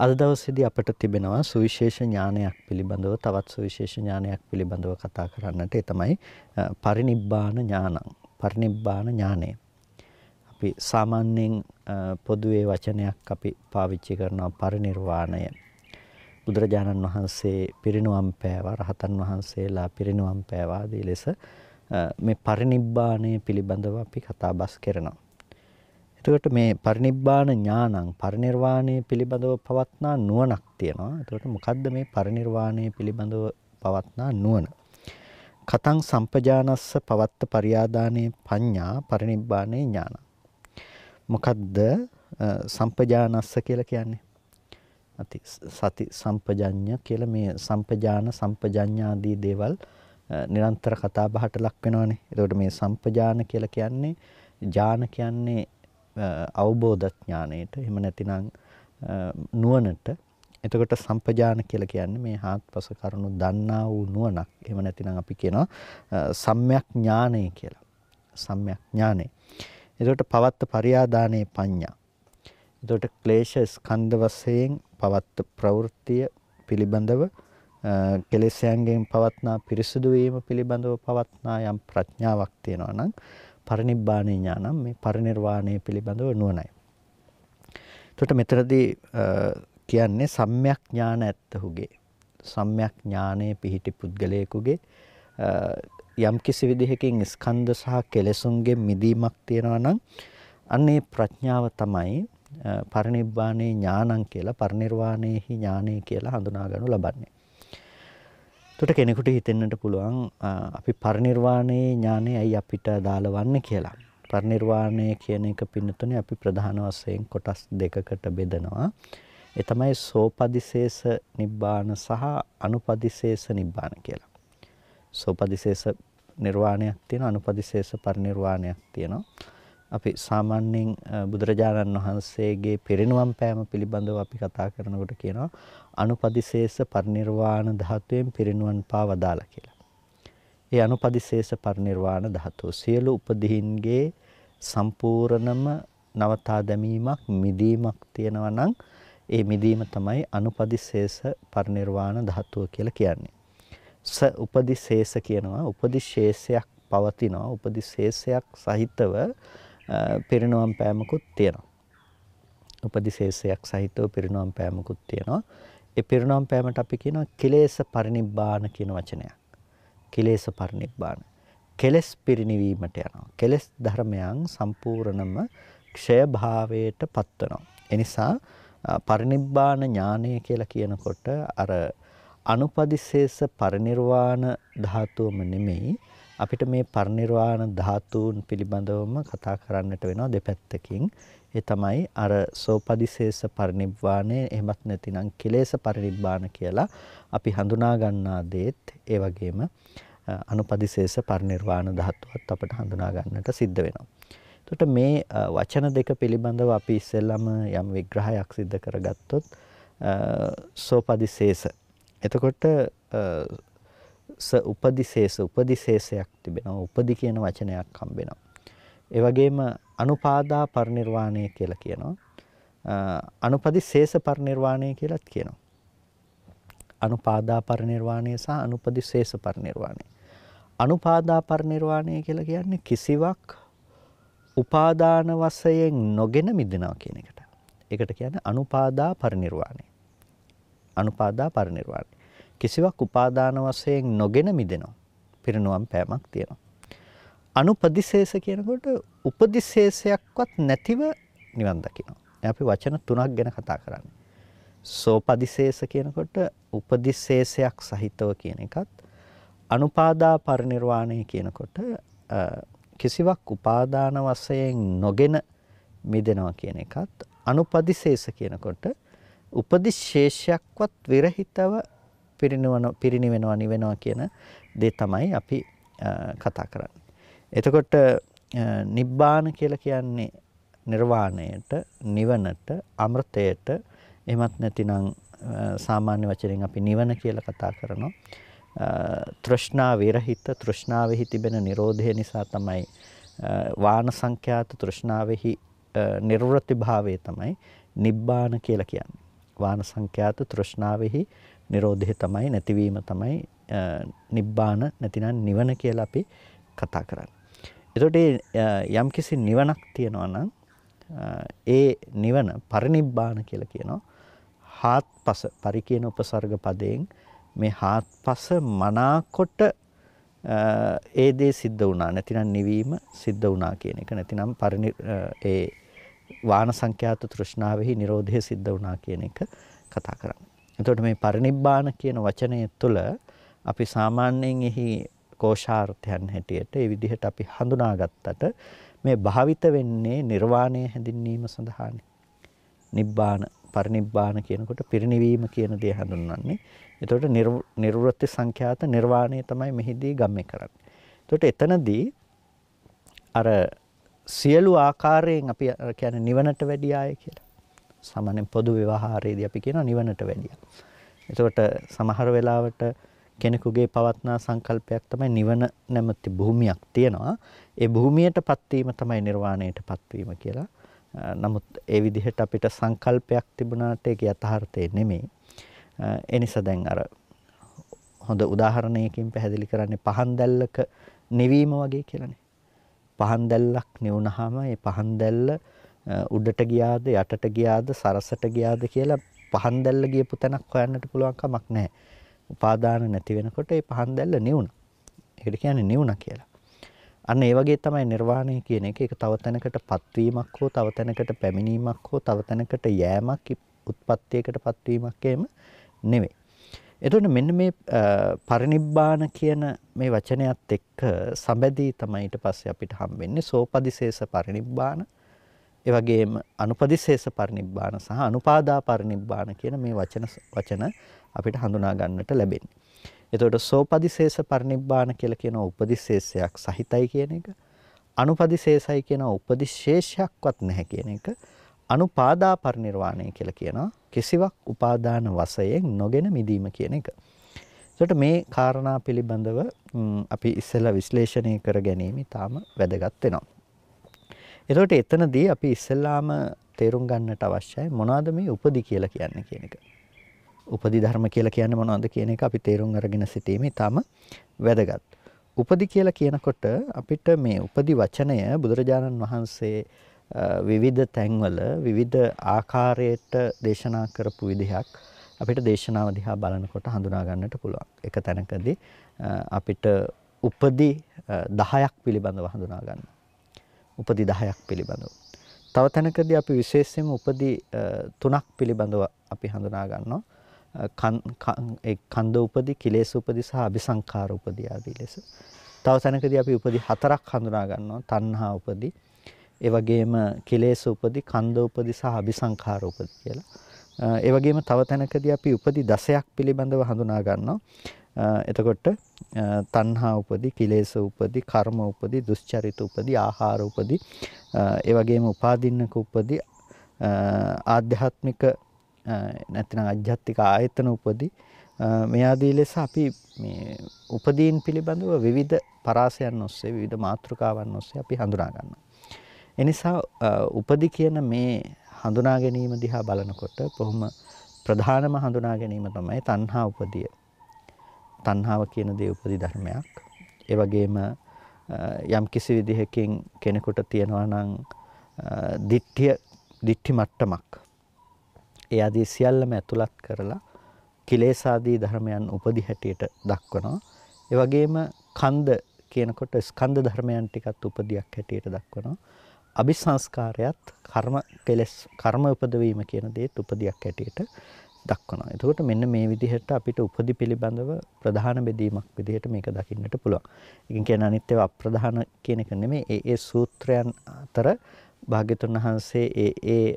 අද දවසේදී අපට තිබෙනවා සුවිශේෂ ඥානයක් පිළිබඳව තවත් සුවිශේෂ ඥානයක් පිළිබඳව කතා කරන්නට ඒ තමයි පරිනිබ්බාන ඥානං පරිනිබ්බාන ඥානය. අපි සාමාන්‍යයෙන් පොදුවේ වචනයක් අපි පාවිච්චි කරනවා පරිනිර්වාණය. බුදුරජාණන් වහන්සේ පිරිනුවම් පෑවා රහතන් වහන්සේලා පිරිනුවම් පෑවා ආදී ලෙස මේ පරිනිබ්බාණය පිළිබඳව අපි කතා බස් කරනවා. එතකොට මේ පරිනිබ්බාන ඥානං පරිනිර්වාණය පිළිබඳව පවත්නා නුවණක් තියෙනවා. එතකොට මොකද්ද මේ පරිනිර්වාණය පිළිබඳව පවත්නා නුවණ? කතං සම්පජානස්ස පවත්ත පරියාදානේ පඤ්ඤා පරිනිබ්බානේ ඥාන. මොකද්ද සම්පජානස්ස කියලා කියන්නේ? අති සති සම්පජඤ්ඤ කියලා මේ සම්පජාන සම්පජඤ්ඤාදී දේවල් නිරන්තර කතා බහට ලක් වෙනවනේ. එතකොට මේ සම්පජාන කියලා කියන්නේ ඥාන කියන්නේ අවබෝධ ඥාණයට එහෙම නැතිනම් නුවණට එතකොට සම්පජාන කියලා කියන්නේ මේ හාත්පස කරුණු දන්නා වූ නුවණක්. එහෙම නැතිනම් අපි කියනවා සම්‍යක් ඥානය කියලා. සම්‍යක් ඥානය. එතකොට පවත්ත පරියාදානේ පඤ්ඤා. එතකොට ක්ලේශ ස්කන්ධ වශයෙන් පවත්ත ප්‍රවෘත්තිය පිළිබඳව කෙලෙස්යන්ගෙන් පවත්නා පිරිසුදු වීම පිළිබඳව පවත්නා යම් ප්‍රඥාවක් තියෙනවා නම් පරිනිබ්බාණේ ඥානම් මේ පරිනිර්වාණය පිළිබඳව නුවණයි. එතකොට මෙතනදී කියන්නේ සම්‍යක් ඥාන ඇත්තහුගේ සම්‍යක් ඥානයේ පිහිටි පුද්ගලයෙකුගේ යම් කිසි විදිහකින් ස්කන්ධ සහ කෙලෙසුන්ගෙන් මිදීමක් තියෙනවා නම් අන්නේ ප්‍රඥාව තමයි පරිනිබ්බාණේ ඥානං කියලා පරිනිර්වාණේහි ඥානය කියලා හඳුනා ගන්නු ලබන්නේ. එතකොට කෙනෙකුට හිතෙන්නට පුළුවන් අපි පරිනිර්වාණයේ ඥානය ඇයි අපිට දාලවන්නේ කියලා. පරිනිර්වාණය කියන එක පින්නතුනේ අපි ප්‍රධාන වශයෙන් කොටස් දෙකකට බෙදනවා. ඒ තමයි සෝපදිශේෂ නිබ්බාන සහ අනුපදිශේෂ නිබ්බාන කියලා. සෝපදිශේෂ නිර්වාණයක් තියෙනවා අනුපදිශේෂ පරිනිර්වාණයක් තියෙනවා. අපි සාමාන්‍යයෙන් බුදුරජාණන් වහන්සේගේ පිරිනුවම් පෑම පිළිබඳව අපි කතා කරනකොට කියනවා අනුපදිශේෂ පරිනිර්වාණ ධාතුවෙන් පිරිනුවන් පාවදාලා කියලා. ඒ අනුපදිශේෂ පරිනිර්වාණ ධාතුව සියලු උපදීන්ගේ සම්පූර්ණම නවතා දැමීමක් මිදීමක් තියෙනවා නම් ඒ මිදීම තමයි අනුපදිශේෂ පරිනිර්වාණ ධාතුව කියලා කියන්නේ. ස උපදිශේෂ කියනවා උපදිශේෂයක් පවතිනවා උපදිශේෂයක් සහිතව පිරිනොම් පෑමකුත් තියෙනවා. උපදිශේෂයක් සහිතව පිරිනොම් පෑමකුත් තියෙනවා. ඒ පිරිනොම් පෑමට අපි කියනවා කිලේශ පරිනිබ්බාන කියන වචනයක්. කිලේශ පරිනිබ්බාන. කෙලස් පිරිනිවීමට යනවා. කෙලස් ධර්මයන් සම්පූර්ණම ක්ෂය භාවයට පත්වනවා. එනිසා පරිනිබ්බාන ඥානය කියලා කියනකොට අර අනුපදිශේෂ පරිනිර්වාණ ධාතුවම නෙමෙයි අපිට මේ පරිනිර්වාණ ධාතුන් පිළිබඳවම කතා කරන්නට වෙනවා දෙපැත්තකින්. ඒ තමයි අර සෝපදිශේෂ පරිනිබ්බාණය එහෙමත් නැතිනම් කිලේශ පරිනිබ්බාණ කියලා අපි හඳුනා ගන්නා දේත් ඒ වගේම අනුපදිශේෂ පරිනිර්වාණ ධාතුවත් අපිට හඳුනා ගන්නට සිද්ධ වෙනවා. එතකොට මේ වචන දෙක පිළිබඳව අපි ඉස්සෙල්ලම යම් විග්‍රහයක් සිද්ධ කරගත්තොත් සෝපදිශේෂ එතකොට ස උපදිශේෂ උපදිශේෂයක් තිබෙනවා. උපදි කියන වචනයක් හම්බෙනවා. ඒ වගේම අනුපාදා පරිනිර්වාණය කියලා කියනවා. අනුපදිශේෂ පරිනිර්වාණය කියලාත් කියනවා. අනුපාදා පරිනිර්වාණය සහ අනුපදිශේෂ පරිනිර්වාණය. අනුපාදා පරිනිර්වාණය කියලා කියන්නේ කිසිවක් උපාදාන වශයෙන් නොගෙන මිදෙනවා කියන එකට. ඒකට කියන්නේ අනුපාදා පරිනිර්වාණය. අනුපාදා පරිනිර්වාණය. කිසිවක් උපාදාන වශයෙන් නොගෙන මිදෙනවා. පිරිනුවම් පෑමක් තියෙනවා. අනුපදිශේෂ කියනකොට උපදිශේෂයක්වත් නැතිව නිවන් දකිනවා. අපි වචන තුනක් ගැන කතා කරන්නේ. සෝපදිශේෂ කියනකොට උපදිශේෂයක් සහිතව කියන එකත් අනුපාදා පරිනිර්වාණය කියනකොට කිසිවක් උපාදාන වශයෙන් නොගෙන මිදෙනවා කියන එකත් අනුපදිශේෂ කියනකොට උපදිශේෂයක්වත් විරහිතව පිරිනවන පිරිනිවෙනවා නිවෙනවා කියන දේ තමයි අපි කතා කරන්නේ. එතකොට නිබ්බාන කියලා කියන්නේ නිර්වාණයට, නිවනට, අමෘතයට එහෙමත් නැතිනම් සාමාන්‍ය වචනෙන් අපි නිවන කියලා කතා කරනවා. තෘෂ්ණා විරහිත තෘෂ්ණාවෙහි තිබෙන Nirodha නිසා තමයි වාන සංඛ්‍යාත තෘෂ්ණාවෙහි නිර්වෘති භාවය තමයි නිබ්බාන කියලා කියන්නේ. වාන සංඛ්‍යාත තෘෂ්ණාවෙහි Nirodhe තමයි නැතිවීම තමයි නිබ්බාන නැතිනම් නිවන කියලා අපි කතා කරන්නේ. එතකොට යම්කිසි නිවනක් තියෙනවා නම් ඒ නිවන පරිනිබ්බාන කියලා කියනවා. හාත්පස පරි කියන උපසර්ග පදයෙන් මේ හාත්පස මනාකොට ඒ දේ සිද්ධ වුණා නැතිනම් නිවීම සිද්ධ වුණා කියන එක නැතිනම් පරිනි ඒ වාන සංඛ්‍යාත තෘෂ්ණාවෙහි Nirodhe සිද්ධ වුණා කියන එක කතා කරන්නේ. එතකොට මේ පරිනිබ්බාන කියන වචනය තුළ අපි සාමාන්‍යයෙන් එහි කෝෂාර්ථයන් හැටියට ඒ විදිහට අපි හඳුනාගත්තට මේ භාවිත වෙන්නේ නිර්වාණය හැඳින්වීම සඳහානේ. නිබ්බාන පරිනිබ්බාන කියනකොට පිරිනිවීම කියන දේ හඳුන්වන්නේ. එතකොට නිර්වෘත්ති සංඛ්‍යාත නිර්වාණය තමයි මෙහිදී ගම්මේ කරන්නේ. එතකොට එතනදී අර සියලු ආකාරයෙන් අපි කියන්නේ නිවනට වැඩි ආය කියලා. සාමාන්‍යයෙන් පොදු ව්‍යවහාරයේදී අපි කියනවා නිවනට වැඩිය. එතකොට සමහර වෙලාවට කෙනෙකුගේ පවත්නා සංකල්පයක් තමයි නිවන නැමැති භූමියක් තියෙනවා. ඒ භූමියටපත් වීම තමයි නිර්වාණයටපත් වීම කියලා. නමුත් ඒ විදිහට අපිට සංකල්පයක් තිබුණාට ඒක යථාර්ථය නෙමෙයි. ඒ නිසා දැන් අර හොඳ උදාහරණයකින් පැහැදිලි කරන්නේ පහන් දැල්ලක නිවීම වගේ කියලානේ. පහන් දැල්ලක් නිවුනහම ඒ පහන් දැල්ල උඩට ගියාද යටට ගියාද සරසට ගියාද කියලා පහන් දැල්ල ගියපු තැනක් හොයන්නට පුළුවන් කමක් නැහැ. උපාදාන නැති වෙනකොට ඒ පහන් දැල්ල නිවුණා. ඒකට කියන්නේ නිවුණා කියලා. අන්න ඒ වගේ තමයි නිර්වාණය කියන එක. ඒක තව තැනකටපත් වීමක් හෝ තව තැනකට පැමිණීමක් හෝ තව තැනකට යෑමක් උත්පත්තියකටපත් වීමක් එහෙම නෙවෙයි. එතකොට මෙන්න මේ පරිනිබ්බාන කියන මේ වචනයත් එක්ක සම්බැදී තමයි ඊට පස්සේ අපිට හම්බෙන්නේ සෝපදිශේෂ පරිනිබ්බාන ඒ වගේම අනුපදිශේෂ පරිනිබ්බාන සහ අනුපාදා පරිනිබ්බාන කියන මේ වචන වචන අපිට හඳුනා ගන්නට ලැබෙන්නේ. එතකොට සෝපදිශේෂ පරිනිබ්බාන කියලා කියන උපදිශේෂයක් සහිතයි කියන එක අනුපදිශේෂයි කියන උපදිශේෂයක්වත් නැහැ කියන එක අනුපාදා පරිනිර්වාණය කියලා කියනවා කිසිවක් උපාදාන වශයෙන් නොගෙන මිදීම කියන එක. එතකොට මේ කාරණා පිළිබඳව අපි ඉස්සෙල්ලා විශ්ලේෂණය කර ගැනීම තාම වැදගත් වෙනවා. එතකොට එතනදී අපි ඉස්සෙල්ලාම තේරුම් ගන්නට අවශ්‍යයි මොනවද මේ උපදි කියලා කියන්නේ කියන එක. උපදි ධර්ම කියලා කියන්නේ මොනවද කියන එක අපි තේරුම් අරගෙන සිටීම ඉතාම වැදගත්. උපදි කියලා කියනකොට අපිට මේ උපදි වචනය බුදුරජාණන් වහන්සේ විවිධ තැන්වල විවිධ ආකාරයට දේශනා කරපු විදිහක් අපිට දේශනාව දිහා බලනකොට හඳුනා ගන්නට පුළුවන්. එක තැනකදී අපිට උපදි 10ක් පිළිබඳව හඳුනා ගන්නවා. උපදි 10ක් පිළිබඳව. තව තැනකදී අපි විශේෂයෙන්ම උපදි තුනක් පිළිබඳව අපි හඳුනා ගන්නවා. ඒ කන්ද උපදි, කිලේශ උපදි සහ අபிසංකාර උපදි ආදී ලෙස. තව තැනකදී අපි උපදි හතරක් හඳුනා ගන්නවා. තණ්හා උපදි, ඒ වගේම කිලේශ උපදි, කන්ද උපදි සහ අபிසංකාර උපදි කියලා. ඒ වගේම තව තැනකදී අපි උපදි 10ක් පිළිබඳව හඳුනා ගන්නවා. එතකොට තණ්හා උපදි, කිලේශ උපදි, කර්ම උපදි, දුස්චරිත උපදි, ආහාර උපදි, ඒ වගේම උපාදින්නක උපදි, ආධ්‍යාත්මික නැත්නම් අධ්‍යාත්මික ආයතන උපදි මේ ආදී ලෙස අපි මේ උපදීන් පිළිබඳව විවිධ පරාසයන් ඔස්සේ විවිධ මාතෘකාවන් ඔස්සේ අපි හඳුනා ගන්නවා. එනිසා උපදි කියන මේ හඳුනා ගැනීම දිහා බලනකොට බොහොම ප්‍රධානම හඳුනා ගැනීම තමයි තණ්හා උපදිය. තණ්හාව කියන දේ උපදි ධර්මයක්. ඒ වගේම යම් කිසි විදිහකින් කෙනෙකුට තියනවා නම් දිට්ඨිය දිට්ඨි මට්ටමක්. ඒ ආදී සියල්ලම ඇතුළත් කරලා කිලේශාදී ධර්මයන් උපදි හැටියට දක්වනවා. ඒ වගේම කන්ද කියනකොට ස්කන්ධ ධර්මයන් ටිකත් උපදියක් හැටියට දක්වනවා. අபிසංස්කාරයත් කර්ම කෙලස් කර්ම උපදවීම කියන දේත් උපදියක් හැටියට දක්වනවා. එතකොට මෙන්න මේ විදිහට අපිට උපදි පිළිබඳව ප්‍රධාන බෙදීමක් විදිහට මේක දකින්නට පුළුවන්. ඉතින් කියන අනිත් ඒවා අප්‍රධාන කියන එක නෙමෙයි. ඒ ඒ සූත්‍රයන් අතර භාග්‍යතුන් වහන්සේ ඒ ඒ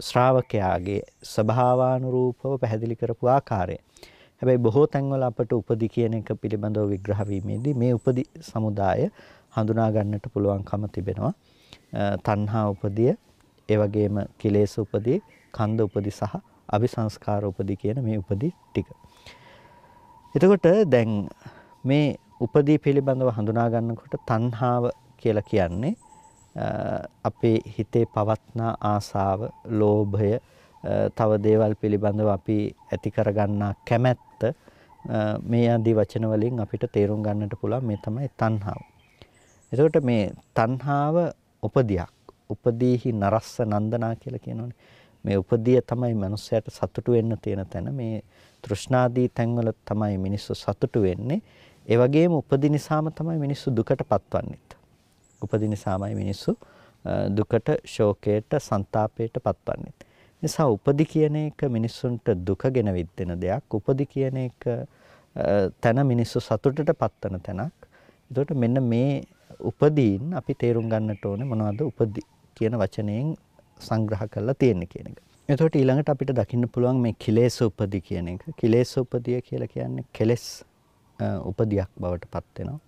ශ්‍රාවකයාගේ ස්වභාවානුරූපව පැහැදිලි කරපු ආකාරය. හැබැයි බොහෝ තැන්වල අපට උපදි කියන එක පිළිබඳව විග්‍රහ වීමේදී මේ උපදි සමුදාය හඳුනා ගන්නට පුළුවන්කම තිබෙනවා. තණ්හා උපදිය, ඒ වගේම කිලේශ උපදී, කන්ද උපදි සහ අபிසංස්කාර උපදි කියන මේ උපදි ටික. එතකොට දැන් මේ උපදී පිළිබඳව හඳුනා ගන්නකොට තණ්හාව කියලා කියන්නේ අපේ හිතේ පවත්නා ආසාව, ලෝභය, තව දේවල් පිළිබඳව අපි ඇති කරගන්නා කැමැත්ත මේ ආදී වචන වලින් අපිට තේරුම් ගන්නට පුළුවන් මේ තමයි තණ්හාව. එතකොට මේ තණ්හාව උපදියක්. උපදීහි නරස්ස නන්දනා කියලා කියනෝනේ. මේ උපදිය තමයි මනුස්සයාට සතුටු වෙන්න තියෙන තැන. මේ තෘෂ්ණාදී තැන්වල තමයි මිනිස්සු සතුටු වෙන්නේ. ඒ වගේම උපදි නිසාම තමයි මිනිස්සු දුකට පත්වන්නේ. උපදි නිසාමයි මිනිස්සු දුකට, ශෝකයට, ਸੰతాපයට පත්වන්නේ. නිසා උපදි කියන එක මිනිස්සුන්ට දුක ගෙන විද්දෙන දෙයක්. උපදි කියන එක තන මිනිස්සු සතුටට පත්වන තැනක්. එතකොට මෙන්න මේ උපදීන් අපි තේරුම් ගන්නට ඕනේ මොනවද උපදි කියන වචනයෙන් සංග්‍රහ කරලා තියෙන්නේ කියන එක. එතකොට ඊළඟට අපිට දකින්න පුළුවන් මේ කිලේශ උපදි කියන එක. කිලේශ උපදිය කියලා කියන්නේ කෙලෙස් උපදියක් බවට පත් වෙනවා.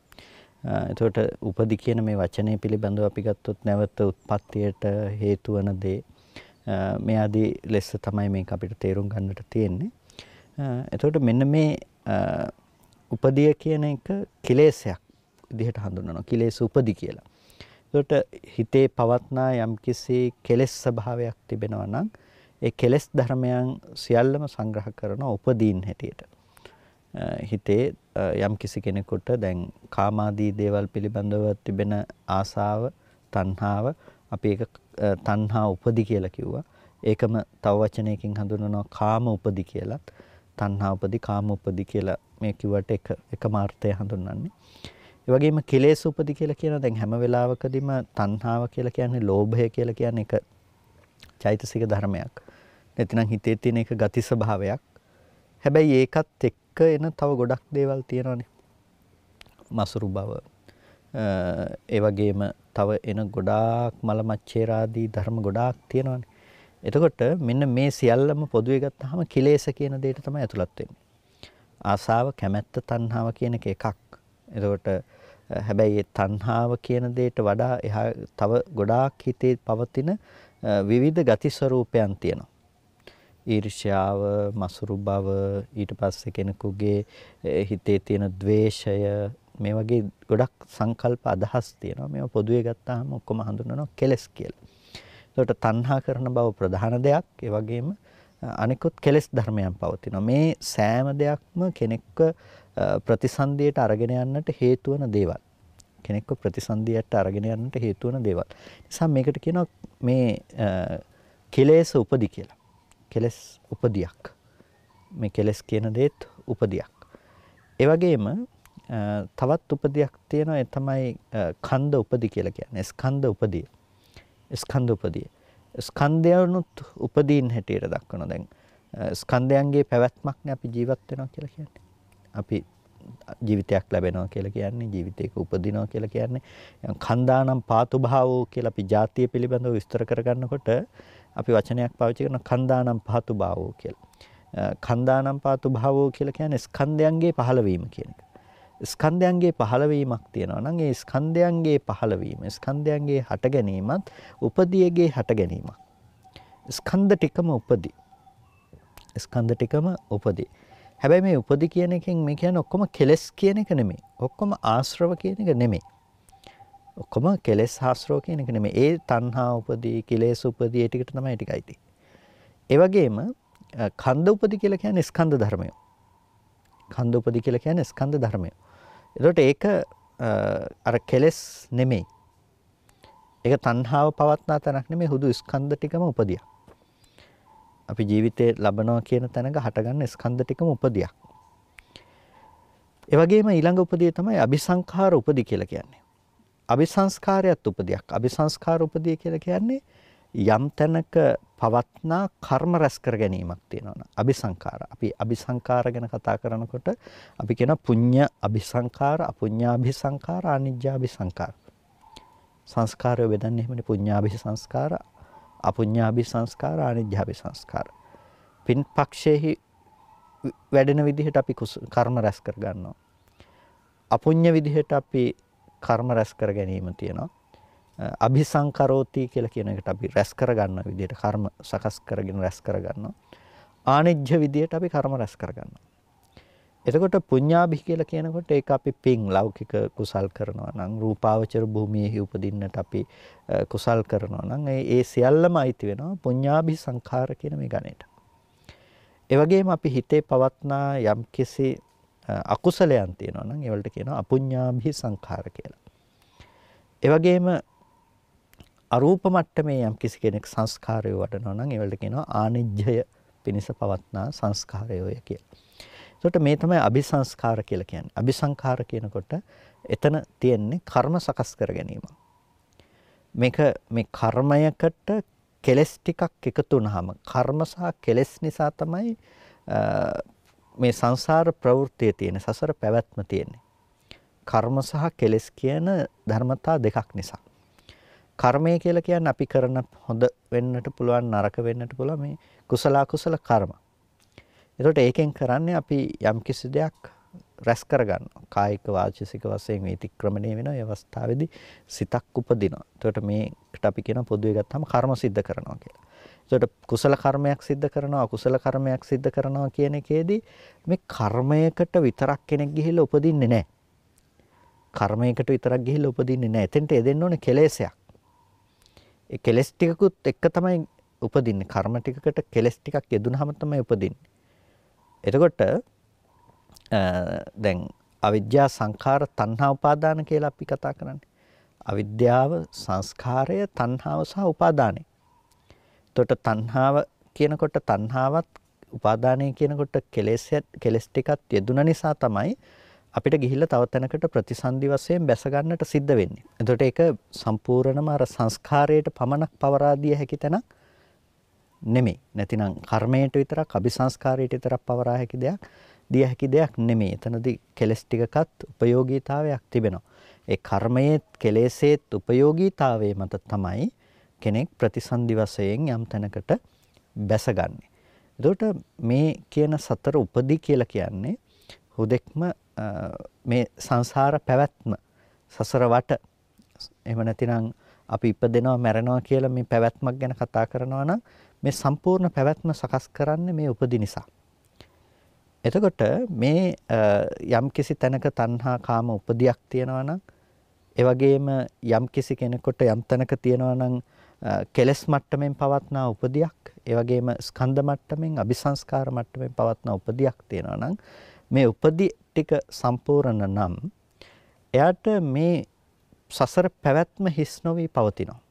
එතකොට උපදි කියන මේ වචනේ පිළිබඳව අපි ගත්තොත් නැවත උත්පත්තියට හේතු වන දේ මේ ආදී ලෙස තමයි මේක අපිට තේරුම් ගන්නට තියෙන්නේ. එතකොට මෙන්න මේ උපදිය කියන එක කිලේශයක් විදිහට හඳුන්වනවා. කිලේශ උපදි කියලා. එතකොට හිතේ පවත්නා යම්කිසි කෙලෙස් ස්වභාවයක් තිබෙනවා නම් ඒ කෙලෙස් ධර්මයන් සියල්ලම සංග්‍රහ කරන උපදීන් හැටියට. හිතේ යම් කිසි කෙනෙකුට දැන් කාමාදී දේවල් පිළිබඳව තිබෙන ආසාව, තණ්හාව අපි ඒක තණ්හා උපදි කියලා කිව්වා. ඒකම තව වචනයකින් හඳුන්වනවා කාම උපදි කියලා. තණ්හා උපදි, කාම උපදි කියලා මේ කිව්වට එක එකම අර්ථය හඳුන්වන්නේ. ඒ වගේම කෙලෙස් උපදි කියලා කියන දැන් හැම වෙලාවකදීම තණ්හාව කියලා කියන්නේ ලෝභය කියලා කියන්නේ එක චෛතසික ධර්මයක්. නැතිනම් හිතේ තියෙන එක ගති ස්වභාවයක්. හැබැයි ඒකත් එක්ක එන තව ගොඩක් දේවල් තියෙනවානේ. මසුරු බව. ඒ වගේම තව එන ගොඩාක් මල මච්චේරාදී ධර්ම ගොඩාක් තියෙනවානේ. එතකොට මෙන්න මේ සියල්ලම පොදුවේ ගත්තාම කිලේශ කියන දෙයට තමයි ඇතුළත් වෙන්නේ. ආසාව, කැමැත්ත, තණ්හාව කියන එක එකක්. එතකොට හැබැයි තණ්හාව කියන දෙයට වඩා එහා තව ගොඩාක් හිතේ පවතින විවිධ ගති ස්වરૂපයන් තියෙනවා. ඊර්ෂ්‍යාව, මසුරු බව, ඊට පස්සේ කෙනෙකුගේ හිතේ තියෙන द्वේෂය මේ වගේ ගොඩක් සංකල්ප අදහස් තියෙනවා. මේවා පොදුවේ ගත්තාම ඔක්කොම හඳුන්වනවා කෙලස් කියලා. ඒකට තණ්හා කරන බව ප්‍රධාන දෙයක්. ඒ වගේම අනිකුත් කෙලස් ධර්මයන් පවතිනවා. මේ සෑම දෙයක්ම කෙනෙක්ව ප්‍රතිසන්දියට අරගෙන යන්නට හේතු වන දේවල්. කෙනෙක්ව ප්‍රතිසන්දියට අරගෙන යන්නට හේතු වන දේවල්. නිසා මේකට කියනවා මේ කෙලෙස් උපදි කියලා. කෙලස් උපදියක්. මේ කෙලස් කියන දේත් උපදියක්. ඒ වගේම තවත් උපදියක් තියෙනවා ඒ තමයි කන්ද උපදි කියලා කියන්නේ. ස්කන්ධ උපදිය. ස්කන්ධ උපදිය. ස්කන්ධයනුත් උපදීන් හැටියට දක්වනවා. දැන් ස්කන්ධයන්ගේ පැවැත්මක්නේ අපි ජීවත් වෙනවා කියලා කියන්නේ. අපි ජීවිතයක් ලැබෙනවා කියලා කියන්නේ ජීවිතයක උපදිනවා කියලා කියන්නේ කන්දානම් පාතු භාවෝ කියලා අපි ಜಾතිය පිළිබඳව විස්තර කරගන්නකොට අපි වචනයක් පාවිච්චි කරන කන්දානම් පාතු භාවෝ කියලා. කන්දානම් පාතු භාවෝ කියලා කියන්නේ ස්කන්ධයන්ගේ පහළවීම කියන එක. ස්කන්ධයන්ගේ පහළවීමක් තියෙනවා නම් ඒ ස්කන්ධයන්ගේ පහළවීම ස්කන්ධයන්ගේ හට ගැනීමත් උපදියගේ හට ගැනීමක්. ස්කන්ධ ටිකම උපදී. ස්කන්ධ ටිකම උපදී. හැබැයි මේ උපදි කියන එකෙන් මේ කියන්නේ ඔක්කොම කෙලස් කියන එක නෙමෙයි. ඔක්කොම ආශ්‍රව කියන එක නෙමෙයි. ඔක්කොම කෙලස් ආශ්‍රව කියන එක නෙමෙයි. ඒ තණ්හා උපදී, කෙලෙස් උපදී ඒ ටිකට තමයි ටිකයි තියෙන්නේ. ඒ වගේම කන්ද උපදී කියලා කියන්නේ ස්කන්ධ ධර්මය. කන්ද උපදී කියලා කියන්නේ ස්කන්ධ ධර්මය. එතකොට ඒක අර කෙලස් නෙමෙයි. ඒක තණ්හාව පවත්නා තැනක් නෙමෙයි හුදු ස්කන්ධ ටිකම උපදියක්. අපි ජීවිතේ ලබනවා කියන තැනක හටගන්න ස්කන්ධ ටිකම උපදියක්. ඒ වගේම ඊළඟ උපදිය තමයි අபிසංඛාර උපදි කියලා කියන්නේ. අபிසංස්කාරයත් උපදියක්. අபிසංස්කාර උපදිය කියලා කියන්නේ යම් තැනක පවත්නා කර්ම රැස් කර ගැනීමක් තියෙනවා. අபிසංකාර. අපි අபிසංකාර ගැන කතා කරනකොට අපි කියන පුඤ්ඤ අபிසංකාර, අපුඤ්ඤාபிසංකාර, අනිජ්ජාபிසංකාර. සංස්කාරය වෙදන්නේ එහෙමනේ පුඤ්ඤාபிසංස්කාර, අපුඤ්ඤාභි සංස්කාර ආනිජ්ජාභි සංස්කාර. පින් පක්ෂයේහි වැඩෙන විදිහට අපි කර්ම රැස් කර ගන්නවා. අපුඤ්ඤ විදිහට අපි කර්ම රැස් කර ගැනීම තියෙනවා. අபிසංකරෝති කියලා කියන එකට අපි රැස් කර ගන්න විදිහට කර්ම සකස් කරගෙන රැස් කර ගන්නවා. ආනිජ්ජ විදිහට අපි කර්ම රැස් කර ගන්නවා. එතකොට පුඤ්ඤාභි කියලා කියනකොට ඒක අපි පින් ලෞකික කුසල් කරනවා නම් රූපාවචර භූමියේ උපදින්නට අපි කුසල් කරනවා නම් ඒ සියල්ලම අයිති වෙනවා පුඤ්ඤාභි සංඛාර කියන මේ ගණයට. ඒ වගේම අපි හිතේ පවත්නා යම්කිසි අකුසලයන් තියෙනවා නම් ඒවලට කියනවා අපුඤ්ඤාභි සංඛාර කියලා. ඒ වගේම අරූප මට්ටමේ යම්කිසි කෙනෙක් සංස්කාරය වඩනවා නම් ඒවලට කියනවා ආනිජ්ජය පිනිස පවත්නා සංස්කාරයෝය කියලා. එතකොට මේ තමයි අபிසංස්කාර කියලා කියන්නේ. අபிසංඛාර කියනකොට එතන තියෙන්නේ කර්ම සකස් කර ගැනීම. මේක මේ කර්මයකට කෙලස් ටිකක් එකතු වුනහම කර්ම සහ කෙලස් නිසා තමයි මේ සංසාර ප්‍රවෘත්තිය තියෙන සසර පැවැත්ම තියෙන්නේ. කර්ම සහ කෙලස් කියන ධර්මතා දෙකක් නිසා. කර්මය කියලා කියන්නේ අපි කරන හොඳ වෙන්නට පුළුවන් නරක වෙන්නට පුළුවන් මේ කුසල අකුසල කර්ම. එතකොට ඒකෙන් කරන්නේ අපි යම් කිසි දෙයක් රැස් කරගන්නවා. කායික වාචික වශයෙන් වීතික්‍රමණය වෙන ඒ අවස්ථාවේදී සිතක් උපදිනවා. එතකොට මේකට අපි කියන පොදුවේ ගත්තාම කර්ම සිද්ධ කරනවා කියලා. එතකොට කුසල කර්මයක් සිද්ධ කරනවා අකුසල කර්මයක් සිද්ධ කරනවා කියන එකේදී මේ කර්මයකට විතරක් කෙනෙක් ගිහිල්ලා උපදින්නේ නැහැ. කර්මයකට විතරක් ගිහිල්ලා උපදින්නේ නැහැ. එතෙන්ට එදෙන්න ඕනේ කෙලෙසයක්. ඒ කෙලස් ටිකකුත් එක තමයි උපදින්නේ. කර්ම ටිකකට කෙලස් ටිකක් යෙදුනහම තමයි උපදින්නේ. එතකොට දැන් අවිද්‍යා සංඛාර තණ්හා උපාදාන කියලා අපි කතා කරන්නේ. අවිද්‍යාව සංස්කාරය තණ්හාව සහ උපාදානය. එතකොට තණ්හාව කියනකොට තණ්හාවත් උපාදානය කියනකොට කෙලෙස් කෙලස් ටිකක් යෙදුන නිසා තමයි අපිට ගිහිල්ලා තව තැනකට ප්‍රතිසන්දි වශයෙන් බැස ගන්නට සිද්ධ වෙන්නේ. එතකොට ඒක සම්පූර්ණම අර සංස්කාරයට පමණක් පවරා දිය හැකි තැනක් නෙමෙයි. නැතිනම් කර්මයට විතරක් අபிසංස්කාරයට විතරක් පවරා හැකි දෙයක් දිය හැකි දෙයක් නෙමෙයි. එතනදී කෙලස් ටිකකත් ප්‍රයෝගීතාවයක් තිබෙනවා. ඒ කර්මයේ කෙලෙසේත් ප්‍රයෝගීතාවයේ මත තමයි කෙනෙක් ප්‍රතිසන්දි වශයෙන් යම් තැනකට බැසගන්නේ. එතකොට මේ කියන සතර උපදි කියලා කියන්නේ හුදෙක්ම මේ සංසාර පැවැත්ම සසර වට එහෙම නැතිනම් අපි ඉපදෙනවා මැරෙනවා කියලා මේ පැවැත්මක් ගැන කතා කරනවා නම් මේ සම්පූර්ණ පැවැත්ම සකස් කරන්නේ මේ උපදි නිසා. එතකොට මේ යම් කිසි තැනක තණ්හා කාම උපදියක් තියෙනවා නම් ඒ වගේම යම් කිසි කෙනෙකුට යම් තැනක තියෙනවා නම් කෙලස් මට්ටමින් පවත්නා උපදියක් ඒ වගේම ස්කන්ධ මට්ටමින් අபிසංස්කාර මට්ටමින් පවත්නා උපදියක් තියෙනවා නම් මේ උපදි ටික සම්පූර්ණ නම් එයාට මේ සසර පැවැත්ම හිස් නොවි පවතිනවා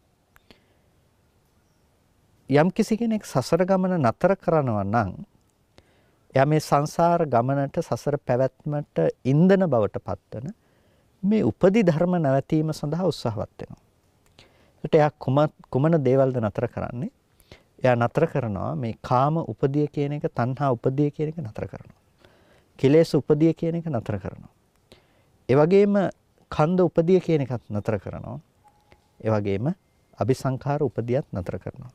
යම් කිසි කෙනෙක් සසර ගමන නතර කරනවා නම් එයා මේ සංසාර ගමනට සසර පැවැත්මට ඉන්ධන බවට පත්වන මේ උපදි ධර්ම නැවතීම සඳහා උත්සාහවත් වෙනවා. ඒකට එයා කුමන දේවල්ද නතර කරන්නේ? එයා නතර කරනවා මේ කාම උපදිය කියන එක, තණ්හා උපදිය කියන එක නතර කරනවා. කෙලෙස් උපදිය කියන එක නතර කරනවා. ඒ වගේම කන්ද උපදිය කියන එකත් නතර කරනවා. ඒ වගේම අபிසංඛාර උපදියත් නතර කරනවා.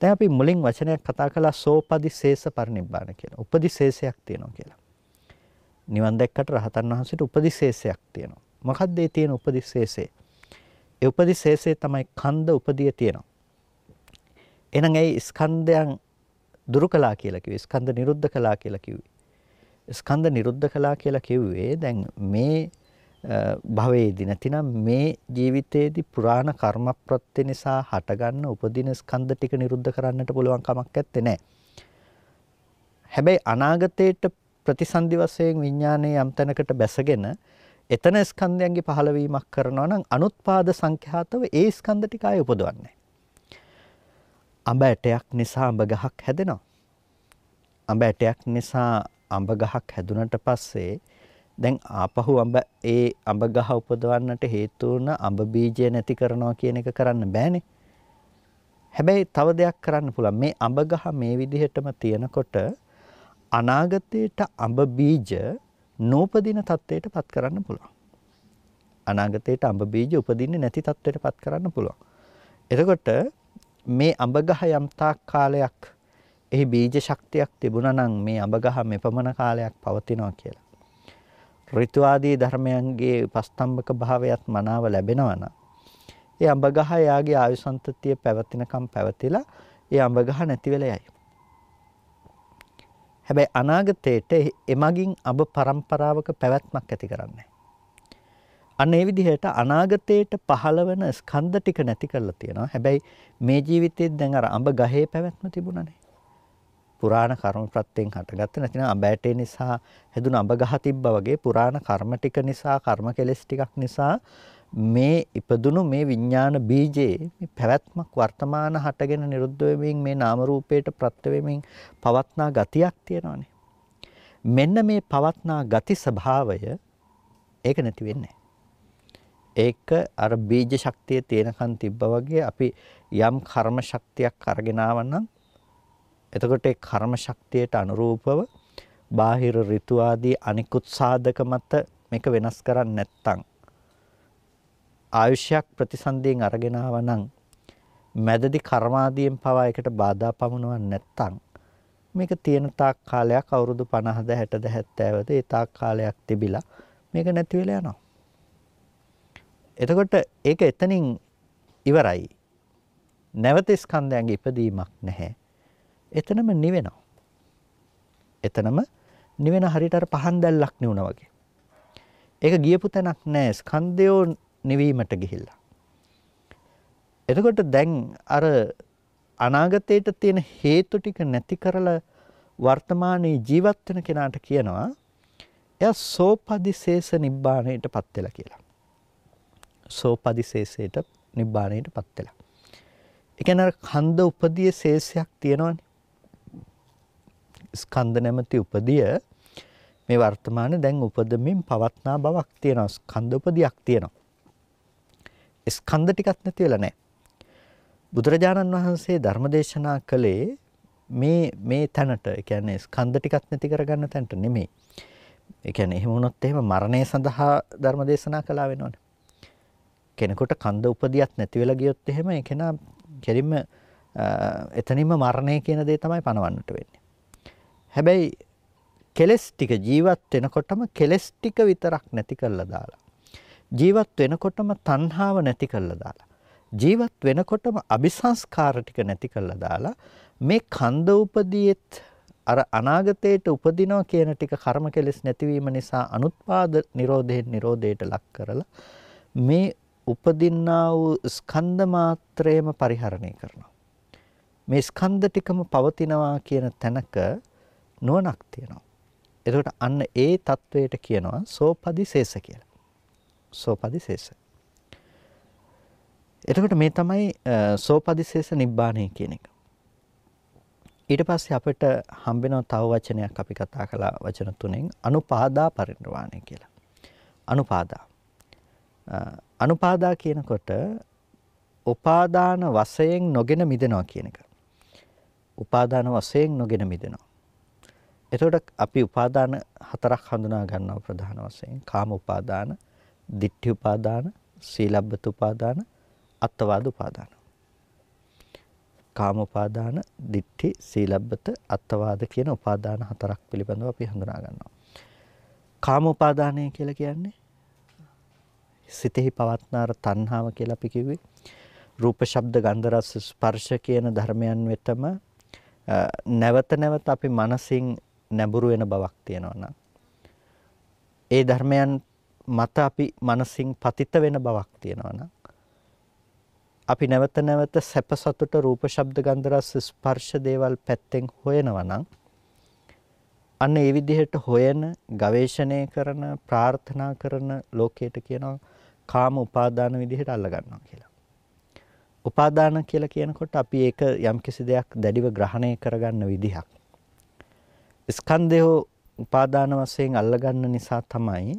දැන් අපි මුලින් වචනයක් කතා කළා සෝපදිශේෂ පරිනිබ්බාන කියලා. උපදිශේෂයක් තියෙනවා කියලා. නිවන් දැක්කට රහතන් වහන්සේට උපදිශේෂයක් තියෙනවා. මොකක්ද ඒ තියෙන උපදිශේෂය? ඒ උපදිශේෂය තමයි කන්ද උපදිය තියෙනවා. එහෙනම් ඒ ස්කන්ධයන් දුරු කළා කියලා කිව්වේ ස්කන්ධ නිරුද්ධ කළා කියලා කිව්වේ. ස්කන්ධ නිරුද්ධ කළා කියලා කිව්වේ දැන් මේ භවයේදී නැතිනම් මේ ජීවිතයේදී පුරාණ කර්ම ප්‍රත්‍ය නිසා හටගන්න උපදින ස්කන්ධ ටික නිරුද්ධ කරන්නට පුළුවන් කමක් නැත්තේ හැබැයි අනාගතයට ප්‍රතිසන්දි වශයෙන් විඥානයේ යම් තැනකට බැසගෙන එතන ස්කන්ධයන්ගේ පහළවීමක් කරනවා නම් අනුත්පාද සංඛ්‍යාතව ඒ ස්කන්ධ ටික ආය උපදවන්නේ. අඹ ඇටයක් නිසා අඹ ගහක් හැදෙනවා. අඹ ඇටයක් නිසා අඹ ගහක් හැදුනට පස්සේ දැන් ආපහු අඹ ඒ අඹ ගහ උපදවන්නට හේතු වුණ අඹ බීජය නැති කරනවා කියන එක කරන්න බෑනේ. හැබැයි තව දෙයක් කරන්න පුළුවන්. මේ අඹ ගහ මේ විදිහටම තියෙනකොට අනාගතයට අඹ බීජ නූපදින තත්ත්වයට පත් කරන්න පුළුවන්. අනාගතයට අඹ බීජ උපදින්නේ නැති තත්ත්වයට පත් කරන්න පුළුවන්. එතකොට මේ අඹ ගහ යම් තාක් කාලයක් එහි බීජ ශක්තියක් තිබුණා නම් මේ අඹ ගහ මෙපමණ කාලයක් පවතිනවා කියලා. ඍතු ආදී ධර්මයන්ගේ උපස්තම්භක භාවයත් මනාව ලැබෙනවා නම් ඒ අඹ ගහ යාගේ ආයුසන්තතිය පැවතිනකම් පැවතිලා ඒ අඹ ගහ නැති වෙලා යයි. හැබැයි අනාගතයේට එමගින් අබ પરම්පරාවක පැවැත්මක් ඇති කරන්නේ. අන්න ඒ විදිහට අනාගතයට පහළ වෙන ස්කන්ධ ටික නැති කරලා තියෙනවා. හැබැයි මේ ජීවිතේ දැන් අර අඹ ගහේ පැවැත්ම තිබුණානේ. පුරාණ කර්ම ප්‍රත්‍යයෙන් හටගත්ත නැතිනම් අඹෑටේ නිසා හැදුන අඹ ගහ තිබ්බා වගේ පුරාණ කර්ම ටික නිසා කර්ම කෙලස් ටිකක් නිසා මේ ඉපදුණු මේ විඥාන බීජේ මේ පැවැත්මක් වර්තමාන හටගෙන නිරුද්ධ වෙමින් මේ නාම රූපයට ප්‍රත්‍ය වෙමින් පවත්නා ගතියක් තියෙනවානේ. මෙන්න මේ පවත්නා ගති ස්වභාවය ඒක නැති වෙන්නේ ඒක අර බීජ ශක්තිය තියෙනකන් තිබ්බා වගේ අපි යම් කර්ම ශක්තියක් අරගෙන ආවනම් එතකොට ඒ කර්ම ශක්තියට අනුරූපව බාහිර ඍතු ආදී අනිකුත් සාධක මත මේක වෙනස් කරන්නේ නැත්නම් ආයුෂයක් ප්‍රතිසන්දියෙන් අරගෙන ආවනම් මැදදි කර්මාදියෙන් පවා එකට බාධා පමුණවන්නේ නැත්නම් මේක තියෙන තාක් කාලයක් අවුරුදු 50ද 60ද 70ද ඒ තාක් කාලයක් තිබිලා මේක නැති වෙලා යනවා එතකොට ඒක එතනින් ඉවරයි. නැවත ස්කන්ධයන්ගේ ඉපදීමක් නැහැ. එතනම නිවෙනවා. එතනම නිවෙන හරියට අර පහන් දැල්ලක් නිවුණා වගේ. ඒක ගියපු තැනක් නැහැ. ස්කන්ධයෝ නිවීමට ගිහිල්ලා. එතකොට දැන් අර අනාගතයට තියෙන හේතු ටික නැති කරලා වර්තමානයේ ජීවත් වෙන කෙනාට කියනවා එයා සෝපදිශේෂ නිබ්බාණයටපත් වෙලා කියලා. සෝපදිශේෂයට නිබ්බාණයටපත් වෙලා. ඒ කියන්නේ කන්ද උපදී ශේෂයක් තියෙනවනේ. ස්කන්ධ නැමැති උපදිය මේ වර්තමානයේ දැන් උපදමින් පවත්නා බවක් තියෙනවා. ස්කන්ධ උපදියක් තියෙනවා. ස්කන්ධ ටිකක් නැති වෙලා නැහැ. බුදුරජාණන් වහන්සේ ධර්මදේශනා කළේ මේ මේ තැනට ඒ කියන්නේ ස්කන්ධ ටිකක් නැති කරගන්න තැනට නෙමෙයි. ඒ කියන්නේ එහෙම වුණොත් එහෙම මරණය සඳහා ධර්මදේශනා කළා වෙනවනේ. කෙනෙකුට කන්ද උපදියක් නැති වෙලා ගියොත් එහෙම ඒ කෙනා කෙලින්ම එතනින්ම මරණය කියන දේ තමයි පණවන්නට වෙන්නේ. හැබැයි කෙලස් ටික ජීවත් වෙනකොටම කෙලස් ටික විතරක් නැති කරලා දාලා ජීවත් වෙනකොටම තණ්හාව නැති කරලා දාලා ජීවත් වෙනකොටම අபிසංස්කාර ටික නැති කරලා දාලා මේ කන්ද උපදීෙත් අර අනාගතයට උපදිනවා කියන ටික කර්ම කෙලස් නැතිවීම නිසා අනුත්පාද නිරෝධයෙන් නිරෝධයට ලක් කරලා මේ උපදින්නා වූ ස්කන්ධ මාත්‍රයම පරිහරණය කරනවා. මේ ස්කන්ධ ටිකම පවතිනවා කියන තැනක නුවණක් තියෙනවා. එතකොට අන්න ඒ தത്വයට කියනවා සෝපදිශේෂ කියලා. සෝපදිශේෂ. එතකොට මේ තමයි සෝපදිශේෂ නිබ්බාණය කියන එක. ඊට පස්සේ අපිට හම්බෙන තව වචනයක් අපි කතා කළා වචන තුනෙන් අනුපාදා පරිණිරවාණය කියලා. අනුපාදා. අනුපාදා කියනකොට උපාදාන වශයෙන් නොගෙන මිදෙනවා කියන එක. උපාදාන වශයෙන් නොගෙන මිදෙනවා. එතකොට අපි උපාදාන හතරක් හඳුනා ගන්නවා ප්‍රධාන වශයෙන්. කාම උපාදාන, ditthi උපාදාන, සීලබ්බත උපාදාන, අත්වාද උපාදාන. කාම උපාදාන, ditthi, සීලබ්බත, අත්වාද කියන උපාදාන හතරක් පිළිබඳව අපි හඳුනා ගන්නවා. කාම උපාදානය කියලා කියන්නේ සිතෙහි පවත්නාර තණ්හාව කියලා අපි කිව්වේ. රූප, ශබ්ද, ගන්ධ, රස, ස්පර්ශ කියන ධර්මයන් වෙතම නැවත නැවත අපි මනසින් නැඹුරු වෙන බවක් තියෙනවා ඒ ධර්මයන් මත අපි මනසින් පතිත වෙන බවක් තියෙනවා අපි නැවත නැවත සැප සතුට රූප ශබ්ද ගන්ධ රස ස්පර්ශ දේවල් පැත්තෙන් හොයනවා නම් අන්න ඒ විදිහට හොයන ගවේෂණය කරන ප්‍රාර්ථනා කරන ලෝකයට කියනවා කාම උපාදාන විදිහට අල්ල ගන්නවා කියලා. උපාදාන කියලා කියනකොට අපි ඒක යම්කිසි දෙයක් දැඩිව ග්‍රහණය කරගන්න විදිහක්. ස්කන්ධය උපාදාන වශයෙන් අල්ලගන්න නිසා තමයි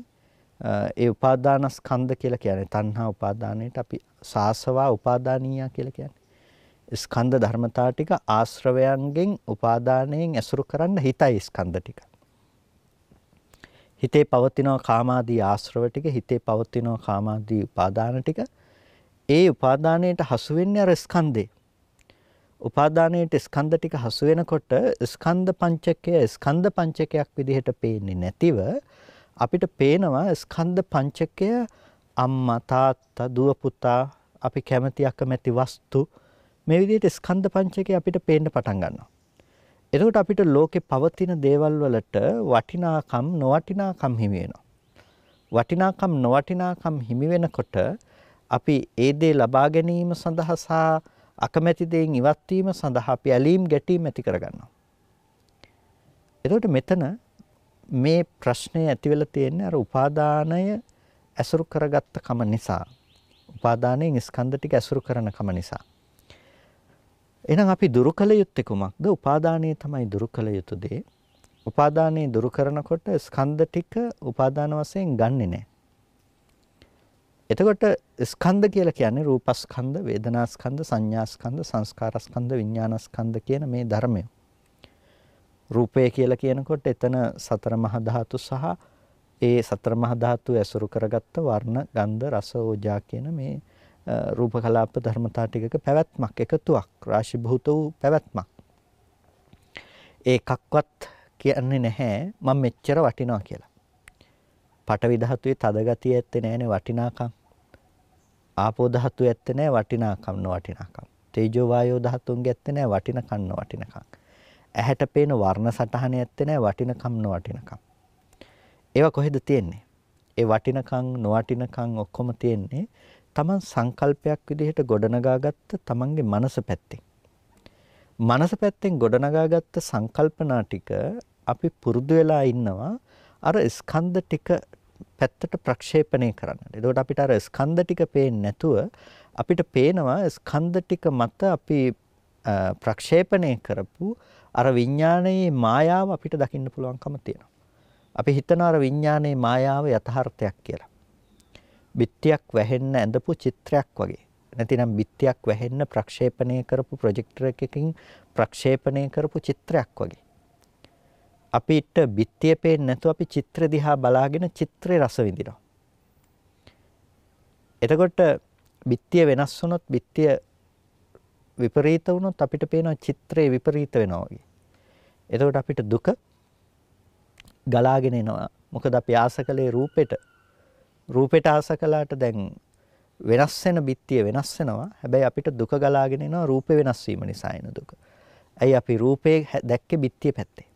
ඒ උපාදාන ස්කන්ධ කියලා කියන්නේ තණ්හා උපාදානයට අපි සාසවා උපාදානීය කියලා කියන්නේ. ස්කන්ධ ධර්මතා ටික ආශ්‍රවයන්ගෙන් උපාදානයෙන් ඇසුරු කරන්න හිතයි ස්කන්ධ ටික. හිතේ පවතින කාමාදී ආශ්‍රව ටික හිතේ පවතින කාමාදී උපාදාන ටික ඒ උපාදානයට හසු වෙන්නේ අර ස්කන්ධේ. උපාදානයට ස්කන්ධ ටික හසු වෙනකොට ස්කන්ධ පංචකය ස්කන්ධ පංචකයක් විදිහට පේන්නේ නැතිව අපිට පේනවා ස්කන්ධ පංචකය අම්මා තාත්තා දුව පුතා අපි කැමති අකමැති වස්තු මේ විදිහට ස්කන්ධ පංචකය අපිට පේන්න පටන් ගන්නවා. එතකොට අපිට ලෝකේ පවතින දේවල් වලට වටිනාකම් නොවටිනාකම් හිමි වෙනවා. වටිනාකම් නොවටිනාකම් හිමි වෙනකොට අපි ඒ දේ ලබා ගැනීම සඳහා සහ අකමැති දේන් ඉවත් වීම සඳහා අපි ඇලීම් ගැටීම් ඇති කරගන්නවා. එතකොට මෙතන මේ ප්‍රශ්නය ඇති වෙලා තියෙන්නේ අර උපාදානය ඇසුරු කරගත්ත කම නිසා. උපාදානයෙන් ස්කන්ධ ටික ඇසුරු කරන කම නිසා. එහෙනම් අපි දුරු කළ යුත්තේ කුමක්ද? උපාදානයේ තමයි දුරු කළ යුතු දේ. උපාදානයේ දුරු කරනකොට ස්කන්ධ ටික උපාදාන වශයෙන් ගන්නෙ නැහැ. එතකොට ස්කන්ධ කියලා කියන්නේ රූපස්කන්ධ, වේදනාස්කන්ධ, සංඥාස්කන්ධ, සංස්කාරස්කන්ධ, විඥානස්කන්ධ කියන මේ ධර්මය. රූපය කියලා කියනකොට එතන සතර මහා ධාතු සහ ඒ සතර මහා ධාතු ඇසුරු කරගත්ත වර්ණ, ගන්ධ, රස, ඕජා කියන මේ රූප කලාප ධර්මතා ටිකක පැවැත්මක් එකතුවක් රාශිභූත වූ පැවැත්මක් ඒකක්වත් කියන්නේ නැහැ මම මෙච්චර වටිනවා කියලා. පටවි ධාතුවේ තද ගතිය ඇත්තේ නැහැනේ වටිනාකම්. ආපෝ ධාතුවේ ඇත්තේ නැහැ වටිනාකම් නොවටිනාකම්. තේජෝ වායෝ ධාතුන්ගේ ඇත්තේ නැහැ වටිනකම් නොවටිනකම්. ඇහැට පේන වර්ණ සටහනේ ඇත්තේ නැහැ වටිනකම් නොවටිනකම්. ඒවා කොහෙද තියෙන්නේ? ඒ වටිනකම් නොවටිනකම් ඔක්කොම තියෙන්නේ තමන් සංකල්පයක් විදිහට ගොඩනගාගත්ත තමන්ගේ මනස පැත්තෙන්. මනස පැත්තෙන් ගොඩනගාගත්ත සංකල්පනා ටික අපි පුරුදු වෙලා ඉන්නවා අර ස්කන්ධ ටික පැත්තට ප්‍රක්ෂේපණය කරන්න. එතකොට අපිට අර ස්කන්ධ ටික පේන්නේ නැතුව අපිට පේනවා ස්කන්ධ ටික මත අපි ප්‍රක්ෂේපණය කරපු අර විඥානයේ මායාව අපිට දකින්න පුළුවන්කම තියෙනවා. අපි හිතන අර විඥානයේ මායාව යථාර්ථයක් කියලා. බිත්තියක් වැහෙන්න ඇඳපු චිත්‍රයක් වගේ. නැතිනම් බිත්තියක් වැහෙන්න ප්‍රක්ෂේපණය කරපු ප්‍රොජෙක්ටර් එකකින් ප්‍රක්ෂේපණය කරපු චිත්‍රයක් වගේ. අපිට බිත්තිය පේන්නේ නැතුව අපි චිත්‍ර දිහා බලාගෙන චිත්‍රේ රස විඳිනවා. එතකොට බිත්තිය වෙනස් වුණොත් බිත්තිය විපරීත වුණොත් අපිට පේනවා චිත්‍රේ විපරීත වෙනවා වගේ. එතකොට අපිට දුක ගලාගෙන එනවා. මොකද අපි ආස කළේ රූපෙට රූපෙට ආස කළාට දැන් වෙනස් වෙන බිත්තිය වෙනස් වෙනවා. හැබැයි අපිට දුක ගලාගෙන එනවා රූපේ වෙනස් වීම නිසා එන දුක. ඇයි අපි රූපේ දැක්කේ බිත්තිය පැත්තේ.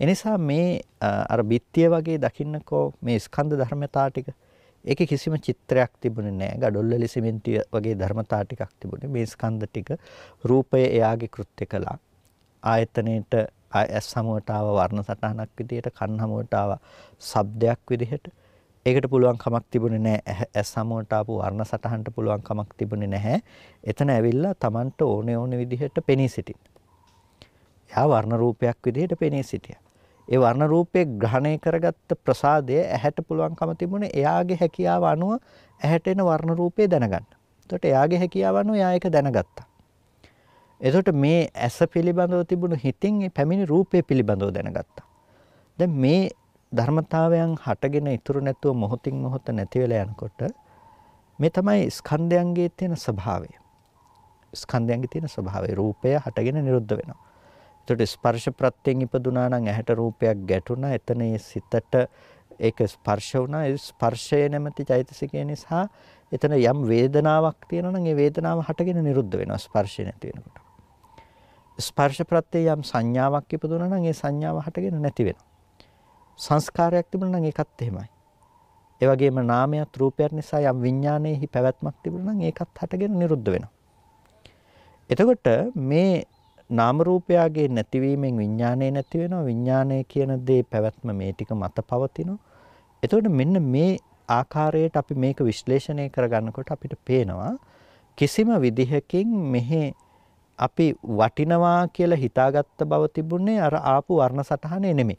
එනිසා මේ අර බිත්තිය වගේ දකින්නකෝ මේ ස්කන්ධ ධර්මතා ටික ඒකේ කිසිම චිත්‍රයක් තිබුණේ නැහැ. gadolweli සිමෙන්ති වගේ ධර්මතා ටිකක් තිබුණේ. මේ ස්කන්ධ ටික රූපය එයාගේ කෘත්‍ය කළා. ආයතනයේට ඇස් සමුවට ආව වර්ණ සටහනක් විදිහට කන් හමුවට ආව ශබ්දයක් විදිහට ඒකට පුළුවන් කමක් තිබුණේ නැහැ. ඇස් සමුවට ආපු වර්ණ සටහනට පුළුවන් කමක් තිබුණේ නැහැ. එතන ඇවිල්ලා Tamanට ඕනේ ඕනේ විදිහට පෙනී සිටින්න. එයා වර්ණ රූපයක් විදිහට පෙනී සිටියා. ඒ වර්ණ රූපේ ග්‍රහණය කරගත්ත ප්‍රසාදය ඇහැට පුළුවන්කම තිබුණේ එයාගේ හැකියාව අනුව ඇහැට එන වර්ණ රූපේ දැනගන්න. එතකොට එයාගේ හැකියාව අනුව එයා ඒක දැනගත්තා. එතකොට මේ ඇස පිළිබඳව තිබුණු හිතින් මේ පැමිණි රූපේ පිළිබඳව දැනගත්තා. දැන් මේ ධර්මතාවයන් හටගෙන ඉතුරු නැතුව මොහොතින් මොහොත නැති වෙලා යනකොට මේ තමයි ස්කන්ධයන්ගේ තියෙන ස්වභාවය. ස්කන්ධයන්ගේ තියෙන ස්වභාවය රූපය හටගෙන නිරුද්ධ වෙනවා. එතකොට ස්පර්ශ ප්‍රත්‍යයෙන් ඉපදුනා නම් ඇහැට රූපයක් ගැටුණා. එතන ඒ සිතට ඒක ස්පර්ශ වුණා. ඒ ස්පර්ශය නැමැති චෛතසිකය නිසා එතන යම් වේදනාවක් තියෙනවා නම් ඒ වේදනාව හටගෙන නිරුද්ධ වෙනවා ස්පර්ශය නැති වෙනකොට. ස්පර්ශ ප්‍රත්‍යය යම් සංඥාවක් ඉපදුනා නම් ඒ සංඥාව හටගෙන නැති වෙනවා. සංස්කාරයක් තිබුණා නම් ඒකත් එහෙමයි. ඒ වගේම නාමයක් රූපයක් නිසා යම් විඥානයේහි පැවැත්මක් තිබුණා නම් ඒකත් හටගෙන නිරුද්ධ වෙනවා. එතකොට මේ නාම රූපයගේ නැතිවීමෙන් විඥානය නැති වෙනවා. විඥානය කියන දේ පැවැත්ම මේ ටික මත පවතිනවා. එතකොට මෙන්න මේ ආකාරයට අපි මේක විශ්ලේෂණය කරගන්නකොට අපිට පේනවා කිසිම විදිහකින් මෙහි අපි වටිනවා කියලා හිතාගත්ත බව තිබුණේ අර ආපු වර්ණ සටහනේ නෙමෙයි.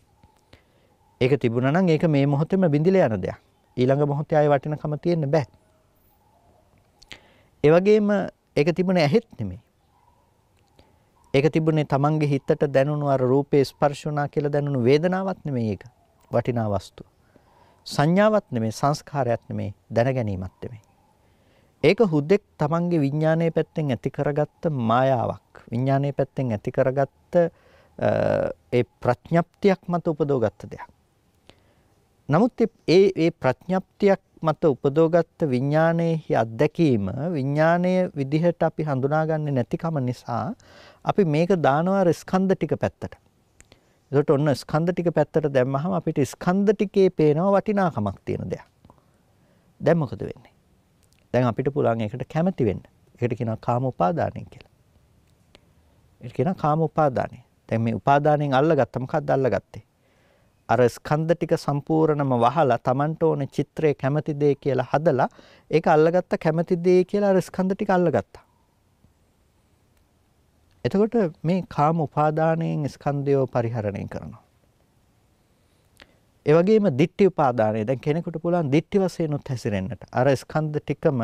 ඒක තිබුණා නම් ඒක මේ මොහොතේම බිඳිලා යන දෙයක්. ඊළඟ මොහොතේ ආයෙ වටිනකම තියෙන්න බෑ. ඒ වගේම ඒක තිබුණේ ඇහෙත් නෙමෙයි. ඒක තිබුණේ Tamange හිතට දැනුණු අර රූපේ ස්පර්ශ වුණා කියලා දැනුණු වේදනාවක් නෙමෙයි ඒක. වටිනා වස්තු. සංඥාවක් නෙමෙයි සංස්කාරයක් නෙමෙයි දැනගැනීමක් නෙමෙයි. ඒක හුදෙක් Tamange විඥානයේ පැත්තෙන් ඇති කරගත්ත මායාවක්. විඥානයේ පැත්තෙන් ඇති කරගත්ත ඒ ප්‍රඥප්තියක් මත උපදවගත්ත දෙයක්. නමුත් ඒ ඒ ප්‍රඥප්තියක් මත උපදෝගත්ත විඥානයේහි අත්දැකීම විඥානයේ විදිහට අපි හඳුනාගන්නේ නැතිකම නිසා අපි මේක දානවා ස්කන්ධ ටික පැත්තට. ඒකට ඔන්න ස්කන්ධ ටික පැත්තට දැම්මහම අපිට ස්කන්ධ ටිකේ පේනවා වටිනාකමක් තියෙන දෙයක්. දැන් මොකද වෙන්නේ? දැන් අපිට පුළුවන් ඒකට කැමති වෙන්න. ඒකට කියනවා කාම උපාදානය කියලා. ඒක කියනවා කාම උපාදානය. දැන් මේ උපාදානයෙන් අල්ලගත්ත මොකක්ද අල්ලගත්තේ? අර ස්කන්ධ ටික සම්පූර්ණම වහලා Tamanට ඕනේ චිත්‍රයේ කැමති දේ කියලා හදලා ඒක අල්ලගත්ත කැමති දේ කියලා අර ස්කන්ධ ටික අල්ලගත්තා. එතකොට මේ කාම උපාදානයෙන් ස්කන්ධය පරිහරණය කරනවා. ඒ වගේම ditthi උපාදානය දැන් කෙනෙකුට පුළුවන් ditthi වශයෙන් උත් හැසිරෙන්නට. අර ස්කන්ධ ටිකම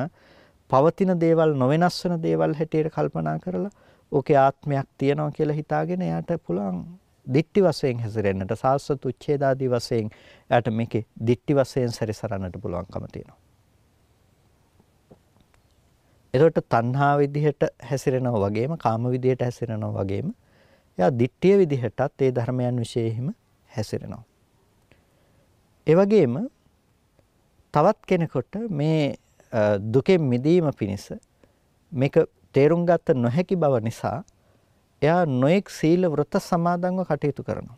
පවතින දේවල් නොවෙනස් වෙන දේවල් හැටියට කල්පනා කරලා ඕකේ ආත්මයක් තියෙනවා කියලා හිතාගෙන එයාට පුළුවන් දිට්ටි වශයෙන් හැසිරෙන්නට සාස්වත උච්ඡේදාදී වශයෙන් එයාට මේකේ දිට්ටි වශයෙන් සැරිසරන්නට පුළුවන්කම තියෙනවා. එතකොට තණ්හා විදිහට හැසිරෙනවා වගේම කාම විදිහට හැසිරෙනවා වගේම එයා දිට්ඨිය විදිහටත් ඒ ධර්මයන් විශේෂෙහිම හැසිරෙනවා. ඒ වගේම තවත් කෙනෙකුට මේ දුකෙන් මිදීම පිණිස මේක තේරුම් ගත නොහැකි බව නිසා එයා නොඑක් සීල වෘත සමාදන්ව කටයුතු කරනවා.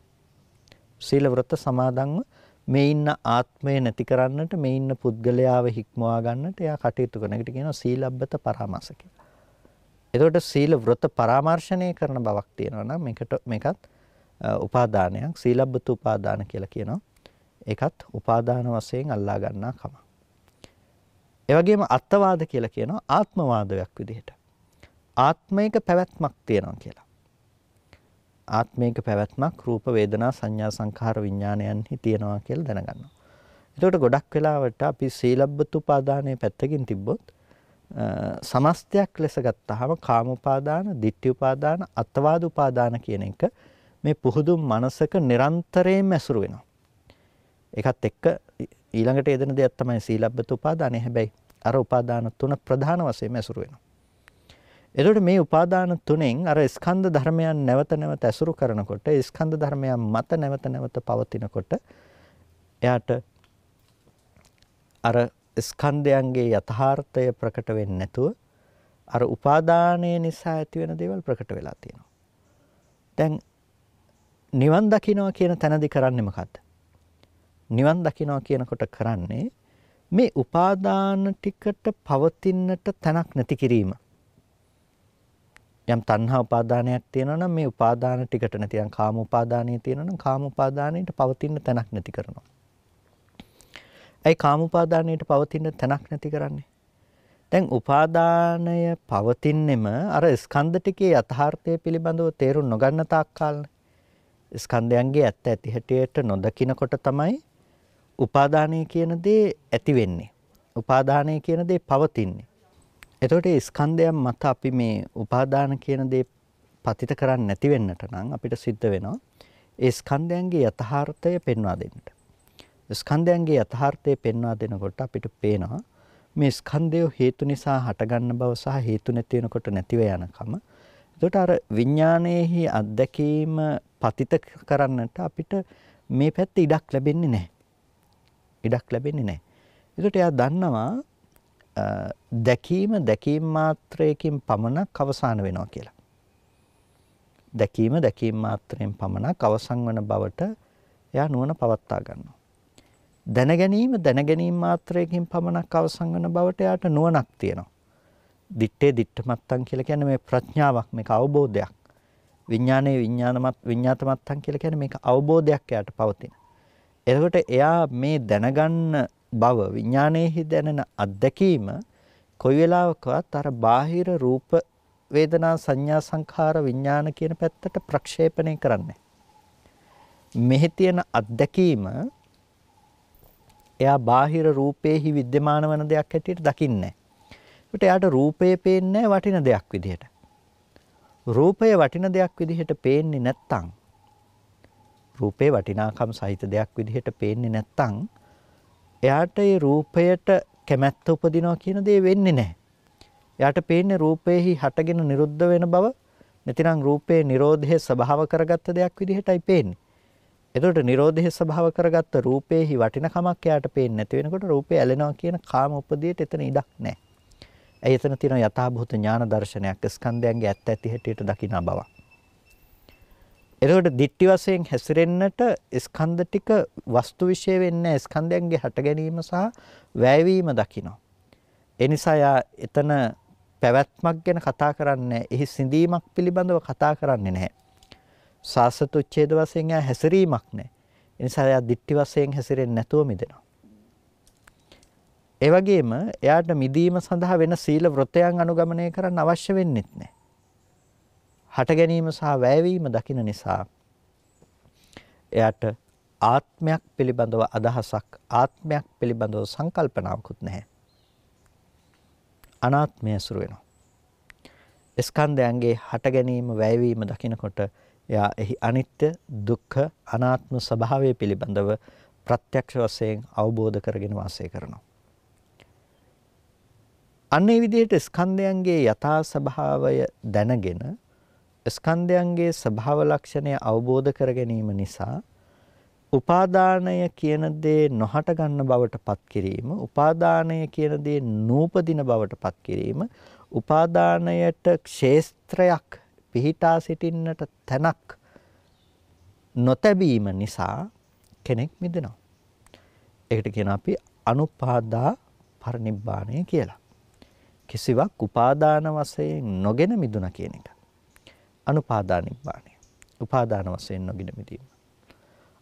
සීල වෘත සමාදන්ව මේ ඉන්න ආත්මය නැති කරන්නට මේ ඉන්න පුද්ගලයාව හික්මවා ගන්නට එයා කටයුතු කරන එකට කියනවා සීලබ්බත පරාමාස කියලා. එතකොට සීල වෘත පරාමර්ශණය කරන බවක් තියෙනවා නම් මේකට මේකත් උපාදානයක් සීලබ්බත උපාදාන කියලා කියනවා. ඒකත් උපාදාන වශයෙන් අල්ලා ගන්නා කම. ඒ වගේම අත්වාද කියලා කියනවා ආත්මවාදයක් විදිහට. ආත්මයක පැවැත්මක් තියෙනවා කියලා. ආත්මයක පැවැත්මක් රූප වේදනා සංඥා සංඛාර විඥානයන්හි තියෙනවා කියලා දැනගන්නවා. එතකොට ගොඩක් වෙලාවට අපි සීලබ්බත උපාදානයේ පැත්තකින් තිබ්බොත් සමස්තයක් ලෙස ගත්තාම කාම උපාදාන, ditthi උපාදාන, අත්වාද උපාදාන කියන එක මේ පුහුදු මනසක නිරන්තරයෙන්ම ඇසුරු වෙනවා. ඒකත් එක්ක ඊළඟට යෙදෙන දෙයක් තමයි සීලබ්බත උපාදානය. හැබැයි අර උපාදාන තුන ප්‍රධාන වශයෙන් ඇසුරු වෙනවා. එතකොට මේ උපාදාන තුනෙන් අර ස්කන්ධ ධර්මයන් නැවත නැවත ඇසුරු කරනකොට ස්කන්ධ ධර්මයන් මත නැවත නැවත පවතිනකොට එයාට අර ස්කන්ධයන්ගේ යථාර්ථය ප්‍රකට වෙන්නේ නැතුව අර උපාදානය නිසා ඇති වෙන දේවල් ප්‍රකට වෙලා තියෙනවා. දැන් නිවන් දකින්නවා කියන තැනදී කරන්නේ මොකද්ද? නිවන් දකින්නවා කියනකොට කරන්නේ මේ උපාදාන ටිකට පවතින්නට තැනක් නැති කිරීම. යම් තණ්හා උපාදානයක් තියෙනවා නම් මේ උපාදාන ටිකට නැතිනම් කාම උපාදානිය තියෙනවා නම් කාම උපාදානයට පවතින තැනක් නැති කරනවා. ඒ කාම උපාදානයට පවතින තැනක් නැති කරන්නේ. දැන් උපාදානය පවතින්නෙම අර ස්කන්ධ ටිකේ යථාර්ථය පිළිබඳව තේරුම් නොගන්න තාක් කාලනේ. ස්කන්ධයන්ගේ ඇත්ත ඇති හැටියට නොදකිනකොට තමයි උපාදානය කියන දේ ඇති වෙන්නේ. උපාදානය කියන දේ පවතින්නේ. එතකොට ඒ ස්කන්ධයන් මත අපි මේ උපාදාන කියන දේ පතිත කරන්නේ නැති වෙන්නට නම් අපිට සිද්ධ වෙනවා ඒ ස්කන්ධයන්ගේ යථාර්ථය පෙන්වා දෙන්නට. ස්කන්ධයන්ගේ යථාර්ථය පෙන්වා දෙනකොට අපිට පේනවා මේ ස්කන්ධය හේතු නිසා හටගන්න බව සහ හේතු නැති වෙනකොට නැතිව යනකම. එතකොට අර විඥානයේහි අත්දැකීම පතිත කරන්නට අපිට මේ පැත්තේ ඉඩක් ලැබෙන්නේ නැහැ. ඉඩක් ලැබෙන්නේ නැහැ. එතකොට එයා දන්නවා දැකීම දැකීම මාත්‍රයකින් පමණක් අවසන් වෙනවා කියලා. දැකීම දැකීම මාත්‍රයෙන් පමණක් අවසන් වන බවට එයා නුවණ පවත්වා ගන්නවා. දැන ගැනීම දැන ගැනීම මාත්‍රයකින් පමණක් අවසන් වන බවට එයාට නුවණක් තියෙනවා. දිත්තේ දිත්තමත්තන් කියලා කියන්නේ මේ ප්‍රඥාවක් මේක අවබෝධයක්. විඥානයේ විඥානමත් විඥාතමත්තන් කියලා කියන්නේ මේක අවබෝධයක් එයාට පවතින. එතකොට එයා මේ දැනගන්න බව විඥානයේහි දැනෙන අත්දැකීම කොයි වෙලාවකවත් අර බාහිර රූප වේදනා සංඥා සංඛාර විඥාන කියන පැත්තට ප්‍රක්ෂේපණය කරන්නේ. මෙහි තියෙන අත්දැකීම එයා බාහිර රූපේහි विद्यमान වන දෙයක් හැටියට දකින්නේ. ඒකට එයාට රූපය පේන්නේ වටින දෙයක් විදිහට. රූපය වටින දෙයක් විදිහට පේන්නේ නැත්තම් රූපේ වටිනාකම් සහිත දෙයක් විදිහට පේන්නේ නැත්තම් එයාට ඒ රූපයට කැමැත්ත උපදිනවා කියන දේ වෙන්නේ නැහැ. එයාට පේන්නේ රූපේහි හටගෙන නිරුද්ධ වෙන බව නැතිනම් රූපේ Nirodhe ස්වභාව කරගත්ත දෙයක් විදිහටයි පේන්නේ. එතකොට Nirodhe ස්වභාව කරගත්ත රූපේහි වටිනකමක් එයාට පේන්නේ නැති වෙනකොට රූපේ ඇලෙනවා කියන කාම උපදියට එතන ඉඩක් නැහැ. ඇයි එතන තියෙන යථාභූත ඥාන දර්ශනයක් ස්කන්ධයන්ගේ ඇත්ත ඇති හැටියට දකින බව. එතකොට දිට්ටි වශයෙන් හැසිරෙන්නට ස්කන්ධ ටික වස්තු විශේෂ වෙන්නේ ස්කන්ධයන්ගේ හට ගැනීම සහ වැයවීම දකිනවා. ඒ නිසා යා එතන පැවැත්මක් ගැන කතා කරන්නේ එහි සිඳීමක් පිළිබඳව කතා කරන්නේ නැහැ. සාසත උච්ඡේද වශයෙන් යා හැසිරීමක් නැහැ. ඒ නිසා යා දිට්ටි වශයෙන් හැසිරෙන්නේ නැතුව මිදෙනවා. ඒ වගේම එයාට මිදීම සඳහා වෙන සීල වෘතයන් අනුගමනය කරන්න අවශ්‍ය වෙන්නේත් නැහැ. හට ගැනීම සහ වැයවීම දකින නිසා එයාට ආත්මයක් පිළිබඳව අදහසක් ආත්මයක් පිළිබඳව සංකල්පනාවකුත් නැහැ. අනාත්මය සුරු වෙනවා. ස්කන්ධයන්ගේ හට ගැනීම වැයවීම දකිනකොට එයා එහි අනිත්‍ය දුක්ඛ අනාත්ම ස්වභාවය පිළිබඳව ප්‍රත්‍යක්ෂ වශයෙන් අවබෝධ කරගෙන වාසය කරනවා. අන්න ඒ විදිහට ස්කන්ධයන්ගේ යථා ස්වභාවය දැනගෙන ස්කන්ධයන්ගේ ස්වභාව ලක්ෂණය අවබෝධ කර ගැනීම නිසා උපාදානය කියන දේ නොහට ගන්න බවට පත් කිරීම උපාදානය කියන දේ නූපදින බවට පත් කිරීම උපාදානයට ක්ෂේත්‍රයක් පිහිටා සිටින්නට තැනක් නොතැබීම නිසා කෙනෙක් මිදෙනවා. ඒකට කියන අපි අනුපාදා පරිනිබ්බාණය කියලා. කිසිවක් උපාදාන වශයෙන් නොගෙන මිදුණා කියන එක. අනුපාදා නිබ්බාණය. උපාදාන වශයෙන් නොගෙන මිදීම.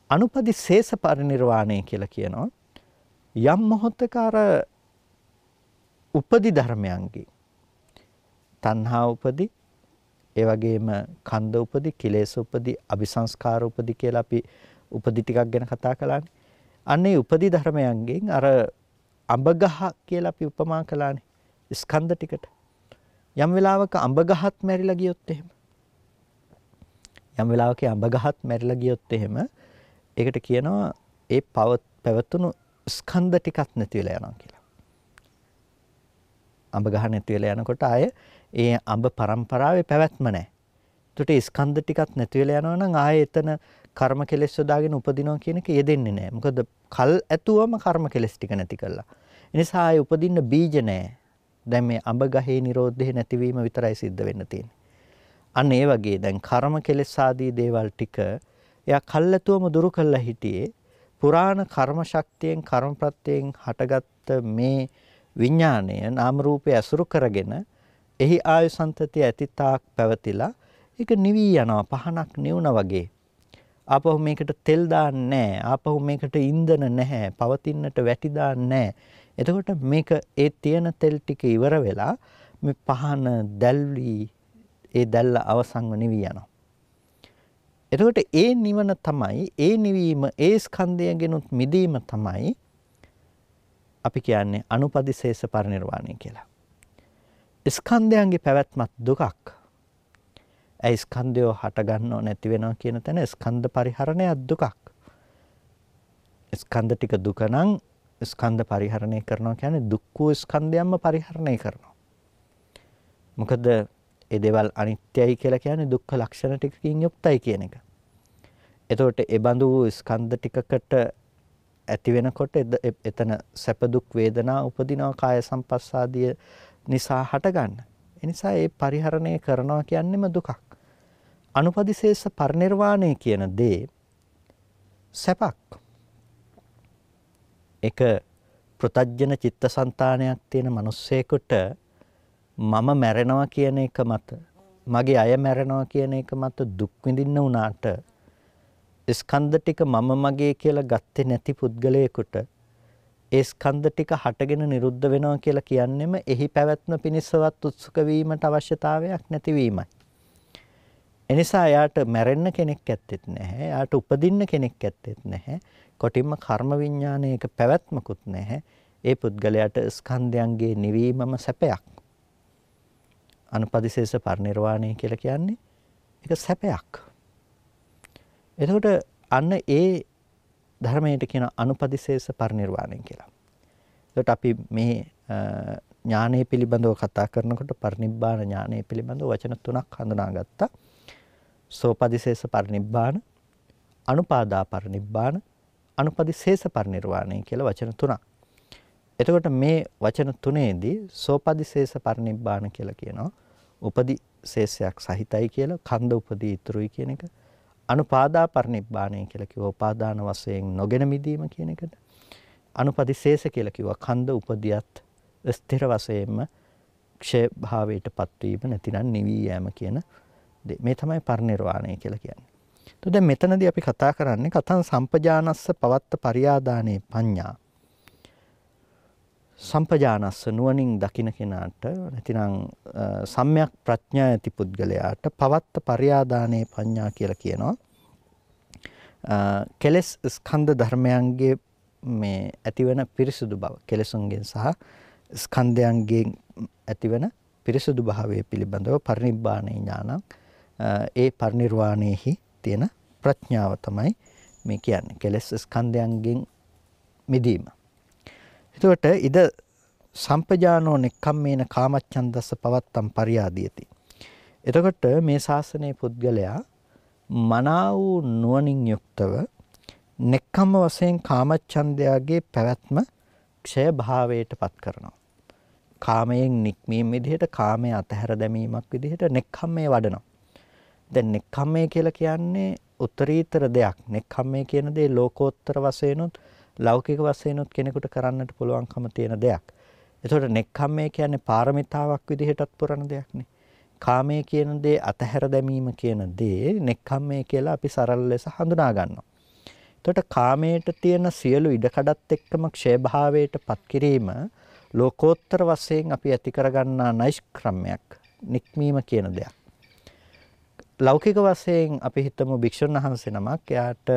අනුපදි ශේෂ පරිනිර්වාණය කියලා කියනවා. යම් මොහොතක අර උපදි ධර්මයන්ගේ තණ්හා උපදි ඒ වගේම කන්ද උපදි කිලේශ උපදි අபிසංස්කාර උපදි කියලා අපි උපදි ටිකක් ගැන කතා කළානේ. අන්නේ උපදි ධර්මයන්ගෙන් අර අඹගහ කියලා අපි උපමා කළානේ. ස්කන්ධ ටිකට. යම් වෙලාවක අඹගහත් මැරිලා ගියොත් එහෙම. යම් වෙලාවක අඹගහත් මැරිලා ගියොත් එහෙම ඒකට කියනවා ඒ පැවතුණු ස්කන්ධ ටිකක් නැති වෙලා යනවා කියලා. අඹ ගහ නැති වෙලා යනකොට ආය ඒ අඹ પરම්පරාවේ පැවැත්ම නැහැ. ඒකට ස්කන්ධ ටිකක් නැති වෙලා යනවා නම් ආයේ එතන කර්ම කෙලෙස් යොදාගෙන උපදිනවා කියන එක යෙදෙන්නේ නැහැ. මොකද කල් ඇතුවම කර්ම කෙලෙස් ටික නැති කළා. ඒ නිසා ආයේ උපදින්න බීජ නැහැ. දැන් මේ අඹ ගහේ නිරෝධය නැතිවීම විතරයි සිද්ධ වෙන්න තියෙන්නේ. අන්න ඒ වගේ දැන් කර්ම කෙලෙස් ආදී දේවල් ටික එයා කල්ැතුවම දුරු කළා හිටියේ පුරාණ කර්ම ශක්තියෙන් කර්ම ප්‍රත්‍යයෙන් හටගත්ත මේ විඥාණය නාම රූපය අසුරු කරගෙන එහි ආයු සන්තතිය ඇතිතාක් පැවතිලා ඒක නිවි යනවා පහනක් නිවුණ වගේ. ආපහු මේකට තෙල් දාන්නේ නැහැ ආපහු මේකට ඉන්ධන නැහැ පවතින්නට වැටි දාන්නේ එතකොට මේක ඒ තියෙන තෙල් ටික ඉවර වෙලා මේ පහන දැල්වි ඒ දැල්ල අවසන්ව නිවි යනවා එතකොට ඒ නිවන තමයි ඒ නිවීම ඒ ස්කන්ධයගෙනුත් මිදීම තමයි අපි කියන්නේ අනුපදිශේෂ පරිනිර්වාණය කියලා. ස්කන්ධයන්ගේ පැවැත්මත් දුකක්. ඒ ස්කන්ධය හට ගන්නව නැති වෙනවා කියන තැන ස්කන්ධ පරිහරණයක් දුකක්. ස්කන්ධ ටික දුක නම් ස්කන්ධ පරිහරණය කරනවා කියන්නේ දුක් වූ ස්කන්ධයන්ම පරිහරණය කරනවා. මොකද ඒ දේවල් අනිත්‍යයි කියලා කියන්නේ දුක්ඛ ලක්ෂණ ටිකකින් යුක්තයි කියන එක. එතකොට ඒ බඳු වූ ස්කන්ධ ටිකකට ඇති වෙනකොට එතන සැප දුක් වේදනා උපදිනවා කාය සංපස්සාදිය නිසා හටගන්න. ඒ නිසා ඒ පරිහරණය කරනවා කියන්නේම දුකක්. අනුපදිශේෂ පරිනිර්වාණය කියන දේ සැපක්. ඒක ප්‍රතජන චිත්තසංතානයක් තියෙන මිනිස්සෙකුට මම මැරෙනවා කියන එක මත මගේ අය මැරෙනවා කියන එක මත දුක් විඳින්න උනාට ස්කන්ධ ටික මම මගේ කියලා ගත්තේ නැති පුද්ගලයෙකුට ඒ ස්කන්ධ ටික හටගෙන නිරුද්ධ වෙනවා කියලා කියන්නෙම එහි පැවැත්ම පිණිසවත් උත්සුක වීමට අවශ්‍යතාවයක් නැතිවීමයි. එනිසා එයාට මැරෙන්න කෙනෙක් ඇත්තෙත් නැහැ. එයාට උපදින්න කෙනෙක් ඇත්තෙත් නැහැ. කොටින්ම කර්ම විඥානයක පැවැත්මකුත් නැහැ. ඒ පුද්ගලයාට ස්කන්ධයන්ගේ නිවීමම සැපයක්. අනුපදිශේෂ පරිනිර්වාණය කියලා කියන්නේ ඒක සැපයක්. එතකොට අන්න ඒ ධර්මයට කියන අනුපදිශේෂ පරිනිර්වාණය කියලා. එතකොට අපි මේ ඥානය පිළිබඳව කතා කරනකොට පරිනිබ්බාන ඥානය පිළිබඳව වචන තුනක් හඳුනාගත්තා. සෝපදිශේෂ පරිනිබ්බාන, අනුපාදා පරිනිබ්බාන අනුපදිශේෂ පරිනිර්වාණය කියලා වචන තුනක්. එතකොට මේ වචන තුනේදී සෝපදිශේෂ පරිනිබ්බාන කියලා කියනවා. උපදිශේෂයක් සහිතයි කියලා කන්ද උපදී ඉතුරුයි කියන එක. අනුපාදා පරිනිබ්බාණය කියලා කිව්වා උපාදාන වශයෙන් නොගෙන මිදීම කියන එකට. අනුපදිශේෂ කියලා කිව්වා කන්ද උපදියත් ස්ථිර වශයෙන්ම ක්ෂය භාවයට පත්වීම නැතිනම් නිවි යෑම කියන මේ තමයි පරිනිර්වාණය කියලා කියන්නේ. તો දැන් මෙතනදී අපි කතා කරන්නේ කතං සම්පජානස්ස පවත්ත පරියාදානේ පඤ්ඤා. සම්පජානස්ස නුවණින් දකින කෙනාට නැතිනම් සම්‍යක් ප්‍රඥා ඇති පුද්ගලයාට පවත්ත පරියාදානේ පඤ්ඤා කියලා කියනවා. කෙලස් ස්කන්ධ ධර්මයන්ගේ මේ ඇතිවන පිරිසුදු බව කෙලසුන්ගෙන් සහ ස්කන්ධයන්ගෙන් ඇතිවන පිරිසුදු භාවය පිළිබඳව පරිනිබ්බාණේ ඥානං ඒ පරිනිර්වාණයෙහි තියෙන ප්‍රඥාව තමයි මේ කියන්නේ. කෙලෙස් ස්කන්ධයන්ගෙන් මිදීම. එතකොට ඉද සම්පජානෝ නෙක්ඛම්මේන කාමච්ඡන්දස්ස පවත්තම් පරියාදීති. එතකොට මේ ශාසනයේ පුද්ගලයා මනා වූ නුවණින් යුක්තව නෙක්ඛම්ම වශයෙන් කාමච්ඡන්දයාගේ පැවැත්ම ක්ෂය භාවයට පත් කරනවා. කාමයෙන් නික්මීම විදිහට කාමයේ අතහැර දැමීමක් විදිහට නෙක්ඛම්මේ වඩනවා. දැන් නෙක්ඛම්මය කියලා කියන්නේ උත්තරීතර දෙයක්. නෙක්ඛම්මය කියන දේ ලෝකෝත්තර වශයෙන්ුත් ලෞකික වශයෙන්ුත් කෙනෙකුට කරන්නට පුළුවන්කම තියෙන දෙයක්. එතකොට නෙක්ඛම්මය කියන්නේ පාරමිතාවක් විදිහටත් පුරන දෙයක්නේ. කාමය කියන දේ අතහැර දැමීම කියන දේ නෙක්ඛම්මය කියලා අපි සරල ලෙස හඳුනා ගන්නවා. එතකොට කාමයට තියෙන සියලු ඉඩකඩත් එක්කම ක්ෂයභාවයට පත් කිරීම ලෝකෝත්තර වශයෙන් අපි ඇති කරගන්නා නෛෂ්ක්‍රම්‍යයක් නික්මීම කියන දෙයක්. ලෞකික වශයෙන් අපි හිතමු භික්ෂුන් වහන්සේ නමක් එයාට